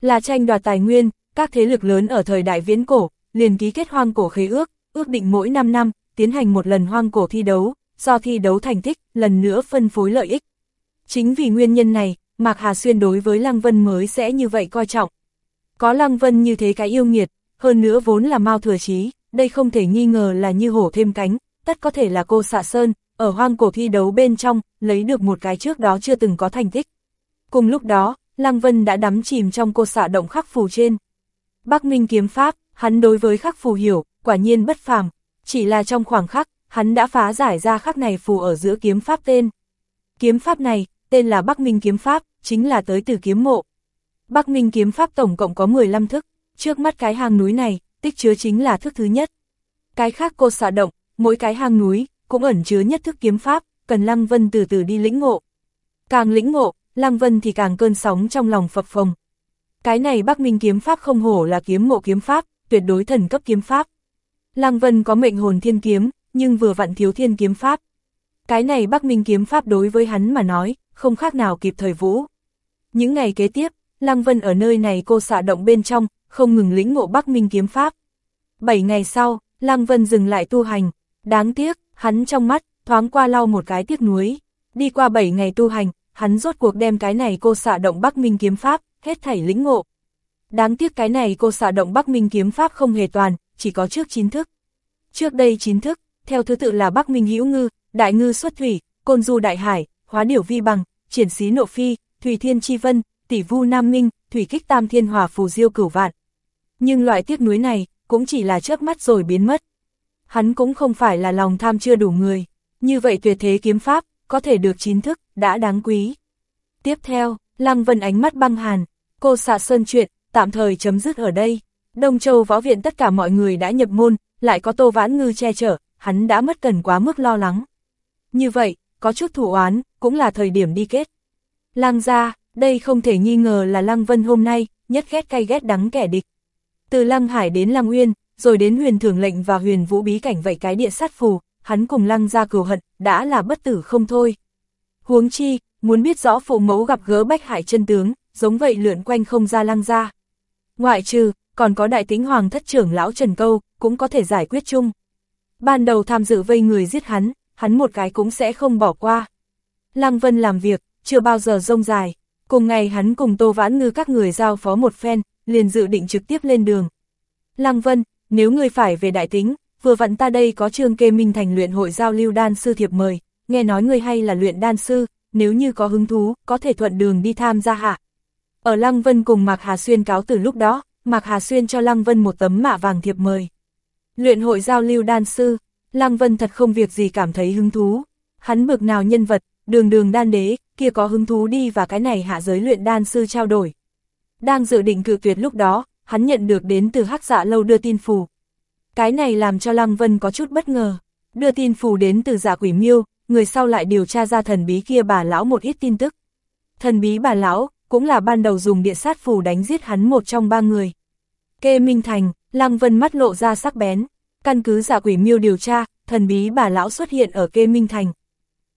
Là tranh đoạt tài nguyên, các thế lực lớn ở thời đại viễn cổ, liền ký kết hoang cổ khế ước, ước định mỗi 5 năm, tiến hành một lần hoang cổ thi đấu, do thi đấu thành tích, lần nữa phân phối lợi ích. Chính vì nguyên nhân này, Mạc Hà Xuyên đối với Lăng Vân mới sẽ như vậy coi trọng. Có Lăng Vân như thế cái yêu nghiệt, hơn nữa vốn là Mao Thừa Chí, đây không thể nghi ngờ là như hổ thêm cánh, tất có thể là cô xạ sơn, ở hoang cổ thi đấu bên trong, lấy được một cái trước đó chưa từng có thành tích. Cùng lúc đó, Lăng Vân đã đắm chìm trong cô xạ động khắc phù trên. Bắc Minh kiếm pháp, hắn đối với khắc phù hiểu, quả nhiên bất phàm, chỉ là trong khoảng khắc, hắn đã phá giải ra khắc này phù ở giữa kiếm pháp tên. Kiếm pháp này, tên là Bắc Minh kiếm pháp, chính là tới từ kiếm mộ. Bắc Minh kiếm pháp tổng cộng có 15 thức, trước mắt cái hang núi này, tích chứa chính là thức thứ nhất. Cái khác cô xạ động, mỗi cái hang núi, cũng ẩn chứa nhất thức kiếm pháp, cần Lăng Vân từ từ đi lĩnh ngộ. Càng lĩnh ngộ, Lăng Vân thì càng cơn sóng trong lòng phập phồng. Cái này Bắc Minh kiếm pháp không hổ là kiếm mộ kiếm pháp, tuyệt đối thần cấp kiếm pháp. Lăng Vân có mệnh hồn thiên kiếm, nhưng vừa vặn thiếu thiên kiếm pháp. Cái này Bắc Minh kiếm pháp đối với hắn mà nói, không khác nào kịp thời vũ. Những ngày kế tiếp, Lăng Vân ở nơi này cô xạ động bên trong, không ngừng lĩnh ngộ Bắc Minh kiếm pháp. Bảy ngày sau, Lăng Vân dừng lại tu hành, đáng tiếc, hắn trong mắt, thoáng qua lau một cái tiếc nuối. Đi qua bảy ngày tu hành, hắn rốt cuộc đem cái này cô xạ động Bắc Minh kiếm pháp, hết thảy lĩnh ngộ. Đáng tiếc cái này cô xạ động Bắc Minh kiếm pháp không hề toàn, chỉ có trước chín thức. Trước đây chín thức, theo thứ tự là Bắc Minh hữu ngư, Đại ngư xuất thủy, Côn du đại hải, Hóa điểu vi bằng, Triển xí nộ phi, Thủy thiên chi vân, Tỷ vu nam minh, Thủy kích tam thiên hòa phù diêu cửu vạn. Nhưng loại tiếc núi này, cũng chỉ là trước mắt rồi biến mất. Hắn cũng không phải là lòng tham chưa đủ người, như vậy tuyệt thế kiếm pháp, có thể được chín thức, đã đáng quý. Tiếp theo, Lăng Vân ánh mắt băng hàn, cô xạ sơn chuyện, tạm thời chấm dứt ở đây. Đông Châu Võ Viện tất cả mọi người đã nhập môn, lại có Tô Vãn Ngư che chở, hắn đã mất cần quá mức lo lắng. Như vậy, có chút thủ oán, cũng là thời điểm đi kết. Lăng ra, đây không thể nghi ngờ là Lăng Vân hôm nay, nhất ghét cay ghét đắng kẻ địch. Từ Lăng Hải đến Lăng Uyên, rồi đến huyền thường lệnh và huyền vũ bí cảnh vậy cái địa sát phù, hắn cùng Lăng ra cừu hận, đã là bất tử không thôi. Huống chi, muốn biết rõ phụ mẫu gặp gỡ bách hải chân tướng, giống vậy lượn quanh không ra Lăng ra. Ngoại trừ, còn có đại tính hoàng thất trưởng lão Trần Câu, cũng có thể giải quyết chung. Ban đầu tham dự vây người giết hắn, hắn một cái cũng sẽ không bỏ qua. Lăng Vân làm việc, chưa bao giờ rông dài, cùng ngày hắn cùng Tô Vãn Ngư các người giao phó một phen, liền dự định trực tiếp lên đường. Lăng Vân, nếu ngươi phải về đại tính, vừa vặn ta đây có trương kê minh thành luyện hội giao lưu đan sư thiệp mời, nghe nói ngươi hay là luyện đan sư, nếu như có hứng thú, có thể thuận đường đi tham gia hạ. Ở Lăng Vân cùng Mạc Hà Xuyên cáo từ lúc đó, Mạc Hà Xuyên cho Lăng Vân một tấm mạ vàng thiệp mời. Luyện hội giao lưu đan sư, Lăng Vân thật không việc gì cảm thấy hứng thú. Hắn bực nào nhân vật, đường đường đan đế, kia có hứng thú đi và cái này hạ giới luyện đan sư trao đổi. Đang dự định cự tuyệt lúc đó, hắn nhận được đến từ hắc dạ lâu đưa tin phù. Cái này làm cho Lăng Vân có chút bất ngờ. Đưa tin phù đến từ giả quỷ miêu, người sau lại điều tra ra thần bí kia bà lão một ít tin tức. Thần bí bà lão, cũng là ban đầu dùng địa sát phù đánh giết hắn một trong ba người. Kê Minh Thành, Lăng Vân mắt lộ ra sắc bén, căn cứ giả quỷ miêu điều tra, thần bí bà lão xuất hiện ở Kê Minh Thành.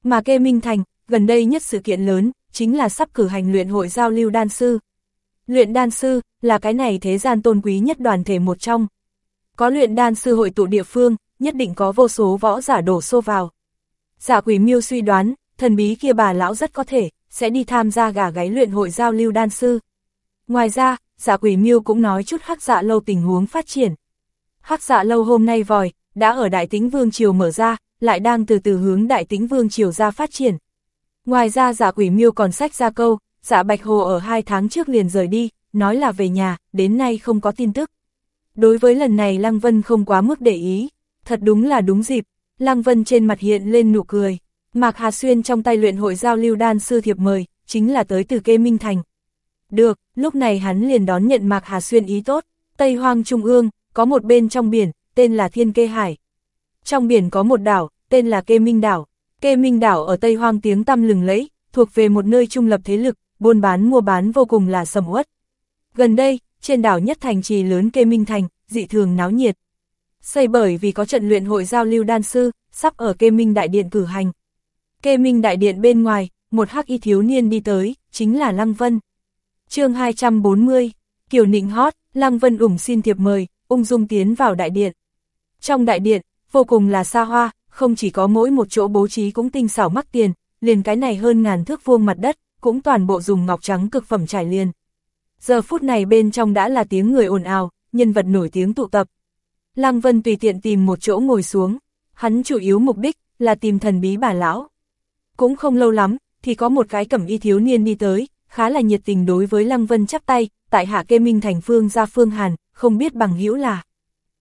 Mà Kê Minh Thành, gần đây nhất sự kiện lớn, chính là sắp cử hành luyện hội giao lưu đan sư. Luyện đan sư, là cái này thế gian tôn quý nhất đoàn thể một trong. Có luyện đan sư hội tụ địa phương, nhất định có vô số võ giả đổ xô vào. Giả quỷ miêu suy đoán, thần bí kia bà lão rất có thể, sẽ đi tham gia gà gáy luyện hội giao lưu đan sư. Ngoài ra, Dạ giả quỷ miêu cũng nói chút hắc dạ lâu tình huống phát triển. Hắc dạ lâu hôm nay vòi, đã ở Đại Tĩnh Vương Triều mở ra, lại đang từ từ hướng Đại Tĩnh Vương Triều ra phát triển. Ngoài ra dạ giả quỷ miêu còn sách ra câu, giả Bạch Hồ ở hai tháng trước liền rời đi, nói là về nhà, đến nay không có tin tức. Đối với lần này Lăng Vân không quá mức để ý, thật đúng là đúng dịp, Lăng Vân trên mặt hiện lên nụ cười. Mạc Hà Xuyên trong tay luyện hội giao lưu đan sư thiệp mời, chính là tới từ kê Minh Thành. Được, lúc này hắn liền đón nhận Mạc Hà Xuyên ý tốt, Tây Hoang Trung ương, có một bên trong biển, tên là Thiên Kê Hải. Trong biển có một đảo, tên là Kê Minh Đảo. Kê Minh Đảo ở Tây Hoang tiếng tăm lừng lẫy, thuộc về một nơi trung lập thế lực, buôn bán mua bán vô cùng là sầm uất. Gần đây, trên đảo nhất thành trì lớn Kê Minh Thành, dị thường náo nhiệt. Xây bởi vì có trận luyện hội giao lưu đan sư, sắp ở Kê Minh Đại Điện cử hành. Kê Minh Đại Điện bên ngoài, một hắc y thiếu niên đi tới, chính là Lăng Vân chương 240, Kiều Nịnh hót, Lăng Vân ủng xin thiệp mời, ung dung tiến vào đại điện. Trong đại điện, vô cùng là xa hoa, không chỉ có mỗi một chỗ bố trí cũng tinh xảo mắc tiền, liền cái này hơn ngàn thước vuông mặt đất, cũng toàn bộ dùng ngọc trắng cực phẩm trải liền. Giờ phút này bên trong đã là tiếng người ồn ào, nhân vật nổi tiếng tụ tập. Lăng Vân tùy tiện tìm một chỗ ngồi xuống, hắn chủ yếu mục đích là tìm thần bí bà lão. Cũng không lâu lắm, thì có một cái cẩm y thiếu niên đi tới, khá là nhiệt tình đối với Lăng Vân chắp tay, tại hạ kê minh thành phương ra phương Hàn, không biết bằng hữu là.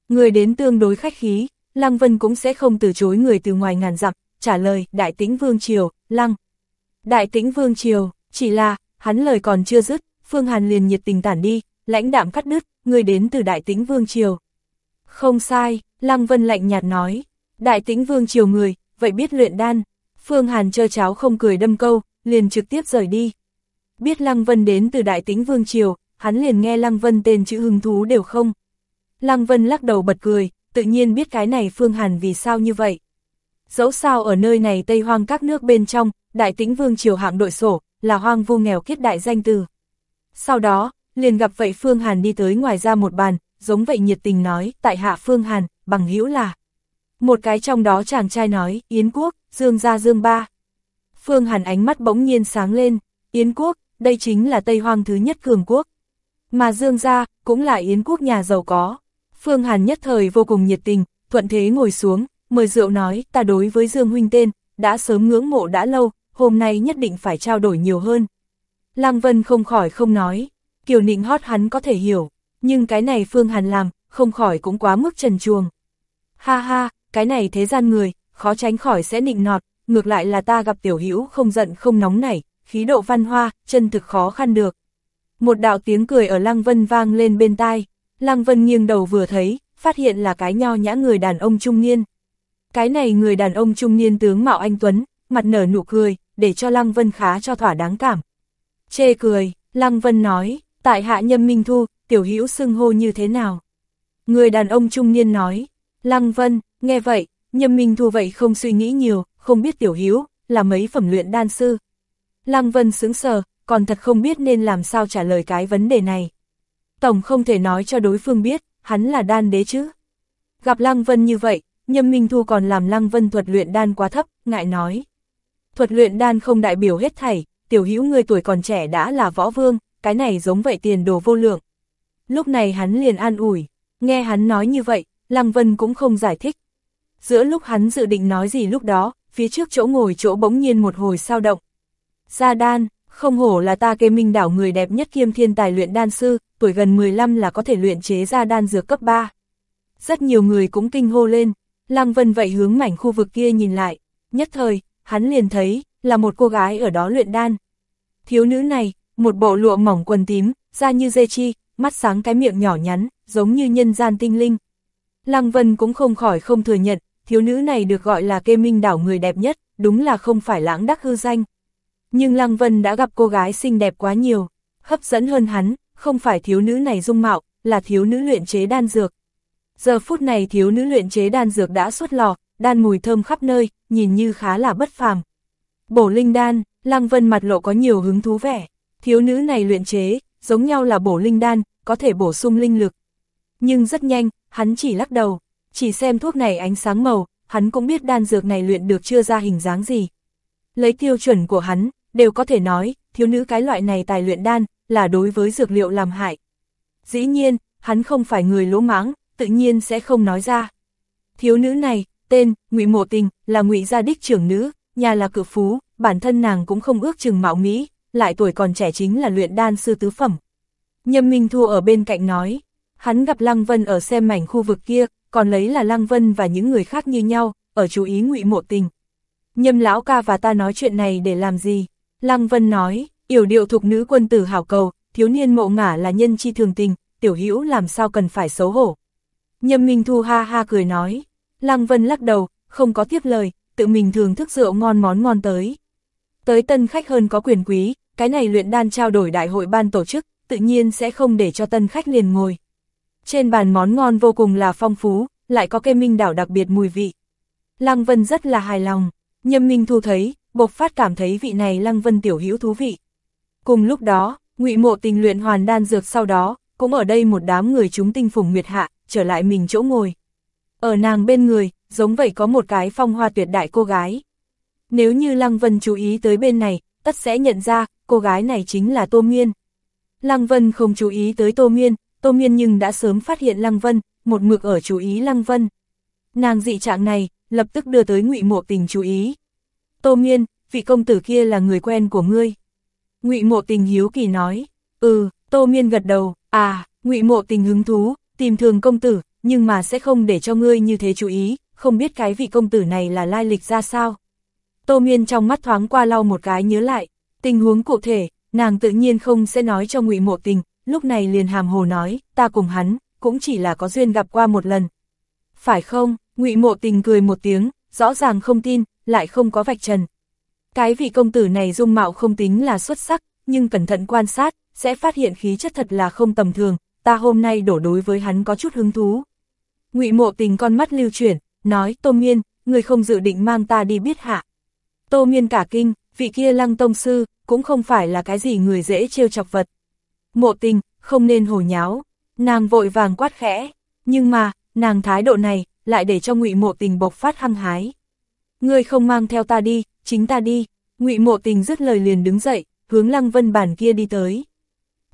Người đến tương đối khách khí, Lăng Vân cũng sẽ không từ chối người từ ngoài ngàn dặm, trả lời, Đại tĩnh Vương Triều, Lăng. Đại tĩnh Vương Triều, chỉ là, hắn lời còn chưa dứt, Phương Hàn liền nhiệt tình tản đi, lãnh đạm cắt đứt, người đến từ Đại tĩnh Vương Triều. Không sai, Lăng Vân lạnh nhạt nói, Đại tĩnh Vương Triều người, vậy biết luyện đan. Phương Hàn chơ cháo không cười đâm câu, liền trực tiếp rời đi. Biết Lăng Vân đến từ Đại tĩnh Vương Triều, hắn liền nghe Lăng Vân tên chữ hứng thú đều không. Lăng Vân lắc đầu bật cười, tự nhiên biết cái này Phương Hàn vì sao như vậy. Dẫu sao ở nơi này Tây Hoang các nước bên trong, Đại tĩnh Vương Triều hạng đội sổ, là hoang vu nghèo kiết đại danh từ. Sau đó, liền gặp vậy Phương Hàn đi tới ngoài ra một bàn, giống vậy nhiệt tình nói, tại hạ Phương Hàn, bằng hữu là. Một cái trong đó chàng trai nói, Yến Quốc, Dương gia Dương Ba. Phương Hàn ánh mắt bỗng nhiên sáng lên, Yến Quốc, đây chính là Tây Hoang thứ nhất cường quốc. Mà Dương gia, cũng là Yến Quốc nhà giàu có. Phương Hàn nhất thời vô cùng nhiệt tình, thuận thế ngồi xuống, mời rượu nói, ta đối với Dương huynh tên, đã sớm ngưỡng mộ đã lâu, hôm nay nhất định phải trao đổi nhiều hơn. Lăng Vân không khỏi không nói, Kiều Nịnh hót hắn có thể hiểu, nhưng cái này Phương Hàn làm, không khỏi cũng quá mức trần chuồng. Ha ha, cái này thế gian người, khó tránh khỏi sẽ nịnh nọt, ngược lại là ta gặp tiểu hữu không giận không nóng nảy, khí độ văn hoa, chân thực khó khăn được. Một đạo tiếng cười ở Lăng Vân vang lên bên tai, Lăng Vân nghiêng đầu vừa thấy, phát hiện là cái nho nhã người đàn ông trung niên. Cái này người đàn ông trung niên tướng Mạo Anh Tuấn, mặt nở nụ cười, để cho Lăng Vân khá cho thỏa đáng cảm. Chê cười, Lăng Vân nói, tại hạ nhâm minh thu, tiểu hữu xưng hô như thế nào? Người đàn ông trung niên nói, Lăng Vân, nghe vậy, nhâm minh thu vậy không suy nghĩ nhiều, không biết tiểu hữu là mấy phẩm luyện đan sư. Lăng Vân sững sờ, còn thật không biết nên làm sao trả lời cái vấn đề này. Tổng không thể nói cho đối phương biết, hắn là đan đế chứ. Gặp Lăng Vân như vậy, Nhâm Minh Thu còn làm Lăng Vân thuật luyện đan quá thấp, ngại nói. Thuật luyện đan không đại biểu hết thảy, tiểu hữu người tuổi còn trẻ đã là võ vương, cái này giống vậy tiền đồ vô lượng. Lúc này hắn liền an ủi, nghe hắn nói như vậy, Lăng Vân cũng không giải thích. Giữa lúc hắn dự định nói gì lúc đó, phía trước chỗ ngồi chỗ bỗng nhiên một hồi sao động. Gia đan, không hổ là ta kê minh đảo người đẹp nhất kiêm thiên tài luyện đan sư, tuổi gần 15 là có thể luyện chế ra đan dược cấp 3. Rất nhiều người cũng kinh hô lên, Lăng Vân vậy hướng mảnh khu vực kia nhìn lại, nhất thời, hắn liền thấy, là một cô gái ở đó luyện đan. Thiếu nữ này, một bộ lụa mỏng quần tím, da như dê chi, mắt sáng cái miệng nhỏ nhắn, giống như nhân gian tinh linh. Lăng Vân cũng không khỏi không thừa nhận, thiếu nữ này được gọi là kê minh đảo người đẹp nhất, đúng là không phải lãng đắc hư danh. Nhưng Lăng Vân đã gặp cô gái xinh đẹp quá nhiều, hấp dẫn hơn hắn, không phải thiếu nữ này dung mạo, là thiếu nữ luyện chế đan dược. Giờ phút này thiếu nữ luyện chế đan dược đã xuất lò, đan mùi thơm khắp nơi, nhìn như khá là bất phàm. Bổ linh đan, Lăng Vân mặt lộ có nhiều hứng thú vẻ. Thiếu nữ này luyện chế, giống nhau là bổ linh đan, có thể bổ sung linh lực. Nhưng rất nhanh, hắn chỉ lắc đầu, chỉ xem thuốc này ánh sáng màu, hắn cũng biết đan dược này luyện được chưa ra hình dáng gì. lấy tiêu chuẩn của hắn, đều có thể nói, thiếu nữ cái loại này tài luyện đan, là đối với dược liệu làm hại. Dĩ nhiên, hắn không phải người lỗ mãng, tự nhiên sẽ không nói ra. Thiếu nữ này, tên, ngụy Mộ Tình, là ngụy gia đích trưởng nữ, nhà là cự phú, bản thân nàng cũng không ước chừng mạo mỹ, lại tuổi còn trẻ chính là luyện đan sư tứ phẩm. Nhâm Minh Thu ở bên cạnh nói, hắn gặp Lăng Vân ở xem mảnh khu vực kia, còn lấy là Lăng Vân và những người khác như nhau, ở chú ý ngụy Mộ Tình. Nhâm lão ca và ta nói chuyện này để làm gì? Lăng Vân nói, yểu điệu thục nữ quân tử hảo cầu, thiếu niên mộ ngả là nhân chi thường tình, tiểu hữu làm sao cần phải xấu hổ. Nhâm Minh Thu ha ha cười nói, Lăng Vân lắc đầu, không có tiếp lời, tự mình thường thức rượu ngon món ngon tới. Tới tân khách hơn có quyền quý, cái này luyện đan trao đổi đại hội ban tổ chức, tự nhiên sẽ không để cho tân khách liền ngồi. Trên bàn món ngon vô cùng là phong phú, lại có cây minh đảo đặc biệt mùi vị. Lăng Vân rất là hài lòng, Nhâm Minh Thu thấy, bộc phát cảm thấy vị này Lăng Vân tiểu hữu thú vị. Cùng lúc đó, ngụy Mộ Tình luyện hoàn đan dược sau đó, cũng ở đây một đám người chúng tinh phùng nguyệt hạ, trở lại mình chỗ ngồi. Ở nàng bên người, giống vậy có một cái phong hoa tuyệt đại cô gái. Nếu như Lăng Vân chú ý tới bên này, tất sẽ nhận ra, cô gái này chính là Tô Miên. Lăng Vân không chú ý tới Tô Miên, Tô Miên nhưng đã sớm phát hiện Lăng Vân, một mực ở chú ý Lăng Vân. Nàng dị trạng này, lập tức đưa tới ngụy Mộ Tình chú ý. Tô Miên, vị công tử kia là người quen của ngươi. Ngụy Mộ Tình hiếu kỳ nói, ừ, Tô Miên gật đầu, à, Ngụy Mộ Tình hứng thú, tìm thường công tử, nhưng mà sẽ không để cho ngươi như thế chú ý, không biết cái vị công tử này là lai lịch ra sao. Tô Miên trong mắt thoáng qua lau một cái nhớ lại, tình huống cụ thể, nàng tự nhiên không sẽ nói cho ngụy Mộ Tình, lúc này liền hàm hồ nói, ta cùng hắn, cũng chỉ là có duyên gặp qua một lần. Phải không, ngụy Mộ Tình cười một tiếng, rõ ràng không tin, lại không có vạch trần. Cái vị công tử này dung mạo không tính là xuất sắc, nhưng cẩn thận quan sát, sẽ phát hiện khí chất thật là không tầm thường, ta hôm nay đổ đối với hắn có chút hứng thú. ngụy Mộ Tình con mắt lưu chuyển, nói, Tô Miên, người không dự định mang ta đi biết hạ. Tô Miên cả kinh, vị kia lăng tông sư, cũng không phải là cái gì người dễ trêu chọc vật. Mộ tình, không nên hồ nháo, nàng vội vàng quát khẽ, nhưng mà, nàng thái độ này, lại để cho ngụy mộ tình bộc phát hăng hái. Ngươi không mang theo ta đi, chính ta đi, ngụy mộ tình dứt lời liền đứng dậy, hướng lăng vân bản kia đi tới.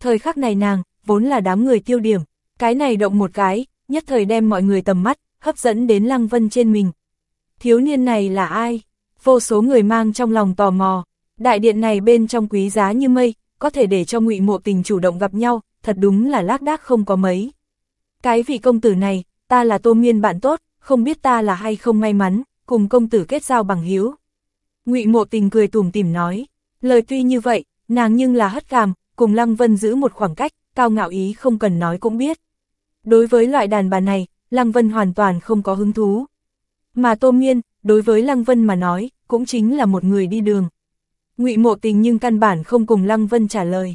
Thời khắc này nàng, vốn là đám người tiêu điểm, cái này động một cái, nhất thời đem mọi người tầm mắt, hấp dẫn đến lăng vân trên mình. Thiếu niên này là ai? Vô số người mang trong lòng tò mò, đại điện này bên trong quý giá như mây, có thể để cho ngụy mộ tình chủ động gặp nhau, thật đúng là lác đác không có mấy. Cái vị công tử này, ta là tô miên bạn tốt, không biết ta là hay không may mắn, cùng công tử kết giao bằng hiếu. ngụy mộ tình cười tủm tỉm nói, lời tuy như vậy, nàng nhưng là hất cằm, cùng Lăng Vân giữ một khoảng cách, cao ngạo ý không cần nói cũng biết. Đối với loại đàn bà này, Lăng Vân hoàn toàn không có hứng thú. Mà Tô Miên, đối với Lăng Vân mà nói, cũng chính là một người đi đường. Ngụy Mộ Tình nhưng căn bản không cùng Lăng Vân trả lời.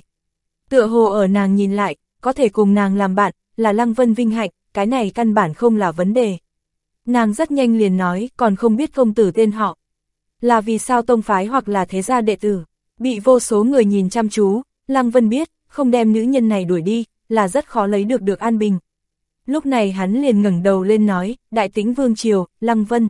Tựa hồ ở nàng nhìn lại, có thể cùng nàng làm bạn, là Lăng Vân vinh hạnh, cái này căn bản không là vấn đề. Nàng rất nhanh liền nói, còn không biết công tử tên họ. Là vì sao tông phái hoặc là thế gia đệ tử, bị vô số người nhìn chăm chú, Lăng Vân biết, không đem nữ nhân này đuổi đi, là rất khó lấy được được an bình. Lúc này hắn liền ngẩng đầu lên nói, Đại tĩnh Vương Triều, Lăng Vân.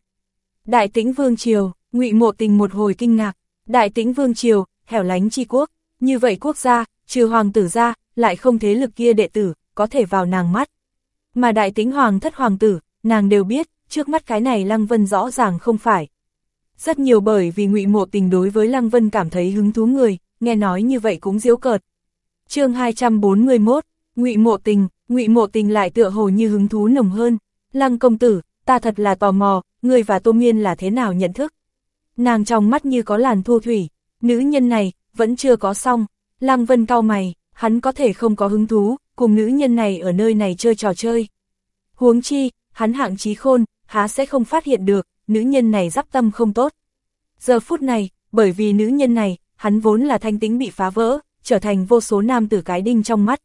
Đại tĩnh Vương Triều, ngụy Mộ Tình một hồi kinh ngạc, Đại tĩnh Vương Triều, hẻo lánh chi quốc, như vậy quốc gia, trừ hoàng tử ra, lại không thế lực kia đệ tử, có thể vào nàng mắt. Mà đại tĩnh hoàng thất hoàng tử, nàng đều biết, trước mắt cái này Lăng Vân rõ ràng không phải. Rất nhiều bởi vì ngụy Mộ Tình đối với Lăng Vân cảm thấy hứng thú người, nghe nói như vậy cũng diễu cợt. chương 241, ngụy Mộ Tình, ngụy Mộ Tình lại tựa hồ như hứng thú nồng hơn. Lăng công tử, ta thật là tò mò, người và Tô Miên là thế nào nhận thức? Nàng trong mắt như có làn thu thủy, nữ nhân này, vẫn chưa có xong. Lăng Vân cao mày, hắn có thể không có hứng thú, cùng nữ nhân này ở nơi này chơi trò chơi. Huống chi, hắn hạng trí khôn, há sẽ không phát hiện được, nữ nhân này giáp tâm không tốt. Giờ phút này, bởi vì nữ nhân này, hắn vốn là thanh tính bị phá vỡ, trở thành vô số nam tử cái đinh trong mắt.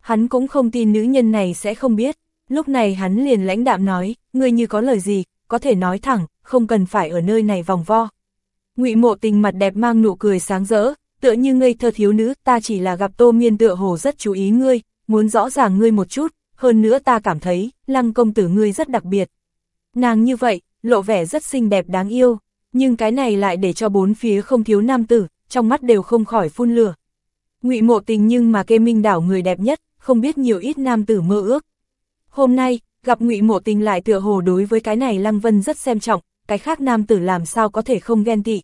Hắn cũng không tin nữ nhân này sẽ không biết, lúc này hắn liền lãnh đạm nói, ngươi như có lời gì, có thể nói thẳng, không cần phải ở nơi này vòng vo. ngụy mộ tình mặt đẹp mang nụ cười sáng rỡ, tựa như ngây thơ thiếu nữ, ta chỉ là gặp tô miên tựa hồ rất chú ý ngươi, muốn rõ ràng ngươi một chút, hơn nữa ta cảm thấy, lăng công tử ngươi rất đặc biệt. Nàng như vậy, lộ vẻ rất xinh đẹp đáng yêu, nhưng cái này lại để cho bốn phía không thiếu nam tử, trong mắt đều không khỏi phun lửa. Ngụy Mộ Tình nhưng mà kê minh đảo người đẹp nhất, không biết nhiều ít nam tử mơ ước. Hôm nay, gặp Ngụy Mộ Tình lại tựa hồ đối với cái này Lăng Vân rất xem trọng, cái khác nam tử làm sao có thể không ghen tị.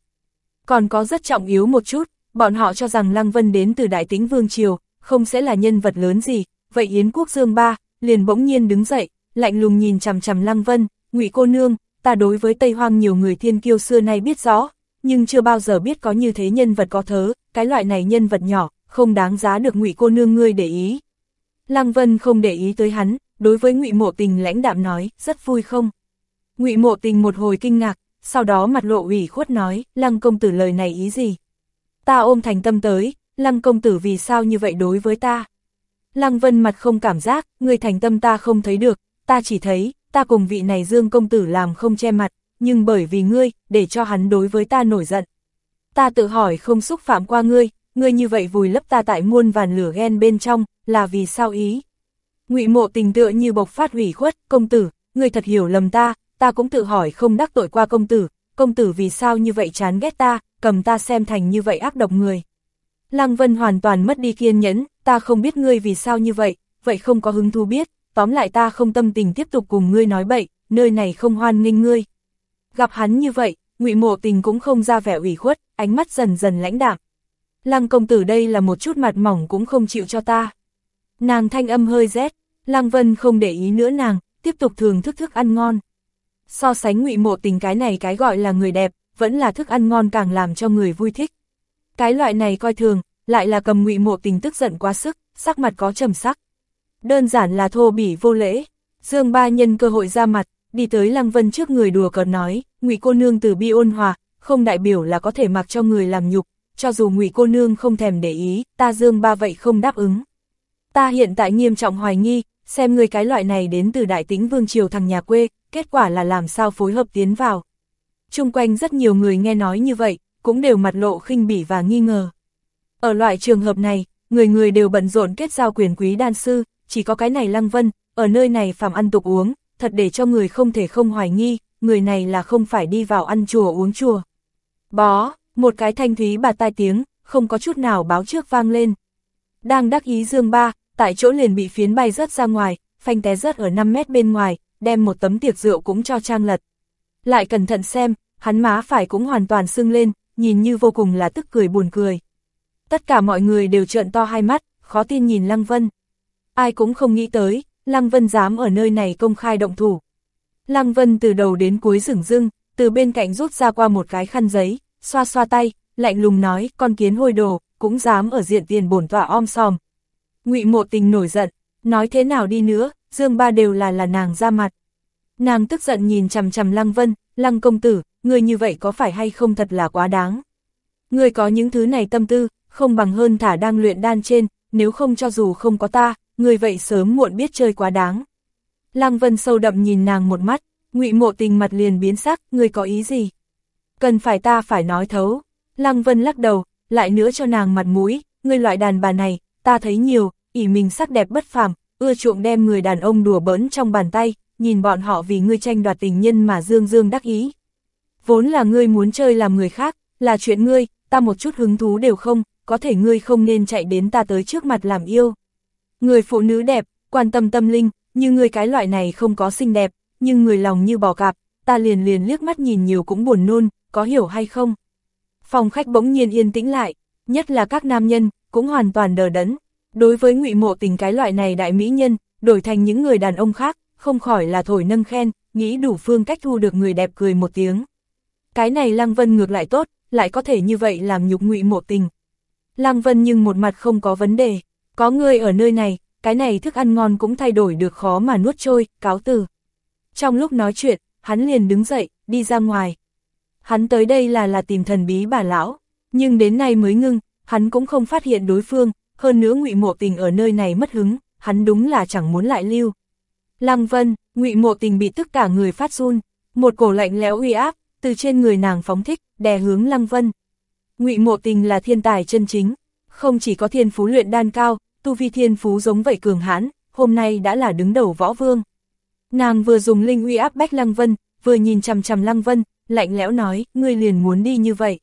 Còn có rất trọng yếu một chút, bọn họ cho rằng Lăng Vân đến từ Đại Tĩnh Vương Triều, không sẽ là nhân vật lớn gì, vậy Yến Quốc Dương Ba, liền bỗng nhiên đứng dậy, lạnh lùng nhìn chằm chằm Lăng Vân, ngụy cô nương, ta đối với Tây Hoang nhiều người thiên kiêu xưa nay biết rõ, nhưng chưa bao giờ biết có như thế nhân vật có thớ, cái loại này nhân vật nhỏ, không đáng giá được ngụy cô nương ngươi để ý. Lăng Vân không để ý tới hắn, đối với ngụy mộ tình lãnh đạm nói, rất vui không? ngụy mộ tình một hồi kinh ngạc, sau đó mặt lộ ủy khuất nói, lăng công tử lời này ý gì? Ta ôm thành tâm tới, lăng công tử vì sao như vậy đối với ta? Lăng Vân mặt không cảm giác, người thành tâm ta không thấy được, ta chỉ thấy, ta cùng vị này Dương công tử làm không che mặt, nhưng bởi vì ngươi, để cho hắn đối với ta nổi giận. Ta tự hỏi không xúc phạm qua ngươi, ngươi như vậy vùi lấp ta tại muôn vàn lửa ghen bên trong, là vì sao ý? Ngụy Mộ tình tựa như bộc phát hủy khuất, công tử, ngươi thật hiểu lầm ta, ta cũng tự hỏi không đắc tội qua công tử, công tử vì sao như vậy chán ghét ta, cầm ta xem thành như vậy ác độc người. Lăng Vân hoàn toàn mất đi kiên nhẫn, ta không biết ngươi vì sao như vậy, vậy không có hứng thú biết, tóm lại ta không tâm tình tiếp tục cùng ngươi nói bậy, nơi này không hoan nghênh ngươi. Gặp hắn như vậy, ngụy Mộ Tình cũng không ra vẻ ủy khuất, ánh mắt dần dần lãnh đạm. Lăng công tử đây là một chút mặt mỏng cũng không chịu cho ta. Nàng thanh âm hơi rét, Lăng Vân không để ý nữa nàng, tiếp tục thường thức thức ăn ngon. So sánh ngụy Mộ Tình cái này cái gọi là người đẹp, vẫn là thức ăn ngon càng làm cho người vui thích. Cái loại này coi thường, lại là cầm ngụy Mộ Tình tức giận quá sức, sắc mặt có trầm sắc đơn giản là thô bỉ vô lễ. Dương Ba nhân cơ hội ra mặt, đi tới Lăng Vân trước người đùa cợt nói, ngụy cô nương từ bi ôn hòa, không đại biểu là có thể mặc cho người làm nhục, cho dù ngụy cô nương không thèm để ý, ta Dương Ba vậy không đáp ứng. Ta hiện tại nghiêm trọng hoài nghi, xem người cái loại này đến từ đại tĩnh vương triều thằng nhà quê, kết quả là làm sao phối hợp tiến vào. Trung quanh rất nhiều người nghe nói như vậy, cũng đều mặt lộ khinh bỉ và nghi ngờ. Ở loại trường hợp này, người người đều bận rộn kết giao quyền quý đan sư, chỉ có cái này Lăng Vân, ở nơi này phàm ăn tục uống, thật để cho người không thể không hoài nghi, người này là không phải đi vào ăn chùa uống chùa. Bó, một cái thanh thúy bà tai tiếng, không có chút nào báo trước vang lên. Đang đắc ý dương ba, tại chỗ liền bị phiến bay rớt ra ngoài, phanh té rớt ở 5 mét bên ngoài, đem một tấm tiệc rượu cũng cho trang lật. Lại cẩn thận xem, hắn má phải cũng hoàn toàn sưng lên, nhìn như vô cùng là tức cười buồn cười. Tất cả mọi người đều trợn to hai mắt, khó tin nhìn Lăng Vân ai cũng không nghĩ tới, Lăng Vân dám ở nơi này công khai động thủ. Lăng Vân từ đầu đến cuối rừng rưng, từ bên cạnh rút ra qua một cái khăn giấy, xoa xoa tay, lạnh lùng nói, con kiến hôi đồ, cũng dám ở diện tiền bổn tọa om sòm. ngụy Mộ Tình nổi giận, nói thế nào đi nữa, Dương Ba đều là là nàng ra mặt. Nàng tức giận nhìn chằm chằm Lăng Vân, Lăng công tử, người như vậy có phải hay không thật là quá đáng. Người có những thứ này tâm tư, không bằng hơn thả đang luyện đan trên, nếu không cho dù không có ta, người vậy sớm muộn biết chơi quá đáng. Lăng Vân sâu đậm nhìn nàng một mắt, ngụy mộ tình mặt liền biến sắc, người có ý gì? Cần phải ta phải nói thấu. Lăng Vân lắc đầu, lại nữa cho nàng mặt mũi, người loại đàn bà này, ta thấy nhiều, ỉ mình sắc đẹp bất phàm, ưa chuộng đem người đàn ông đùa bỡn trong bàn tay, nhìn bọn họ vì ngươi tranh đoạt tình nhân mà dương dương đắc ý. Vốn là ngươi muốn chơi làm người khác, là chuyện ngươi, ta một chút hứng thú đều không, có thể ngươi không nên chạy đến ta tới trước mặt làm yêu. Người phụ nữ đẹp, quan tâm tâm linh, như người cái loại này không có xinh đẹp, nhưng người lòng như bò cạp, ta liền liền liếc mắt nhìn nhiều cũng buồn nôn, có hiểu hay không? Phòng khách bỗng nhiên yên tĩnh lại, nhất là các nam nhân, cũng hoàn toàn đờ đẫn. Đối với ngụy mộ tình cái loại này đại mỹ nhân, đổi thành những người đàn ông khác, không khỏi là thổi nâng khen, nghĩ đủ phương cách thu được người đẹp cười một tiếng. Cái này Lăng Vân ngược lại tốt, lại có thể như vậy làm nhục ngụy mộ tình. Lăng Vân nhưng một mặt không có vấn đề, có người ở nơi này, cái này thức ăn ngon cũng thay đổi được khó mà nuốt trôi, cáo từ. Trong lúc nói chuyện, hắn liền đứng dậy, đi ra ngoài. Hắn tới đây là là tìm thần bí bà lão, nhưng đến nay mới ngưng, hắn cũng không phát hiện đối phương, hơn nữa ngụy mộ tình ở nơi này mất hứng, hắn đúng là chẳng muốn lại lưu. Lăng Vân, ngụy mộ tình bị tất cả người phát run, một cổ lạnh lẽo uy áp, từ trên người nàng phóng thích, đè hướng Lăng Vân. Ngụy mộ tình là thiên tài chân chính, không chỉ có thiên phú luyện đan cao, tu vi thiên phú giống vậy cường hãn, hôm nay đã là đứng đầu võ vương. Nàng vừa dùng linh uy áp bách Lăng Vân, vừa nhìn chằm chằm Lăng Vân, lạnh lẽo nói, ngươi liền muốn đi như vậy.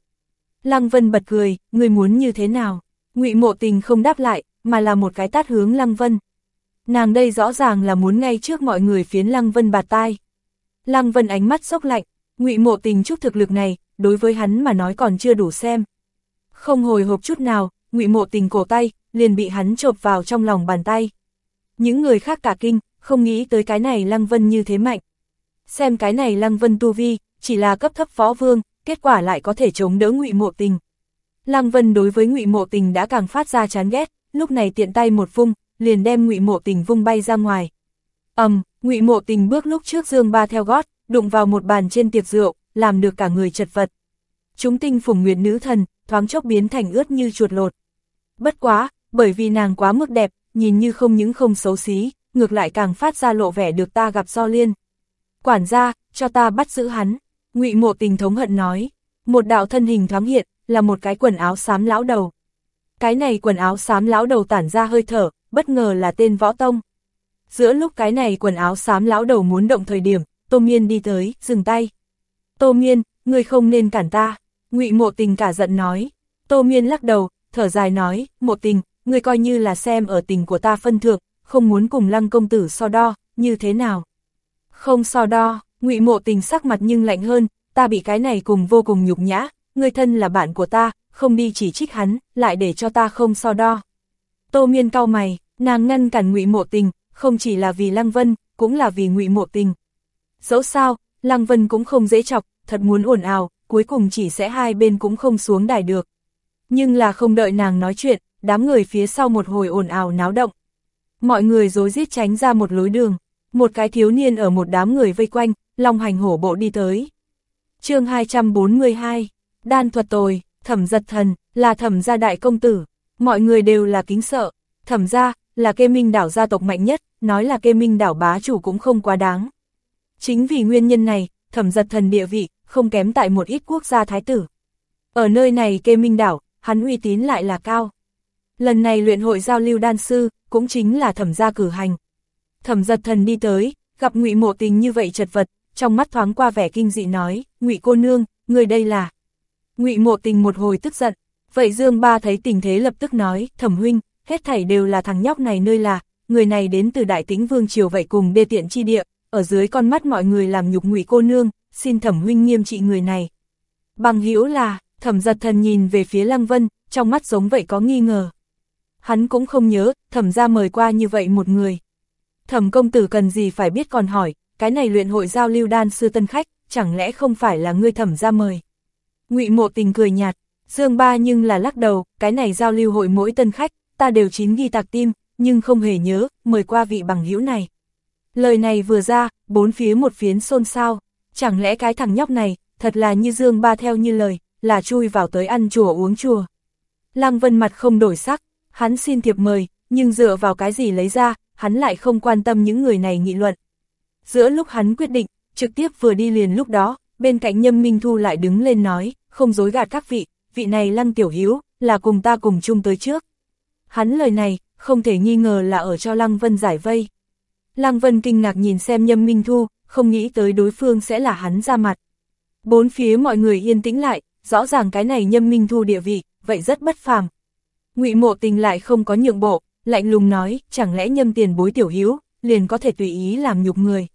Lăng Vân bật cười, ngươi muốn như thế nào? ngụy Mộ Tình không đáp lại, mà là một cái tát hướng Lăng Vân. Nàng đây rõ ràng là muốn ngay trước mọi người phiến Lăng Vân bạt tai. Lăng Vân ánh mắt sốc lạnh, ngụy Mộ Tình chút thực lực này, đối với hắn mà nói còn chưa đủ xem. Không hồi hộp chút nào, ngụy Mộ Tình cổ tay, liền bị hắn chộp vào trong lòng bàn tay. Những người khác cả kinh, không nghĩ tới cái này Lăng Vân như thế mạnh. Xem cái này Lăng Vân tu vi, chỉ là cấp thấp phó vương, kết quả lại có thể chống đỡ ngụy Mộ Tình. Lăng Vân đối với ngụy Mộ Tình đã càng phát ra chán ghét, lúc này tiện tay một vung, liền đem ngụy Mộ Tình vung bay ra ngoài. ầm, um, ngụy Mộ Tình bước lúc trước dương ba theo gót, đụng vào một bàn trên tiệc rượu, làm được cả người chật vật. Chúng tinh phủng nguyệt nữ thần, thoáng chốc biến thành ướt như chuột lột. Bất quá, bởi vì nàng quá mức đẹp, nhìn như không những không xấu xí, ngược lại càng phát ra lộ vẻ được ta gặp do liên. Quản gia, cho ta bắt giữ hắn, ngụy mộ tình thống hận nói. Một đạo thân hình thoáng hiện, là một cái quần áo xám lão đầu. Cái này quần áo xám lão đầu tản ra hơi thở, bất ngờ là tên võ tông. Giữa lúc cái này quần áo xám lão đầu muốn động thời điểm, Tô Miên đi tới, dừng tay. Tô Miên, ngươi không nên cản ta. ngụy mộ tình cả giận nói. Tô Miên lắc đầu, thở dài nói, mộ tình, ngươi coi như là xem ở tình của ta phân thượng, không muốn cùng lăng công tử so đo, như thế nào? Không so đo, ngụy mộ tình sắc mặt nhưng lạnh hơn, ta bị cái này cùng vô cùng nhục nhã, người thân là bạn của ta, không đi chỉ trích hắn, lại để cho ta không so đo. Tô miên cau mày, nàng ngăn cản ngụy mộ tình, không chỉ là vì Lăng Vân, cũng là vì ngụy mộ tình. Dẫu sao, Lăng Vân cũng không dễ chọc, thật muốn ồn ào, cuối cùng chỉ sẽ hai bên cũng không xuống đài được. Nhưng là không đợi nàng nói chuyện, đám người phía sau một hồi ồn ào náo động. Mọi người dối rít tránh ra một lối đường, một cái thiếu niên ở một đám người vây quanh, long hành hổ bộ đi tới. chương 242, đan thuật tồi, thẩm giật thần, là thẩm gia đại công tử, mọi người đều là kính sợ, thẩm gia, là kê minh đảo gia tộc mạnh nhất, nói là kê minh đảo bá chủ cũng không quá đáng. Chính vì nguyên nhân này, thẩm giật thần địa vị, không kém tại một ít quốc gia thái tử. Ở nơi này kê minh đảo, hắn uy tín lại là cao. Lần này luyện hội giao lưu đan sư, cũng chính là thẩm gia cử hành. Thẩm giật thần đi tới, gặp ngụy mộ tình như vậy chật vật, trong mắt thoáng qua vẻ kinh dị nói, ngụy cô nương, người đây là. ngụy mộ tình một hồi tức giận, vậy Dương Ba thấy tình thế lập tức nói, thẩm huynh, hết thảy đều là thằng nhóc này nơi là, người này đến từ đại tĩnh vương triều vậy cùng đê tiện chi địa, ở dưới con mắt mọi người làm nhục ngụy cô nương, xin thẩm huynh nghiêm trị người này. Bằng hữu là, thẩm giật thần nhìn về phía Lăng Vân, trong mắt giống vậy có nghi ngờ hắn cũng không nhớ, thẩm ra mời qua như vậy một người. Thẩm công tử cần gì phải biết còn hỏi, cái này luyện hội giao lưu đan sư tân khách, chẳng lẽ không phải là ngươi thẩm ra mời. ngụy mộ tình cười nhạt, Dương Ba nhưng là lắc đầu, cái này giao lưu hội mỗi tân khách, ta đều chín ghi tạc tim, nhưng không hề nhớ, mời qua vị bằng hữu này. Lời này vừa ra, bốn phía một phiến xôn xao, chẳng lẽ cái thằng nhóc này, thật là như Dương Ba theo như lời, là chui vào tới ăn chùa uống chùa. Lăng Vân mặt không đổi sắc, hắn xin thiệp mời, nhưng dựa vào cái gì lấy ra, hắn lại không quan tâm những người này nghị luận. Giữa lúc hắn quyết định, trực tiếp vừa đi liền lúc đó, bên cạnh Nhâm Minh Thu lại đứng lên nói, không dối gạt các vị, vị này Lăng Tiểu Hiếu, là cùng ta cùng chung tới trước. Hắn lời này, không thể nghi ngờ là ở cho Lăng Vân giải vây. Lăng Vân kinh ngạc nhìn xem Nhâm Minh Thu, không nghĩ tới đối phương sẽ là hắn ra mặt. Bốn phía mọi người yên tĩnh lại, rõ ràng cái này Nhâm Minh Thu địa vị, vậy rất bất phàm, ngụy mộ tình lại không có nhượng bộ, lạnh lùng nói, chẳng lẽ nhâm tiền bối tiểu hiếu, liền có thể tùy ý làm nhục người.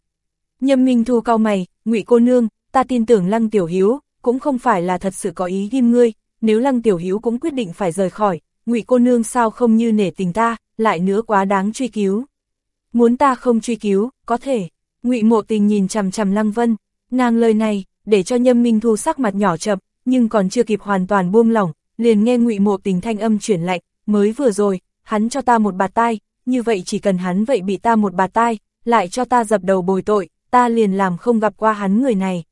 Nhâm Minh Thu cao mày, ngụy cô nương, ta tin tưởng Lăng Tiểu Hiếu, cũng không phải là thật sự có ý ghim ngươi, nếu Lăng Tiểu Hiếu cũng quyết định phải rời khỏi, ngụy cô nương sao không như nể tình ta, lại nữa quá đáng truy cứu. Muốn ta không truy cứu, có thể. ngụy mộ tình nhìn chằm chằm Lăng Vân, nàng lời này, để cho Nhâm Minh Thu sắc mặt nhỏ chậm, nhưng còn chưa kịp hoàn toàn buông lỏng, liền nghe ngụy mộ tình thanh âm chuyển lạnh, mới vừa rồi, hắn cho ta một bạt tai, như vậy chỉ cần hắn vậy bị ta một bạt tai, lại cho ta dập đầu bồi tội, ta liền làm không gặp qua hắn người này.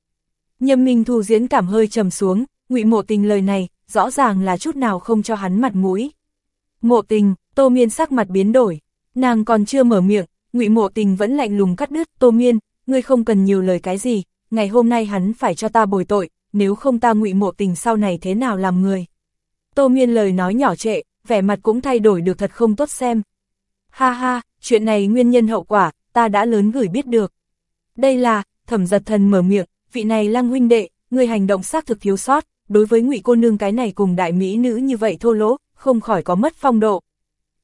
Nhâm Minh Thu diễn cảm hơi trầm xuống, ngụy mộ tình lời này, rõ ràng là chút nào không cho hắn mặt mũi. Mộ tình, Tô Miên sắc mặt biến đổi, nàng còn chưa mở miệng, ngụy mộ tình vẫn lạnh lùng cắt đứt, Tô Miên, ngươi không cần nhiều lời cái gì, ngày hôm nay hắn phải cho ta bồi tội, nếu không ta ngụy mộ tình sau này thế nào làm người. Tô Miên lời nói nhỏ trệ, vẻ mặt cũng thay đổi được thật không tốt xem. Ha ha, chuyện này nguyên nhân hậu quả, ta đã lớn gửi biết được. Đây là, thẩm giật thần mở miệng, vị này lăng huynh đệ, người hành động xác thực thiếu sót, đối với ngụy cô nương cái này cùng đại mỹ nữ như vậy thô lỗ, không khỏi có mất phong độ.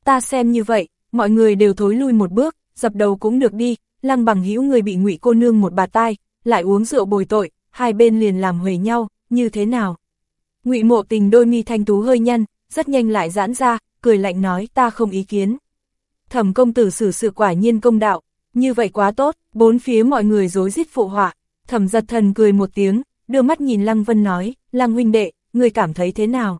Ta xem như vậy, mọi người đều thối lui một bước, dập đầu cũng được đi, lăng bằng hữu người bị ngụy cô nương một bà tai, lại uống rượu bồi tội, hai bên liền làm huề nhau, như thế nào? ngụy mộ tình đôi mi thanh tú hơi nhăn, rất nhanh lại giãn ra, cười lạnh nói ta không ý kiến. Thẩm công tử xử sự quả nhiên công đạo, như vậy quá tốt, bốn phía mọi người dối rít phụ họa. Thẩm giật thần cười một tiếng, đưa mắt nhìn Lăng Vân nói, Lăng huynh đệ, người cảm thấy thế nào?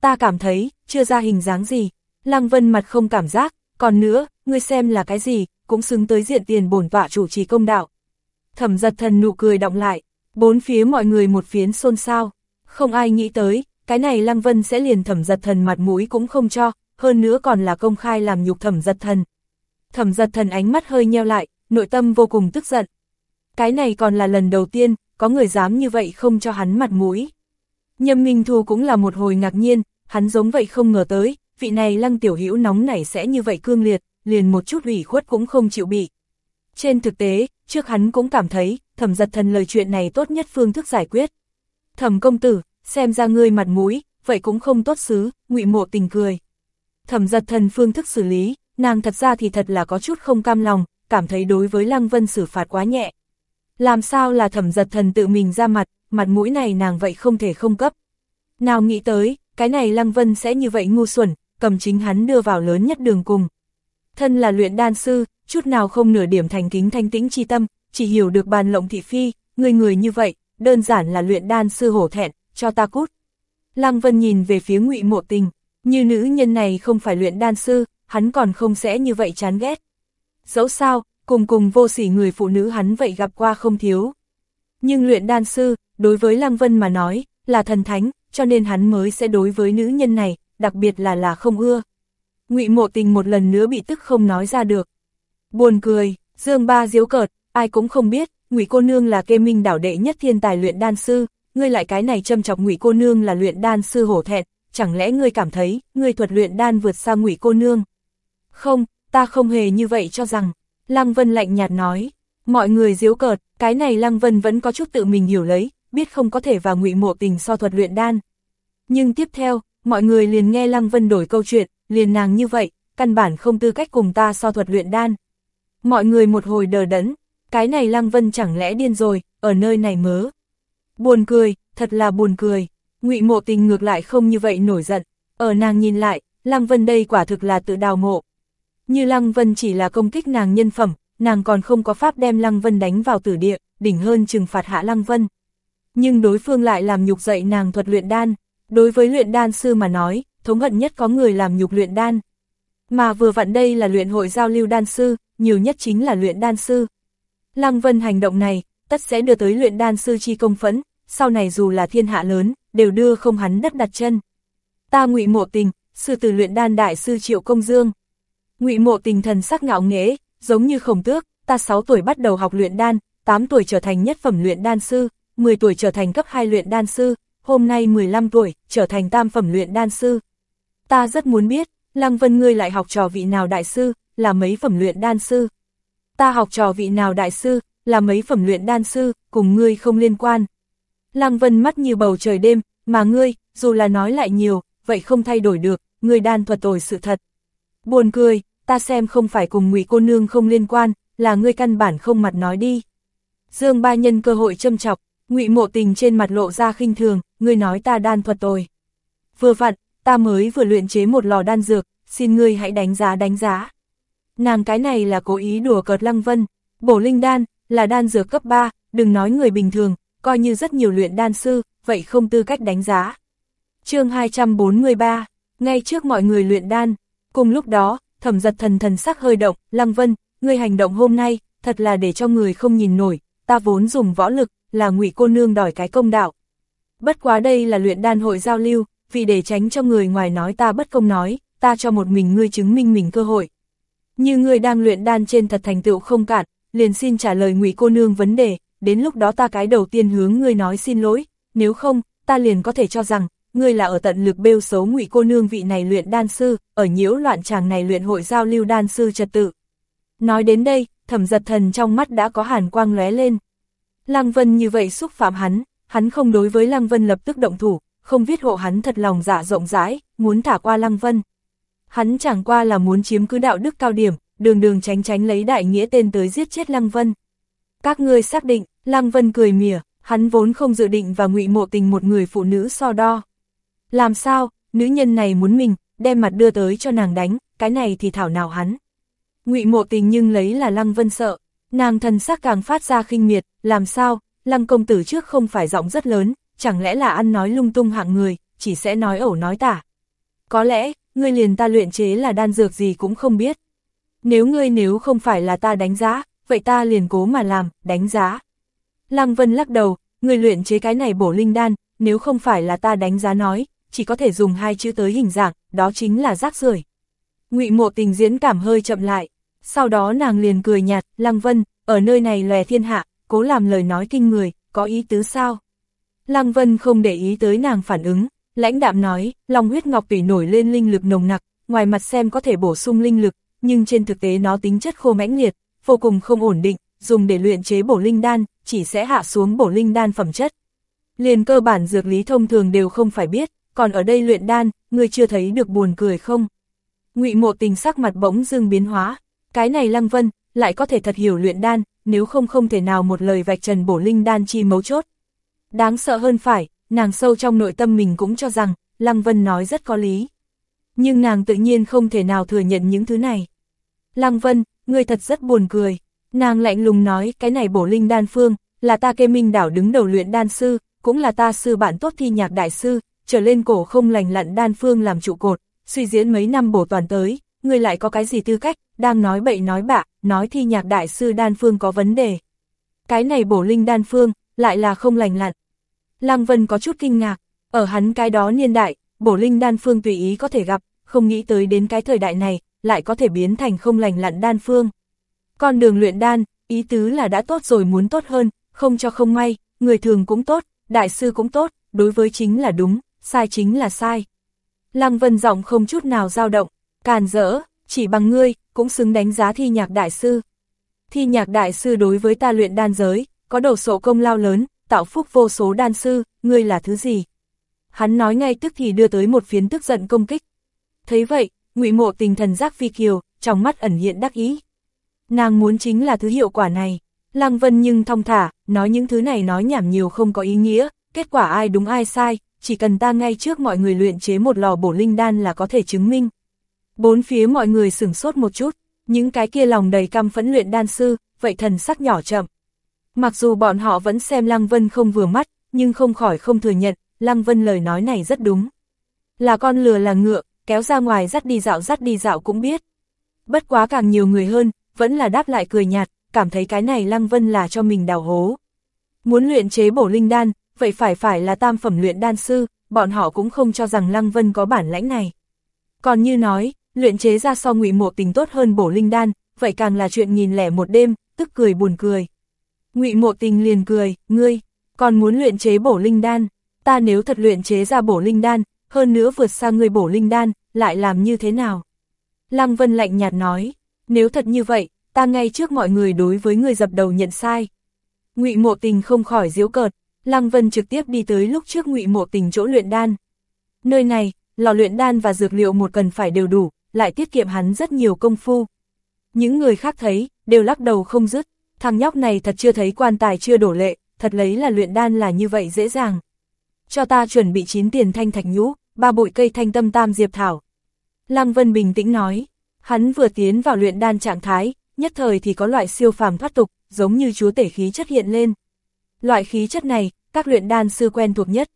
Ta cảm thấy, chưa ra hình dáng gì. Lăng Vân mặt không cảm giác, còn nữa, ngươi xem là cái gì, cũng xứng tới diện tiền bổn tọa chủ trì công đạo. Thẩm giật thần nụ cười động lại, bốn phía mọi người một phiến xôn xao, không ai nghĩ tới, cái này Lăng Vân sẽ liền thẩm giật thần mặt mũi cũng không cho, hơn nữa còn là công khai làm nhục thẩm giật thần. Thẩm giật thần ánh mắt hơi nheo lại, nội tâm vô cùng tức giận. Cái này còn là lần đầu tiên, có người dám như vậy không cho hắn mặt mũi. Nhâm Minh Thu cũng là một hồi ngạc nhiên, hắn giống vậy không ngờ tới, vị này lăng tiểu hữu nóng nảy sẽ như vậy cương liệt, liền một chút ủy khuất cũng không chịu bị. Trên thực tế, trước hắn cũng cảm thấy, thẩm giật thần lời chuyện này tốt nhất phương thức giải quyết. Thẩm công tử, xem ra ngươi mặt mũi, vậy cũng không tốt xứ, ngụy mộ tình cười. Thẩm giật thần phương thức xử lý, nàng thật ra thì thật là có chút không cam lòng, cảm thấy đối với Lăng Vân xử phạt quá nhẹ. Làm sao là thẩm giật thần tự mình ra mặt, mặt mũi này nàng vậy không thể không cấp. Nào nghĩ tới, cái này Lăng Vân sẽ như vậy ngu xuẩn, cầm chính hắn đưa vào lớn nhất đường cùng. Thân là luyện đan sư, chút nào không nửa điểm thành kính thanh tĩnh chi tâm, chỉ hiểu được bàn lộng thị phi, người người như vậy, đơn giản là luyện đan sư hổ thẹn, cho ta cút. Lăng Vân nhìn về phía ngụy mộ tình, như nữ nhân này không phải luyện đan sư, hắn còn không sẽ như vậy chán ghét. Dẫu sao, cùng cùng vô sỉ người phụ nữ hắn vậy gặp qua không thiếu. Nhưng luyện đan sư, đối với Lăng Vân mà nói, là thần thánh, cho nên hắn mới sẽ đối với nữ nhân này, đặc biệt là là không ưa. Ngụy Mộ Tình một lần nữa bị tức không nói ra được. Buồn cười, Dương Ba diếu cợt, ai cũng không biết, Ngụy cô nương là kê minh đảo đệ nhất thiên tài luyện đan sư, ngươi lại cái này châm chọc Ngụy cô nương là luyện đan sư hổ thẹn, chẳng lẽ ngươi cảm thấy, ngươi thuật luyện đan vượt xa Ngụy cô nương? Không, ta không hề như vậy cho rằng. Lăng Vân lạnh nhạt nói, mọi người diếu cợt, cái này Lăng Vân vẫn có chút tự mình hiểu lấy, biết không có thể vào ngụy mộ tình so thuật luyện đan. Nhưng tiếp theo, mọi người liền nghe Lăng Vân đổi câu chuyện, liền nàng như vậy, căn bản không tư cách cùng ta so thuật luyện đan. Mọi người một hồi đờ đẫn, cái này Lăng Vân chẳng lẽ điên rồi, ở nơi này mớ. Buồn cười, thật là buồn cười, ngụy mộ tình ngược lại không như vậy nổi giận, ở nàng nhìn lại, Lăng Vân đây quả thực là tự đào mộ. Như Lăng Vân chỉ là công kích nàng nhân phẩm, nàng còn không có pháp đem Lăng Vân đánh vào tử địa, đỉnh hơn trừng phạt hạ Lăng Vân. Nhưng đối phương lại làm nhục dậy nàng thuật luyện đan, đối với luyện đan sư mà nói, thống hận nhất có người làm nhục luyện đan. Mà vừa vặn đây là luyện hội giao lưu đan sư, nhiều nhất chính là luyện đan sư. Lăng Vân hành động này, tất sẽ đưa tới luyện đan sư chi công phẫn, sau này dù là thiên hạ lớn, đều đưa không hắn đất đặt chân. Ta ngụy mộ tình, sư từ luyện đan đại sư Triệu Công Dương. Ngụy Mộ Tình thần sắc ngạo nghễ, giống như khổng tước, ta 6 tuổi bắt đầu học luyện đan, 8 tuổi trở thành nhất phẩm luyện đan sư, 10 tuổi trở thành cấp 2 luyện đan sư, hôm nay 15 tuổi, trở thành tam phẩm luyện đan sư. Ta rất muốn biết, Lăng Vân ngươi lại học trò vị nào đại sư, là mấy phẩm luyện đan sư. Ta học trò vị nào đại sư, là mấy phẩm luyện đan sư, cùng ngươi không liên quan. Lăng Vân mắt như bầu trời đêm, mà ngươi, dù là nói lại nhiều, vậy không thay đổi được, ngươi đan thuật tồi sự thật. Buồn cười, ta xem không phải cùng ngụy cô nương không liên quan, là ngươi căn bản không mặt nói đi. Dương ba nhân cơ hội châm chọc, ngụy mộ tình trên mặt lộ ra khinh thường, ngươi nói ta đan thuật tồi. Vừa vặn, ta mới vừa luyện chế một lò đan dược, xin ngươi hãy đánh giá đánh giá. Nàng cái này là cố ý đùa cợt lăng vân, bổ linh đan, là đan dược cấp 3, đừng nói người bình thường, coi như rất nhiều luyện đan sư, vậy không tư cách đánh giá. chương 243, ngay trước mọi người luyện đan, Cùng lúc đó, thẩm giật thần thần sắc hơi động, Lăng Vân, ngươi hành động hôm nay, thật là để cho người không nhìn nổi, ta vốn dùng võ lực, là ngụy cô nương đòi cái công đạo. Bất quá đây là luyện đan hội giao lưu, vì để tránh cho người ngoài nói ta bất công nói, ta cho một mình ngươi chứng minh mình cơ hội. Như ngươi đang luyện đan trên thật thành tựu không cạn, liền xin trả lời ngụy cô nương vấn đề, đến lúc đó ta cái đầu tiên hướng ngươi nói xin lỗi, nếu không, ta liền có thể cho rằng, ngươi là ở tận lực bêu xấu ngụy cô nương vị này luyện đan sư, ở nhiễu loạn chàng này luyện hội giao lưu đan sư trật tự. Nói đến đây, thẩm giật thần trong mắt đã có hàn quang lóe lên. Lăng Vân như vậy xúc phạm hắn, hắn không đối với Lăng Vân lập tức động thủ, không viết hộ hắn thật lòng dạ rộng rãi, muốn thả qua Lăng Vân. Hắn chẳng qua là muốn chiếm cứ đạo đức cao điểm, đường đường tránh tránh lấy đại nghĩa tên tới giết chết Lăng Vân. Các ngươi xác định, Lăng Vân cười mỉa, hắn vốn không dự định và ngụy mộ tình một người phụ nữ so đo. Làm sao, nữ nhân này muốn mình, đem mặt đưa tới cho nàng đánh, cái này thì thảo nào hắn. ngụy mộ tình nhưng lấy là Lăng Vân sợ, nàng thần sắc càng phát ra khinh miệt, làm sao, Lăng công tử trước không phải giọng rất lớn, chẳng lẽ là ăn nói lung tung hạng người, chỉ sẽ nói ẩu nói tả. Có lẽ, ngươi liền ta luyện chế là đan dược gì cũng không biết. Nếu ngươi nếu không phải là ta đánh giá, vậy ta liền cố mà làm, đánh giá. Lăng Vân lắc đầu, người luyện chế cái này bổ linh đan, nếu không phải là ta đánh giá nói, chỉ có thể dùng hai chữ tới hình dạng, đó chính là rác rưởi. Ngụy Mộ Tình diễn cảm hơi chậm lại, sau đó nàng liền cười nhạt, Lăng Vân, ở nơi này lòe thiên hạ, cố làm lời nói kinh người, có ý tứ sao? Lăng Vân không để ý tới nàng phản ứng, lãnh đạm nói, lòng huyết ngọc tùy nổi lên linh lực nồng nặc, ngoài mặt xem có thể bổ sung linh lực, nhưng trên thực tế nó tính chất khô mãnh liệt, vô cùng không ổn định, dùng để luyện chế bổ linh đan, chỉ sẽ hạ xuống bổ linh đan phẩm chất. Liền cơ bản dược lý thông thường đều không phải biết, còn ở đây luyện đan, người chưa thấy được buồn cười không? Ngụy Mộ Tình sắc mặt bỗng dưng biến hóa, cái này Lăng Vân lại có thể thật hiểu luyện đan, nếu không không thể nào một lời vạch trần bổ linh đan chi mấu chốt. Đáng sợ hơn phải, nàng sâu trong nội tâm mình cũng cho rằng, Lăng Vân nói rất có lý. Nhưng nàng tự nhiên không thể nào thừa nhận những thứ này. Lăng Vân, người thật rất buồn cười. Nàng lạnh lùng nói, cái này bổ linh đan phương, là ta kê minh đảo đứng đầu luyện đan sư, cũng là ta sư bạn tốt thi nhạc đại sư, trở lên cổ không lành lặn đan phương làm trụ cột, suy diễn mấy năm bổ toàn tới, người lại có cái gì tư cách, đang nói bậy nói bạ, nói thi nhạc đại sư đan phương có vấn đề. Cái này bổ linh đan phương, lại là không lành lặn. Lăng Vân có chút kinh ngạc, ở hắn cái đó niên đại, bổ linh đan phương tùy ý có thể gặp, không nghĩ tới đến cái thời đại này, lại có thể biến thành không lành lặn đan phương. Con đường luyện đan, ý tứ là đã tốt rồi muốn tốt hơn, không cho không may, người thường cũng tốt, đại sư cũng tốt, đối với chính là đúng, sai chính là sai. Lăng Vân giọng không chút nào dao động, càn rỡ, chỉ bằng ngươi, cũng xứng đánh giá thi nhạc đại sư. Thi nhạc đại sư đối với ta luyện đan giới, có đầu sổ công lao lớn, tạo phúc vô số đan sư, ngươi là thứ gì? Hắn nói ngay tức thì đưa tới một phiến tức giận công kích. Thấy vậy, ngụy mộ tình thần giác phi kiều, trong mắt ẩn hiện đắc ý. Nàng muốn chính là thứ hiệu quả này. Lăng Vân nhưng thong thả, nói những thứ này nói nhảm nhiều không có ý nghĩa, kết quả ai đúng ai sai, chỉ cần ta ngay trước mọi người luyện chế một lò bổ linh đan là có thể chứng minh. Bốn phía mọi người sửng sốt một chút, những cái kia lòng đầy căm phẫn luyện đan sư, vậy thần sắc nhỏ chậm. Mặc dù bọn họ vẫn xem Lăng Vân không vừa mắt, nhưng không khỏi không thừa nhận, Lăng Vân lời nói này rất đúng. Là con lừa là ngựa, kéo ra ngoài dắt đi dạo dắt đi dạo cũng biết. Bất quá càng nhiều người hơn, vẫn là đáp lại cười nhạt, cảm thấy cái này Lăng Vân là cho mình đào hố. Muốn luyện chế bổ linh đan, vậy phải phải là tam phẩm luyện đan sư, bọn họ cũng không cho rằng Lăng Vân có bản lãnh này. Còn như nói, luyện chế ra so ngụy mộ tình tốt hơn bổ linh đan, vậy càng là chuyện nghìn lẻ một đêm, tức cười buồn cười ngụy mộ tình liền cười, ngươi, còn muốn luyện chế bổ linh đan, ta nếu thật luyện chế ra bổ linh đan, hơn nữa vượt xa ngươi bổ linh đan, lại làm như thế nào? Lăng Vân lạnh nhạt nói, nếu thật như vậy, ta ngay trước mọi người đối với người dập đầu nhận sai. Ngụy Mộ Tình không khỏi giễu cợt, Lăng Vân trực tiếp đi tới lúc trước Ngụy Mộ Tình chỗ luyện đan. Nơi này, lò luyện đan và dược liệu một cần phải đều đủ, lại tiết kiệm hắn rất nhiều công phu. Những người khác thấy, đều lắc đầu không dứt, thằng nhóc này thật chưa thấy quan tài chưa đổ lệ, thật lấy là luyện đan là như vậy dễ dàng. Cho ta chuẩn bị chín tiền thanh thạch nhũ, ba bụi cây thanh tâm tam diệp thảo. Lăng Vân bình tĩnh nói, hắn vừa tiến vào luyện đan trạng thái, nhất thời thì có loại siêu phàm thoát tục, giống như chúa tể khí chất hiện lên. Loại khí chất này, các luyện đan sư quen thuộc nhất.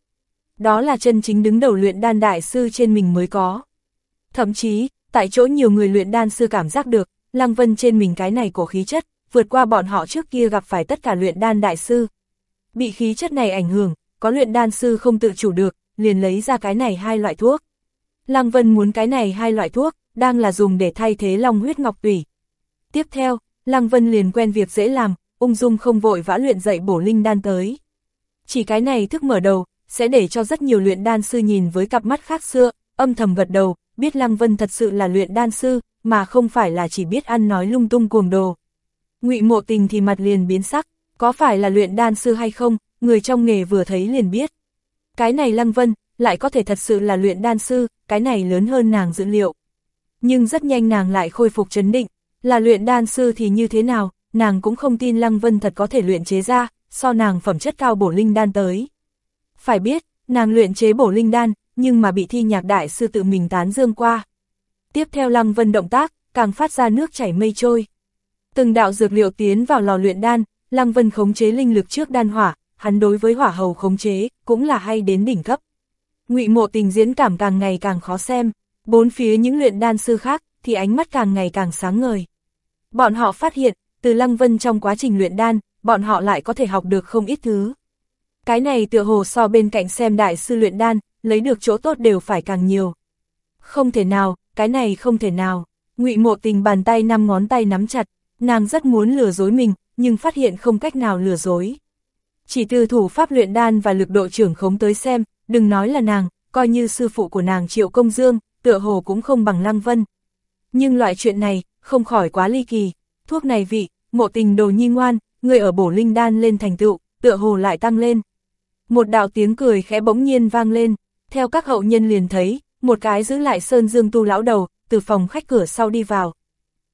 Đó là chân chính đứng đầu luyện đan đại sư trên mình mới có. Thậm chí, tại chỗ nhiều người luyện đan sư cảm giác được, Lăng Vân trên mình cái này cổ khí chất, vượt qua bọn họ trước kia gặp phải tất cả luyện đan đại sư. Bị khí chất này ảnh hưởng, có luyện đan sư không tự chủ được, liền lấy ra cái này hai loại thuốc. Lăng Vân muốn cái này hai loại thuốc, đang là dùng để thay thế long huyết ngọc tủy. Tiếp theo, Lăng Vân liền quen việc dễ làm, ung dung không vội vã luyện dậy bổ linh đan tới. Chỉ cái này thức mở đầu, sẽ để cho rất nhiều luyện đan sư nhìn với cặp mắt khác xưa, âm thầm gật đầu, biết Lăng Vân thật sự là luyện đan sư, mà không phải là chỉ biết ăn nói lung tung cuồng đồ. Ngụy Mộ Tình thì mặt liền biến sắc, có phải là luyện đan sư hay không, người trong nghề vừa thấy liền biết. Cái này Lăng Vân, lại có thể thật sự là luyện đan sư, cái này lớn hơn nàng dự liệu. Nhưng rất nhanh nàng lại khôi phục chấn định, là luyện đan sư thì như thế nào, nàng cũng không tin Lăng Vân thật có thể luyện chế ra, so nàng phẩm chất cao bổ linh đan tới. Phải biết, nàng luyện chế bổ linh đan, nhưng mà bị thi nhạc đại sư tự mình tán dương qua. Tiếp theo Lăng Vân động tác, càng phát ra nước chảy mây trôi. Từng đạo dược liệu tiến vào lò luyện đan, Lăng Vân khống chế linh lực trước đan hỏa, hắn đối với hỏa hầu khống chế, cũng là hay đến đỉnh cấp. Ngụy Mộ Tình diễn cảm càng ngày càng khó xem, bốn phía những luyện đan sư khác thì ánh mắt càng ngày càng sáng ngời. Bọn họ phát hiện, từ Lăng Vân trong quá trình luyện đan, bọn họ lại có thể học được không ít thứ. Cái này tựa hồ so bên cạnh xem đại sư luyện đan, lấy được chỗ tốt đều phải càng nhiều. Không thể nào, cái này không thể nào. Ngụy Mộ Tình bàn tay năm ngón tay nắm chặt, nàng rất muốn lừa dối mình, nhưng phát hiện không cách nào lừa dối. Chỉ từ thủ pháp luyện đan và lực độ trưởng khống tới xem, đừng nói là nàng, coi như sư phụ của nàng Triệu Công Dương, tựa hồ cũng không bằng Lăng Vân. Nhưng loại chuyện này, không khỏi quá ly kỳ, thuốc này vị, mộ tình đồ nhi ngoan, người ở bổ linh đan lên thành tựu, tựa hồ lại tăng lên. Một đạo tiếng cười khẽ bỗng nhiên vang lên, theo các hậu nhân liền thấy, một cái giữ lại sơn dương tu lão đầu, từ phòng khách cửa sau đi vào.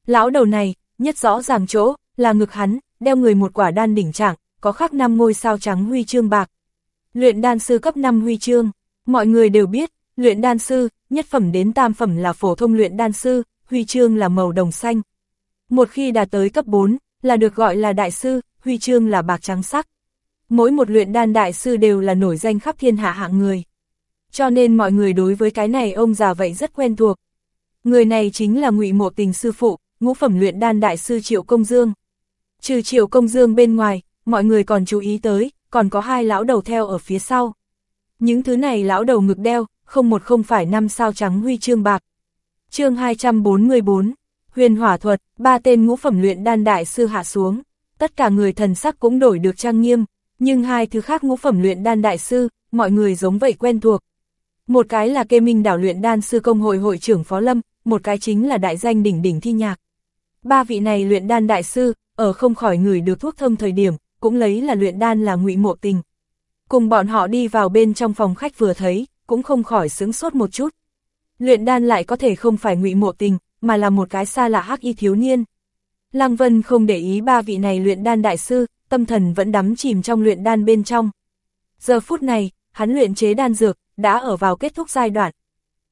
Lão đầu này, nhất rõ ràng chỗ, là ngực hắn, đeo người một quả đan đỉnh trạng, có khắc năm ngôi sao trắng huy chương bạc. Luyện đan sư cấp 5 huy chương, mọi người đều biết, luyện đan sư, nhất phẩm đến tam phẩm là phổ thông luyện đan sư, huy chương là màu đồng xanh. Một khi đạt tới cấp 4, là được gọi là đại sư, huy chương là bạc trắng sắc. Mỗi một luyện đan đại sư đều là nổi danh khắp thiên hạ hạng người. Cho nên mọi người đối với cái này ông già vậy rất quen thuộc. Người này chính là ngụy Mộ Tình sư phụ, ngũ phẩm luyện đan đại sư Triệu Công Dương. Trừ Triệu Công Dương bên ngoài, mọi người còn chú ý tới, còn có hai lão đầu theo ở phía sau. Những thứ này lão đầu ngực đeo, không một không phải năm sao trắng huy chương bạc. chương 244, huyền hỏa thuật, ba tên ngũ phẩm luyện đan đại sư hạ xuống. Tất cả người thần sắc cũng đổi được trang nghiêm, nhưng hai thứ khác ngũ phẩm luyện đan đại sư, mọi người giống vậy quen thuộc. Một cái là kê minh đảo luyện đan sư công hội hội trưởng Phó Lâm, một cái chính là đại danh đỉnh đỉnh thi nhạc. Ba vị này luyện đan đại sư, ở không khỏi người được thuốc thơm thời điểm, cũng lấy là luyện đan là ngụy mộ tình. Cùng bọn họ đi vào bên trong phòng khách vừa thấy, cũng không khỏi sướng sốt một chút. Luyện đan lại có thể không phải ngụy mộ tình, mà là một cái xa lạ hắc y thiếu niên. Lăng Vân không để ý ba vị này luyện đan đại sư, tâm thần vẫn đắm chìm trong luyện đan bên trong. Giờ phút này, hắn luyện chế đan dược, đã ở vào kết thúc giai đoạn.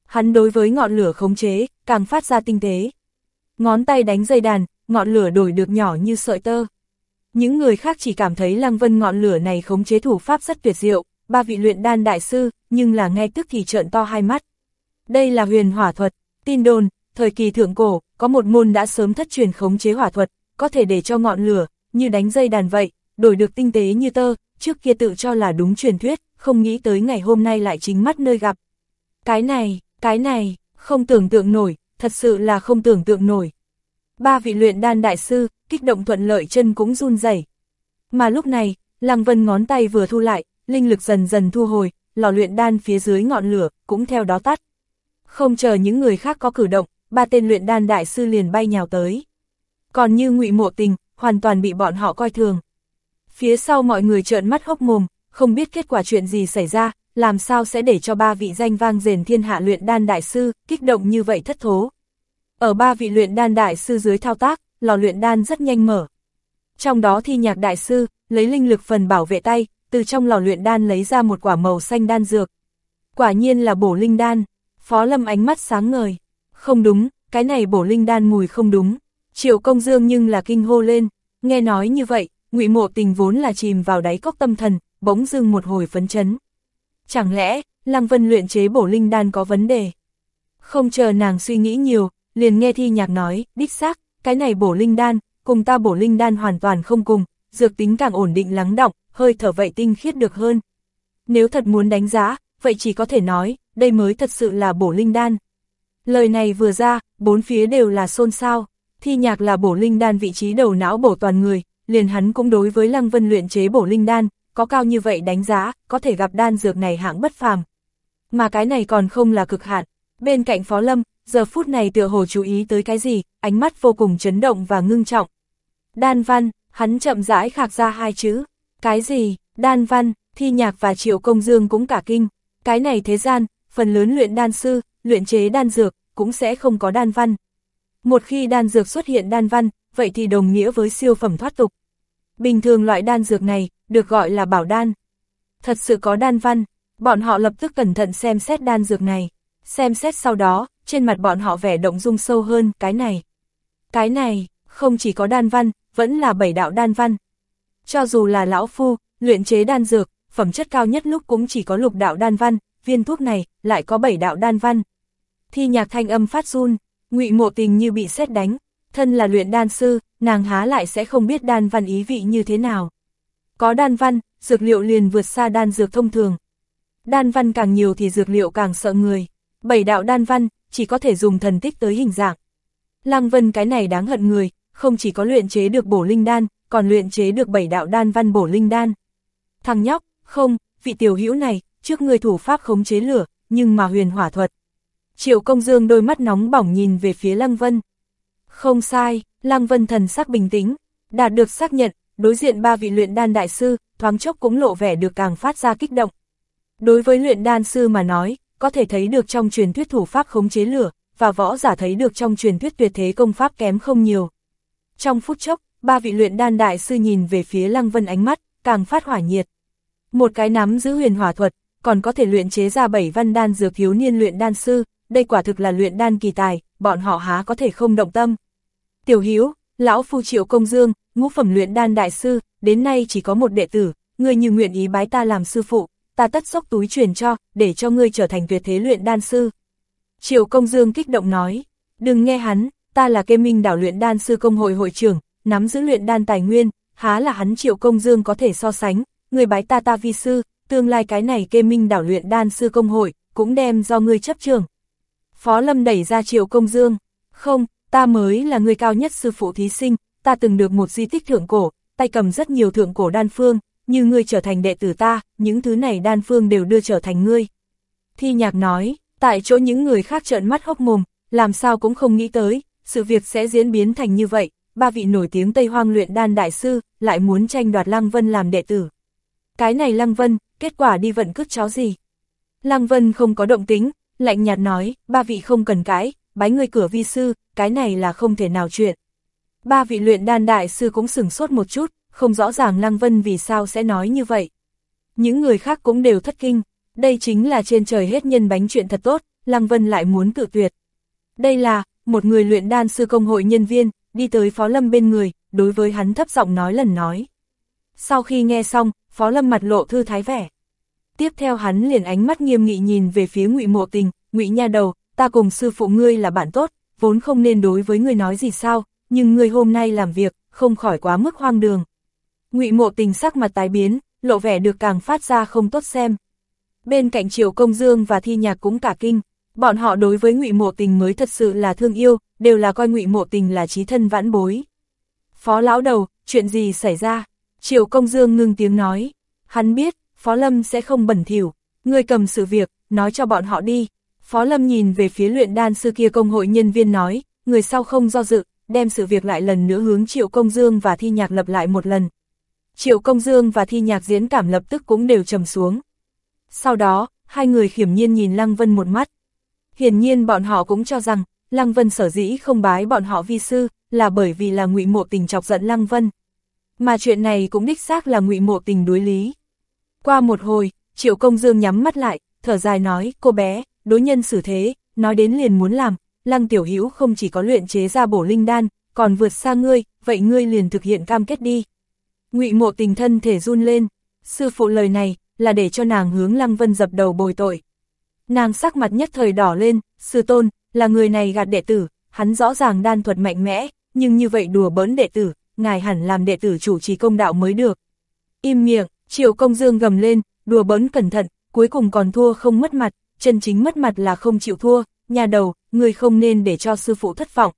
Hắn đối với ngọn lửa khống chế, càng phát ra tinh tế. Ngón tay đánh dây đàn, ngọn lửa đổi được nhỏ như sợi tơ. Những người khác chỉ cảm thấy Lăng Vân ngọn lửa này khống chế thủ pháp rất tuyệt diệu, ba vị luyện đan đại sư, nhưng là ngay tức thì trợn to hai mắt. Đây là huyền hỏa thuật, tin đồn, thời kỳ thượng cổ, có một môn đã sớm thất truyền khống chế hỏa thuật, có thể để cho ngọn lửa, như đánh dây đàn vậy, đổi được tinh tế như tơ, trước kia tự cho là đúng truyền thuyết, không nghĩ tới ngày hôm nay lại chính mắt nơi gặp. Cái này, cái này, không tưởng tượng nổi, thật sự là không tưởng tượng nổi. Ba vị luyện đan đại sư, kích động thuận lợi chân cũng run rẩy. Mà lúc này, Lăng Vân ngón tay vừa thu lại, linh lực dần dần thu hồi, lò luyện đan phía dưới ngọn lửa cũng theo đó tắt. Không chờ những người khác có cử động, ba tên luyện đan đại sư liền bay nhào tới. Còn như ngụy Mộ Tình, hoàn toàn bị bọn họ coi thường. Phía sau mọi người trợn mắt hốc mồm, không biết kết quả chuyện gì xảy ra, làm sao sẽ để cho ba vị danh vang rền thiên hạ luyện đan đại sư, kích động như vậy thất thố. Ở ba vị luyện đan đại sư dưới thao tác, lò luyện đan rất nhanh mở. Trong đó thi nhạc đại sư, lấy linh lực phần bảo vệ tay, từ trong lò luyện đan lấy ra một quả màu xanh đan dược. Quả nhiên là bổ linh đan, phó lâm ánh mắt sáng ngời. Không đúng, cái này bổ linh đan mùi không đúng. Triệu công dương nhưng là kinh hô lên, nghe nói như vậy, ngụy mộ tình vốn là chìm vào đáy cốc tâm thần, bỗng dưng một hồi phấn chấn. Chẳng lẽ, Lăng Vân luyện chế bổ linh đan có vấn đề? Không chờ nàng suy nghĩ nhiều, liền nghe thi nhạc nói, đích xác, cái này bổ linh đan, cùng ta bổ linh đan hoàn toàn không cùng, dược tính càng ổn định lắng động, hơi thở vậy tinh khiết được hơn. Nếu thật muốn đánh giá, vậy chỉ có thể nói, đây mới thật sự là bổ linh đan. Lời này vừa ra, bốn phía đều là xôn xao, thi nhạc là bổ linh đan vị trí đầu não bổ toàn người, liền hắn cũng đối với Lăng Vân luyện chế bổ linh đan, có cao như vậy đánh giá, có thể gặp đan dược này hạng bất phàm. Mà cái này còn không là cực hạn. Bên cạnh Phó Lâm, giờ phút này tựa hồ chú ý tới cái gì, ánh mắt vô cùng chấn động và ngưng trọng. Đan văn, hắn chậm rãi khạc ra hai chữ. Cái gì, Đan văn, thi nhạc và triệu công dương cũng cả kinh. Cái này thế gian, phần lớn luyện đan sư, luyện chế đan dược, cũng sẽ không có đan văn. Một khi đan dược xuất hiện đan văn, vậy thì đồng nghĩa với siêu phẩm thoát tục. Bình thường loại đan dược này, được gọi là bảo đan. Thật sự có đan văn, bọn họ lập tức cẩn thận xem xét đan dược này. Xem xét sau đó, trên mặt bọn họ vẻ động dung sâu hơn, cái này. Cái này, không chỉ có đan văn, vẫn là bảy đạo đan văn. Cho dù là lão phu, luyện chế đan dược, phẩm chất cao nhất lúc cũng chỉ có lục đạo đan văn, viên thuốc này lại có bảy đạo đan văn. Thi nhạc thanh âm phát run, ngụy mộ tình như bị xét đánh, thân là luyện đan sư, nàng há lại sẽ không biết đan văn ý vị như thế nào. Có đan văn, dược liệu liền vượt xa đan dược thông thường. Đan văn càng nhiều thì dược liệu càng sợ người. Bảy đạo đan văn, chỉ có thể dùng thần tích tới hình dạng. Lăng Vân cái này đáng hận người, không chỉ có luyện chế được bổ linh đan, còn luyện chế được bảy đạo đan văn bổ linh đan. Thằng nhóc, không, vị tiểu hữu này, trước người thủ pháp khống chế lửa, nhưng mà huyền hỏa thuật. Triệu công dương đôi mắt nóng bỏng nhìn về phía Lăng Vân. Không sai, Lăng Vân thần sắc bình tĩnh, đạt được xác nhận, đối diện ba vị luyện đan đại sư, thoáng chốc cũng lộ vẻ được càng phát ra kích động. Đối với luyện đan sư mà nói, có thể thấy được trong truyền thuyết thủ pháp khống chế lửa, và võ giả thấy được trong truyền thuyết tuyệt thế công pháp kém không nhiều. Trong phút chốc, ba vị luyện đan đại sư nhìn về phía Lăng Vân ánh mắt, càng phát hỏa nhiệt. Một cái nắm giữ huyền hỏa thuật, còn có thể luyện chế ra bảy văn đan dược thiếu niên luyện đan sư, đây quả thực là luyện đan kỳ tài, bọn họ há có thể không động tâm. Tiểu Hiếu, lão phu Triệu Công Dương, ngũ phẩm luyện đan đại sư, đến nay chỉ có một đệ tử, người như nguyện ý bái ta làm sư phụ, ta tất sốc túi truyền cho, để cho ngươi trở thành tuyệt thế luyện đan sư. Triệu Công Dương kích động nói, đừng nghe hắn, ta là kê minh đảo luyện đan sư công hội hội trưởng, nắm giữ luyện đan tài nguyên, há là hắn Triệu Công Dương có thể so sánh, người bái ta ta vi sư, tương lai cái này kê minh đảo luyện đan sư công hội, cũng đem do ngươi chấp trường. Phó Lâm đẩy ra Triệu Công Dương, không, ta mới là người cao nhất sư phụ thí sinh, ta từng được một di tích thượng cổ, tay cầm rất nhiều thượng cổ đan phương, như ngươi trở thành đệ tử ta, những thứ này đan phương đều đưa trở thành ngươi. Thi nhạc nói, tại chỗ những người khác trợn mắt hốc mồm, làm sao cũng không nghĩ tới, sự việc sẽ diễn biến thành như vậy, ba vị nổi tiếng Tây Hoang luyện đan đại sư, lại muốn tranh đoạt Lăng Vân làm đệ tử. Cái này Lăng Vân, kết quả đi vận cướp chó gì? Lăng Vân không có động tính, lạnh nhạt nói, ba vị không cần cãi, bái người cửa vi sư, cái này là không thể nào chuyện. Ba vị luyện đan đại sư cũng sửng sốt một chút, không rõ ràng Lăng Vân vì sao sẽ nói như vậy. Những người khác cũng đều thất kinh, đây chính là trên trời hết nhân bánh chuyện thật tốt, Lăng Vân lại muốn cự tuyệt. Đây là, một người luyện đan sư công hội nhân viên, đi tới Phó Lâm bên người, đối với hắn thấp giọng nói lần nói. Sau khi nghe xong, Phó Lâm mặt lộ thư thái vẻ. Tiếp theo hắn liền ánh mắt nghiêm nghị nhìn về phía ngụy Mộ Tình, ngụy nha đầu, ta cùng sư phụ ngươi là bạn tốt, vốn không nên đối với ngươi nói gì sao, nhưng ngươi hôm nay làm việc, không khỏi quá mức hoang đường. Ngụy Mộ Tình sắc mặt tái biến, lộ vẻ được càng phát ra không tốt xem. Bên cạnh Triệu Công Dương và Thi Nhạc cũng cả kinh, bọn họ đối với Ngụy Mộ Tình mới thật sự là thương yêu, đều là coi Ngụy Mộ Tình là trí thân vãn bối. Phó lão đầu, chuyện gì xảy ra? Triệu Công Dương ngưng tiếng nói, hắn biết, Phó Lâm sẽ không bẩn thỉu, người cầm sự việc, nói cho bọn họ đi. Phó Lâm nhìn về phía luyện đan sư kia công hội nhân viên nói, người sau không do dự, đem sự việc lại lần nữa hướng Triệu Công Dương và Thi Nhạc lập lại một lần. Triệu Công Dương và Thi Nhạc diễn cảm lập tức cũng đều trầm xuống. Sau đó, hai người khiểm nhiên nhìn Lăng Vân một mắt. Hiển nhiên bọn họ cũng cho rằng, Lăng Vân sở dĩ không bái bọn họ vi sư, là bởi vì là ngụy mộ tình chọc giận Lăng Vân. Mà chuyện này cũng đích xác là ngụy mộ tình đối lý. Qua một hồi, Triệu Công Dương nhắm mắt lại, thở dài nói, cô bé, đối nhân xử thế, nói đến liền muốn làm, Lăng Tiểu Hữu không chỉ có luyện chế ra bổ linh đan, còn vượt xa ngươi, vậy ngươi liền thực hiện cam kết đi. Ngụy Mộ Tình thân thể run lên, sư phụ lời này là để cho nàng hướng Lăng Vân dập đầu bồi tội. Nàng sắc mặt nhất thời đỏ lên, sư tôn, là người này gạt đệ tử, hắn rõ ràng đan thuật mạnh mẽ, nhưng như vậy đùa bỡn đệ tử, ngài hẳn làm đệ tử chủ trì công đạo mới được. Im miệng, Triệu Công Dương gầm lên, đùa bỡn cẩn thận, cuối cùng còn thua không mất mặt, chân chính mất mặt là không chịu thua, nhà đầu, người không nên để cho sư phụ thất vọng.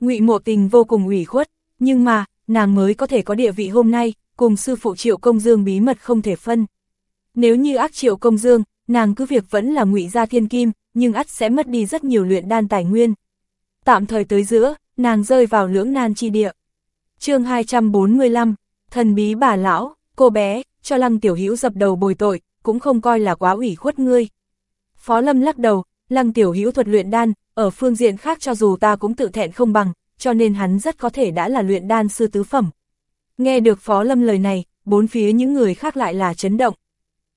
Ngụy Mộ Tình vô cùng ủy khuất, nhưng mà, nàng mới có thể có địa vị hôm nay, cùng sư phụ Triệu Công Dương bí mật không thể phân. Nếu như ác Triệu Công Dương, nàng cứ việc vẫn là ngụy gia thiên kim, nhưng ắt sẽ mất đi rất nhiều luyện đan tài nguyên. Tạm thời tới giữa, nàng rơi vào lưỡng nan chi địa. chương 245, thần bí bà lão, cô bé, cho Lăng Tiểu Hữu dập đầu bồi tội, cũng không coi là quá ủy khuất ngươi. Phó Lâm lắc đầu, Lăng Tiểu Hữu thuật luyện đan, ở phương diện khác cho dù ta cũng tự thẹn không bằng, cho nên hắn rất có thể đã là luyện đan sư tứ phẩm. Nghe được Phó Lâm lời này, bốn phía những người khác lại là chấn động.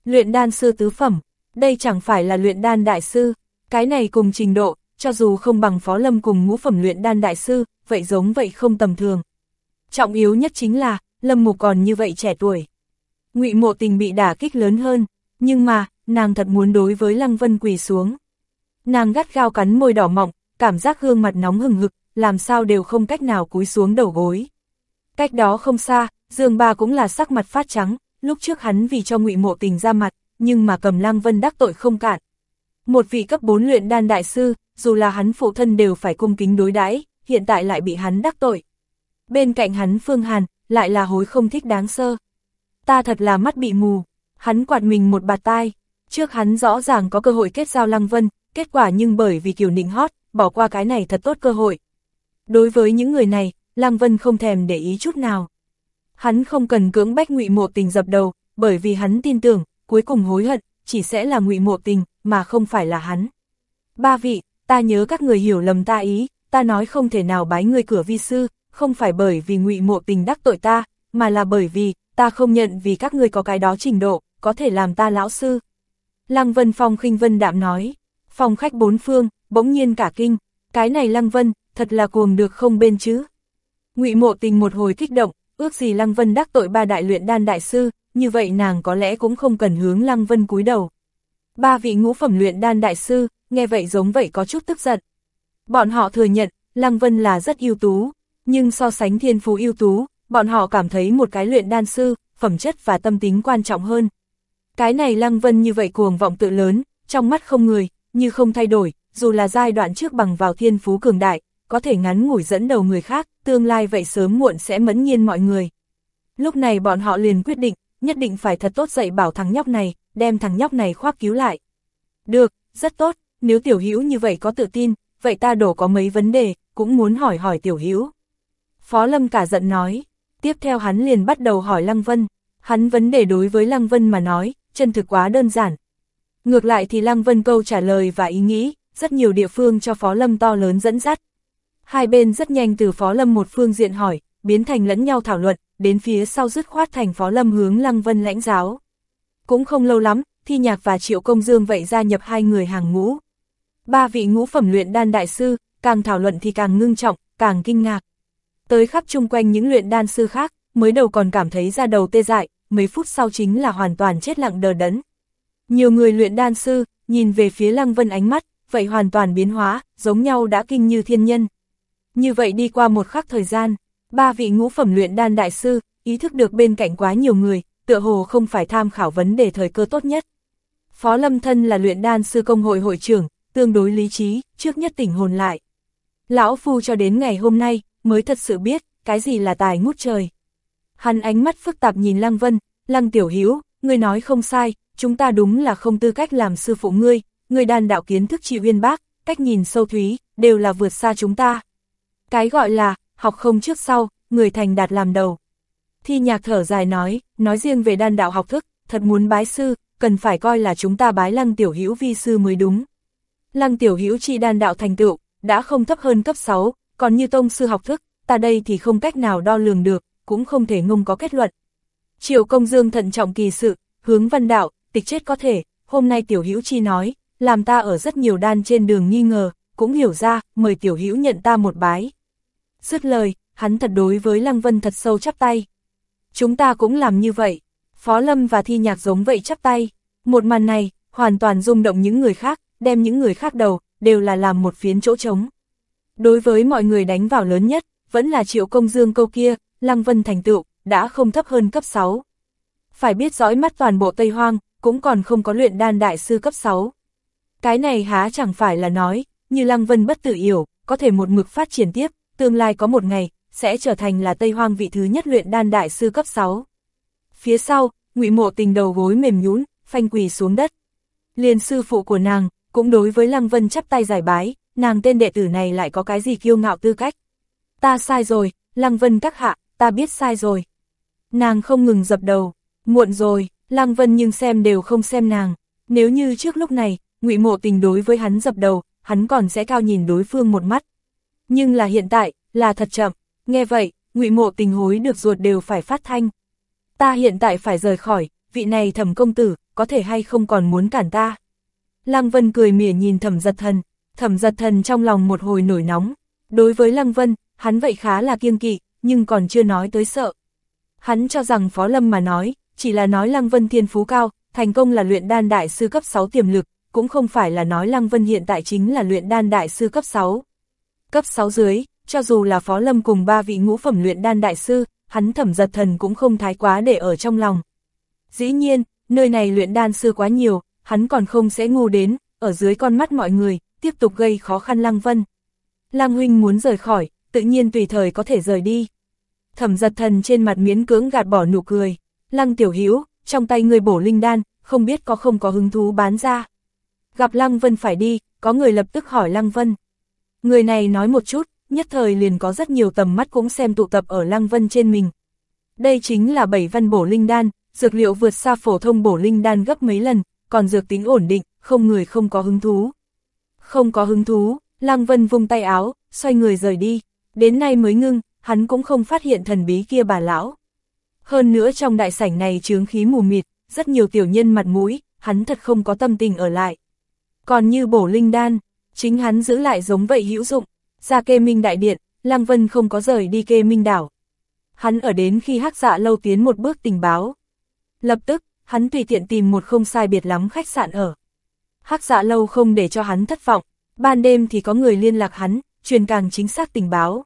Luyện đan sư tứ phẩm, đây chẳng phải là luyện đan đại sư, cái này cùng trình độ, cho dù không bằng Phó Lâm cùng ngũ phẩm luyện đan đại sư, vậy giống vậy không tầm thường. Trọng yếu nhất chính là, Lâm Mục còn như vậy trẻ tuổi. ngụy Mộ Tình bị đả kích lớn hơn, nhưng mà, nàng thật muốn đối với Lăng Vân quỳ xuống. Nàng gắt gao cắn môi đỏ mọng, cảm giác gương mặt nóng hừng hực, làm sao đều không cách nào cúi xuống đầu gối. Cách đó không xa, Dương Ba cũng là sắc mặt phát trắng, lúc trước hắn vì cho ngụy Mộ Tình ra mặt, nhưng mà cầm Lăng Vân đắc tội không cạn. Một vị cấp 4 luyện đan đại sư, dù là hắn phụ thân đều phải cung kính đối đãi, hiện tại lại bị hắn đắc tội. Bên cạnh hắn Phương Hàn, lại là hối không thích đáng sơ. Ta thật là mắt bị mù, hắn quạt mình một bạt tai, trước hắn rõ ràng có cơ hội kết giao Lăng Vân, kết quả nhưng bởi vì kiểu nịnh hót, bỏ qua cái này thật tốt cơ hội. Đối với những người này, Lăng Vân không thèm để ý chút nào. Hắn không cần cưỡng bách ngụy mộ tình dập đầu, bởi vì hắn tin tưởng, cuối cùng hối hận, chỉ sẽ là ngụy mộ tình, mà không phải là hắn. Ba vị, ta nhớ các người hiểu lầm ta ý, ta nói không thể nào bái người cửa vi sư, không phải bởi vì ngụy mộ tình đắc tội ta, mà là bởi vì, ta không nhận vì các người có cái đó trình độ, có thể làm ta lão sư. Lăng Vân Phong khinh vân đạm nói, phòng khách bốn phương, bỗng nhiên cả kinh, cái này Lăng Vân, thật là cuồng được không bên chứ. ngụy mộ tình một hồi kích động, ước gì Lăng Vân đắc tội ba đại luyện đan đại sư, như vậy nàng có lẽ cũng không cần hướng Lăng Vân cúi đầu. Ba vị ngũ phẩm luyện đan đại sư, nghe vậy giống vậy có chút tức giận. Bọn họ thừa nhận, Lăng Vân là rất ưu tú, nhưng so sánh thiên phú ưu tú, bọn họ cảm thấy một cái luyện đan sư, phẩm chất và tâm tính quan trọng hơn. Cái này Lăng Vân như vậy cuồng vọng tự lớn, trong mắt không người, như không thay đổi, dù là giai đoạn trước bằng vào thiên phú cường đại, có thể ngắn ngủi dẫn đầu người khác, tương lai vậy sớm muộn sẽ mẫn nhiên mọi người. Lúc này bọn họ liền quyết định, nhất định phải thật tốt dạy bảo thằng nhóc này, đem thằng nhóc này khoác cứu lại. Được, rất tốt, nếu tiểu hữu như vậy có tự tin, vậy ta đổ có mấy vấn đề, cũng muốn hỏi hỏi tiểu hữu. Phó Lâm cả giận nói, tiếp theo hắn liền bắt đầu hỏi Lăng Vân, hắn vấn đề đối với Lăng Vân mà nói, chân thực quá đơn giản. Ngược lại thì Lăng Vân câu trả lời và ý nghĩ, rất nhiều địa phương cho Phó Lâm to lớn dẫn dắt. Hai bên rất nhanh từ Phó Lâm một phương diện hỏi, biến thành lẫn nhau thảo luận, đến phía sau dứt khoát thành Phó Lâm hướng Lăng Vân lãnh giáo. Cũng không lâu lắm, Thi Nhạc và Triệu Công Dương vậy gia nhập hai người hàng ngũ. Ba vị ngũ phẩm luyện đan đại sư, càng thảo luận thì càng ngưng trọng, càng kinh ngạc. Tới khắp chung quanh những luyện đan sư khác, mới đầu còn cảm thấy ra đầu tê dại, mấy phút sau chính là hoàn toàn chết lặng đờ đẫn. Nhiều người luyện đan sư, nhìn về phía Lăng Vân ánh mắt, vậy hoàn toàn biến hóa, giống nhau đã kinh như thiên nhân. Như vậy đi qua một khắc thời gian, ba vị ngũ phẩm luyện đan đại sư, ý thức được bên cạnh quá nhiều người, tựa hồ không phải tham khảo vấn đề thời cơ tốt nhất. Phó Lâm Thân là luyện đan sư công hội hội trưởng, tương đối lý trí, trước nhất tỉnh hồn lại. Lão Phu cho đến ngày hôm nay, mới thật sự biết, cái gì là tài ngút trời. Hắn ánh mắt phức tạp nhìn Lăng Vân, Lăng Tiểu Hiếu, ngươi nói không sai, chúng ta đúng là không tư cách làm sư phụ ngươi, ngươi đan đạo kiến thức trị uyên bác, cách nhìn sâu thúy, đều là vượt xa chúng ta. Cái gọi là, học không trước sau, người thành đạt làm đầu. Thi nhạc thở dài nói, nói riêng về đan đạo học thức, thật muốn bái sư, cần phải coi là chúng ta bái lăng tiểu hữu vi sư mới đúng. Lăng tiểu hữu chi đan đạo thành tựu, đã không thấp hơn cấp 6, còn như tông sư học thức, ta đây thì không cách nào đo lường được, cũng không thể ngông có kết luận. Triệu công dương thận trọng kỳ sự, hướng văn đạo, tịch chết có thể, hôm nay tiểu hữu chi nói, làm ta ở rất nhiều đan trên đường nghi ngờ, cũng hiểu ra, mời tiểu hữu nhận ta một bái. Dứt lời, hắn thật đối với Lăng Vân thật sâu chắp tay. Chúng ta cũng làm như vậy. Phó Lâm và Thi Nhạc giống vậy chắp tay. Một màn này, hoàn toàn rung động những người khác, đem những người khác đầu, đều là làm một phiến chỗ trống. Đối với mọi người đánh vào lớn nhất, vẫn là triệu công dương câu kia, Lăng Vân thành tựu, đã không thấp hơn cấp 6. Phải biết dõi mắt toàn bộ Tây Hoang, cũng còn không có luyện đan đại sư cấp 6. Cái này há chẳng phải là nói, như Lăng Vân bất tử hiểu có thể một mực phát triển tiếp, tương lai có một ngày, sẽ trở thành là Tây Hoang vị thứ nhất luyện đan đại sư cấp 6. Phía sau, ngụy Mộ Tình đầu gối mềm nhũn, phanh quỳ xuống đất. Liền sư phụ của nàng, cũng đối với Lăng Vân chắp tay giải bái, nàng tên đệ tử này lại có cái gì kiêu ngạo tư cách. Ta sai rồi, Lăng Vân các hạ, ta biết sai rồi. Nàng không ngừng dập đầu, Muộn rồi, Lăng Vân nhưng xem đều không xem nàng. Nếu như trước lúc này, ngụy Mộ Tình đối với hắn dập đầu, hắn còn sẽ cao nhìn đối phương một mắt. Nhưng là hiện tại, là thật chậm. Nghe vậy, ngụy Mộ Tình hối được ruột đều phải phát thanh. Ta hiện tại phải rời khỏi, vị này thẩm công tử, có thể hay không còn muốn cản ta. Lăng Vân cười mỉa nhìn thẩm giật thần, thẩm giật thần trong lòng một hồi nổi nóng. Đối với Lăng Vân, hắn vậy khá là kiêng kỵ, nhưng còn chưa nói tới sợ. Hắn cho rằng Phó Lâm mà nói, chỉ là nói Lăng Vân thiên phú cao, thành công là luyện đan đại sư cấp 6 tiềm lực, cũng không phải là nói Lăng Vân hiện tại chính là luyện đan đại sư cấp 6. Cấp 6 dưới, cho dù là Phó Lâm cùng ba vị ngũ phẩm luyện đan đại sư, hắn thẩm giật thần cũng không thái quá để ở trong lòng. Dĩ nhiên, nơi này luyện đan sư quá nhiều, hắn còn không sẽ ngu đến, ở dưới con mắt mọi người, tiếp tục gây khó khăn Lăng Vân. Lăng huynh muốn rời khỏi, tự nhiên tùy thời có thể rời đi. Thẩm giật thần trên mặt miến cưỡng gạt bỏ nụ cười. Lăng tiểu hữu trong tay người bổ linh đan, không biết có không có hứng thú bán ra. Gặp Lăng Vân phải đi, có người lập tức hỏi Lăng Vân. Người này nói một chút, nhất thời liền có rất nhiều tầm mắt cũng xem tụ tập ở Lăng Vân trên mình. Đây chính là bảy văn bổ linh đan, dược liệu vượt xa phổ thông bổ linh đan gấp mấy lần, còn dược tính ổn định, không người không có hứng thú. Không có hứng thú, Lăng Vân vung tay áo, xoay người rời đi. Đến nay mới ngưng, hắn cũng không phát hiện thần bí kia bà lão. Hơn nữa trong đại sảnh này chướng khí mù mịt, rất nhiều tiểu nhân mặt mũi, hắn thật không có tâm tình ở lại. Còn như bổ linh đan, chính hắn giữ lại giống vậy hữu dụng, ra kê minh đại điện, Lăng Vân không có rời đi kê minh đảo. Hắn ở đến khi hắc dạ lâu tiến một bước tình báo. Lập tức, hắn tùy tiện tìm một không sai biệt lắm khách sạn ở. Hắc dạ lâu không để cho hắn thất vọng, ban đêm thì có người liên lạc hắn, truyền càng chính xác tình báo.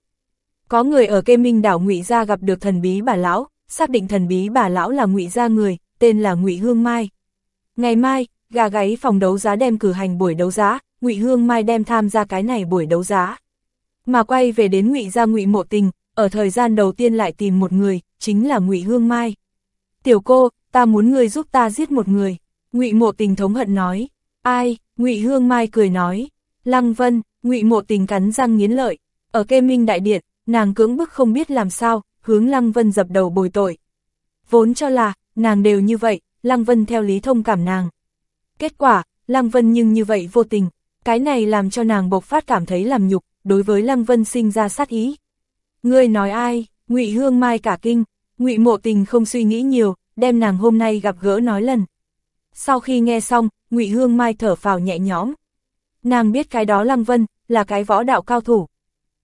Có người ở kê minh đảo ngụy gia gặp được thần bí bà lão, xác định thần bí bà lão là ngụy gia người, tên là ngụy Hương Mai. Ngày mai, gà gáy phòng đấu giá đem cử hành buổi đấu giá, ngụy Hương Mai đem tham gia cái này buổi đấu giá. Mà quay về đến ngụy gia ngụy mộ tình, ở thời gian đầu tiên lại tìm một người, chính là ngụy Hương Mai. Tiểu cô, ta muốn người giúp ta giết một người. ngụy mộ tình thống hận nói. Ai? ngụy Hương Mai cười nói. Lăng Vân, ngụy mộ tình cắn răng nghiến lợi. Ở kê minh đại điện, nàng cưỡng bức không biết làm sao, hướng Lăng Vân dập đầu bồi tội. Vốn cho là, nàng đều như vậy, Lăng Vân theo lý thông cảm nàng. Kết quả, Lăng Vân nhưng như vậy vô tình, cái này làm cho nàng bộc phát cảm thấy làm nhục, đối với Lăng Vân sinh ra sát ý. Ngươi nói ai? Ngụy Hương Mai cả kinh, Ngụy Mộ Tình không suy nghĩ nhiều, đem nàng hôm nay gặp gỡ nói lần. Sau khi nghe xong, Ngụy Hương Mai thở phào nhẹ nhõm. Nàng biết cái đó Lăng Vân là cái võ đạo cao thủ,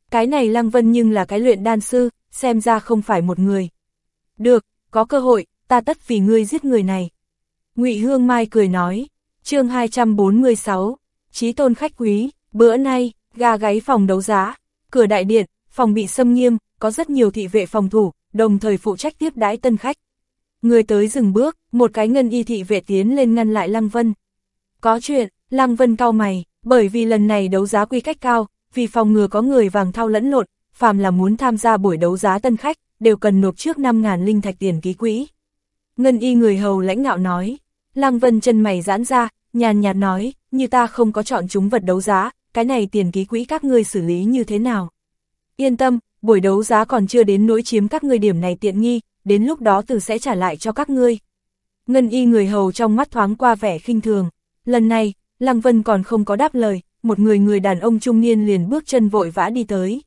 cái này Lăng Vân nhưng là cái luyện đan sư, xem ra không phải một người. Được, có cơ hội, ta tất vì ngươi giết người này. ngụy Hương Mai cười nói, chương 246, trí tôn khách quý, bữa nay, gà gáy phòng đấu giá, cửa đại điện, phòng bị xâm nghiêm, có rất nhiều thị vệ phòng thủ, đồng thời phụ trách tiếp đái tân khách. Người tới dừng bước, một cái ngân y thị vệ tiến lên ngăn lại Lăng Vân. Có chuyện, Lăng Vân cao mày, bởi vì lần này đấu giá quy cách cao, vì phòng ngừa có người vàng thao lẫn lộn, phàm là muốn tham gia buổi đấu giá tân khách, đều cần nộp trước 5.000 linh thạch tiền ký quỹ. Ngân y người hầu lãnh ngạo nói, Lăng Vân chân mày giãn ra, nhàn nhạt nói, như ta không có chọn chúng vật đấu giá, cái này tiền ký quỹ các ngươi xử lý như thế nào? Yên tâm, buổi đấu giá còn chưa đến nỗi chiếm các ngươi điểm này tiện nghi, đến lúc đó từ sẽ trả lại cho các ngươi. Ngân y người hầu trong mắt thoáng qua vẻ khinh thường, lần này, Lăng Vân còn không có đáp lời, một người người đàn ông trung niên liền bước chân vội vã đi tới.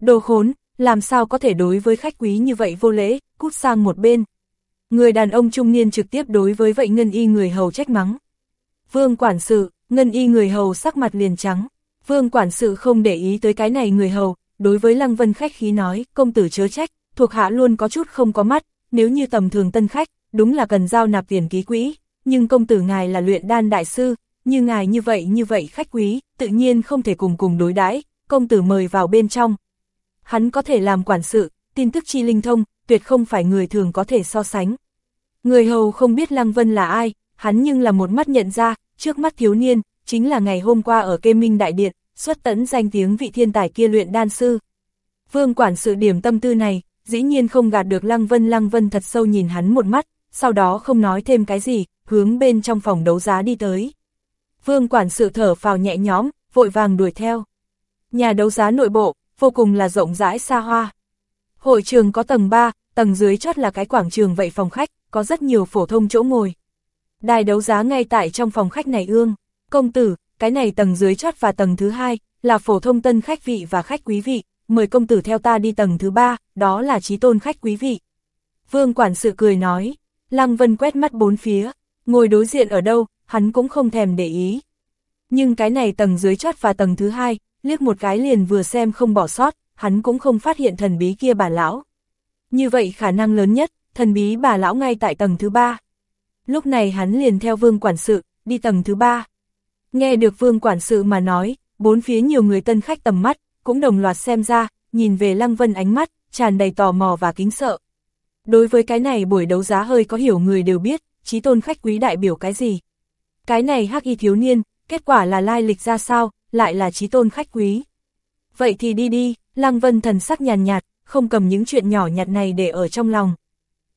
Đồ khốn, làm sao có thể đối với khách quý như vậy vô lễ, cút sang một bên. Người đàn ông trung niên trực tiếp đối với vậy ngân y người hầu trách mắng. Vương quản sự, ngân y người hầu sắc mặt liền trắng. Vương quản sự không để ý tới cái này người hầu, đối với Lăng Vân khách khí nói, công tử chớ trách, thuộc hạ luôn có chút không có mắt, nếu như tầm thường tân khách, đúng là cần giao nạp tiền ký quỹ, nhưng công tử ngài là luyện đan đại sư, như ngài như vậy như vậy khách quý, tự nhiên không thể cùng cùng đối đãi công tử mời vào bên trong. Hắn có thể làm quản sự, tin tức chi linh thông, tuyệt không phải người thường có thể so sánh. Người hầu không biết Lăng Vân là ai, hắn nhưng là một mắt nhận ra, trước mắt thiếu niên, chính là ngày hôm qua ở kê minh đại điện, xuất tấn danh tiếng vị thiên tài kia luyện đan sư. Vương quản sự điểm tâm tư này, dĩ nhiên không gạt được Lăng Vân Lăng Vân thật sâu nhìn hắn một mắt, sau đó không nói thêm cái gì, hướng bên trong phòng đấu giá đi tới. Vương quản sự thở phào nhẹ nhõm, vội vàng đuổi theo. Nhà đấu giá nội bộ, vô cùng là rộng rãi xa hoa. Hội trường có tầng 3, tầng dưới chót là cái quảng trường vậy phòng khách, có rất nhiều phổ thông chỗ ngồi. Đài đấu giá ngay tại trong phòng khách này ương, công tử, cái này tầng dưới chót và tầng thứ hai, là phổ thông tân khách vị và khách quý vị, mời công tử theo ta đi tầng thứ ba, đó là trí tôn khách quý vị. Vương quản sự cười nói, Lăng Vân quét mắt bốn phía, ngồi đối diện ở đâu, hắn cũng không thèm để ý. Nhưng cái này tầng dưới chót và tầng thứ hai, liếc một cái liền vừa xem không bỏ sót, hắn cũng không phát hiện thần bí kia bà lão. Như vậy khả năng lớn nhất, thần bí bà lão ngay tại tầng thứ ba. Lúc này hắn liền theo vương quản sự, đi tầng thứ ba. Nghe được vương quản sự mà nói, bốn phía nhiều người tân khách tầm mắt, cũng đồng loạt xem ra, nhìn về Lăng Vân ánh mắt, tràn đầy tò mò và kính sợ. Đối với cái này buổi đấu giá hơi có hiểu người đều biết, trí tôn khách quý đại biểu cái gì. Cái này hắc y thiếu niên, kết quả là lai lịch ra sao, lại là trí tôn khách quý. Vậy thì đi đi, Lăng Vân thần sắc nhàn nhạt, không cầm những chuyện nhỏ nhặt này để ở trong lòng.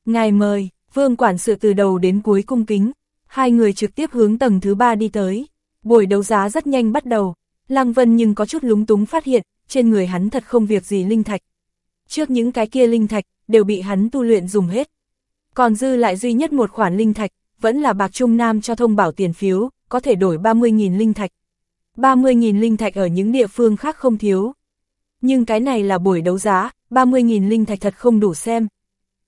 Ngài mời, vương quản sự từ đầu đến cuối cung kính, hai người trực tiếp hướng tầng thứ ba đi tới. Buổi đấu giá rất nhanh bắt đầu, Lăng Vân nhưng có chút lúng túng phát hiện, trên người hắn thật không việc gì linh thạch. Trước những cái kia linh thạch, đều bị hắn tu luyện dùng hết. Còn dư lại duy nhất một khoản linh thạch, vẫn là bạc trung nam cho thông bảo tiền phiếu, có thể đổi 30.000 linh thạch. 30.000 linh thạch ở những địa phương khác không thiếu. Nhưng cái này là buổi đấu giá, 30.000 linh thạch thật không đủ xem.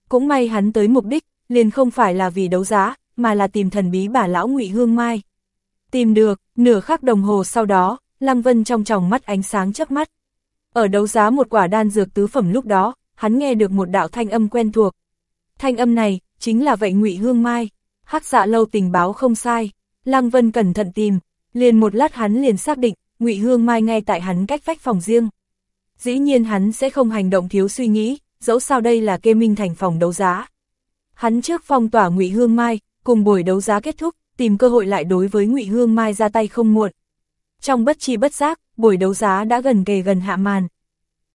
Cũng may hắn tới mục đích, liền không phải là vì đấu giá, mà là tìm thần bí bà lão ngụy Hương Mai. Tìm được, nửa khắc đồng hồ sau đó, Lăng Vân trong tròng mắt ánh sáng chớp mắt. Ở đấu giá một quả đan dược tứ phẩm lúc đó, hắn nghe được một đạo thanh âm quen thuộc. Thanh âm này, chính là vậy ngụy Hương Mai. Hắc dạ lâu tình báo không sai. Lăng Vân cẩn thận tìm, liền một lát hắn liền xác định, ngụy Hương Mai ngay tại hắn cách vách phòng riêng. Dĩ nhiên hắn sẽ không hành động thiếu suy nghĩ, dẫu sao đây là kê minh thành phòng đấu giá. Hắn trước phong tỏa ngụy Hương Mai, cùng buổi đấu giá kết thúc, tìm cơ hội lại đối với ngụy Hương Mai ra tay không muộn. Trong bất chi bất giác, buổi đấu giá đã gần kề gần hạ màn,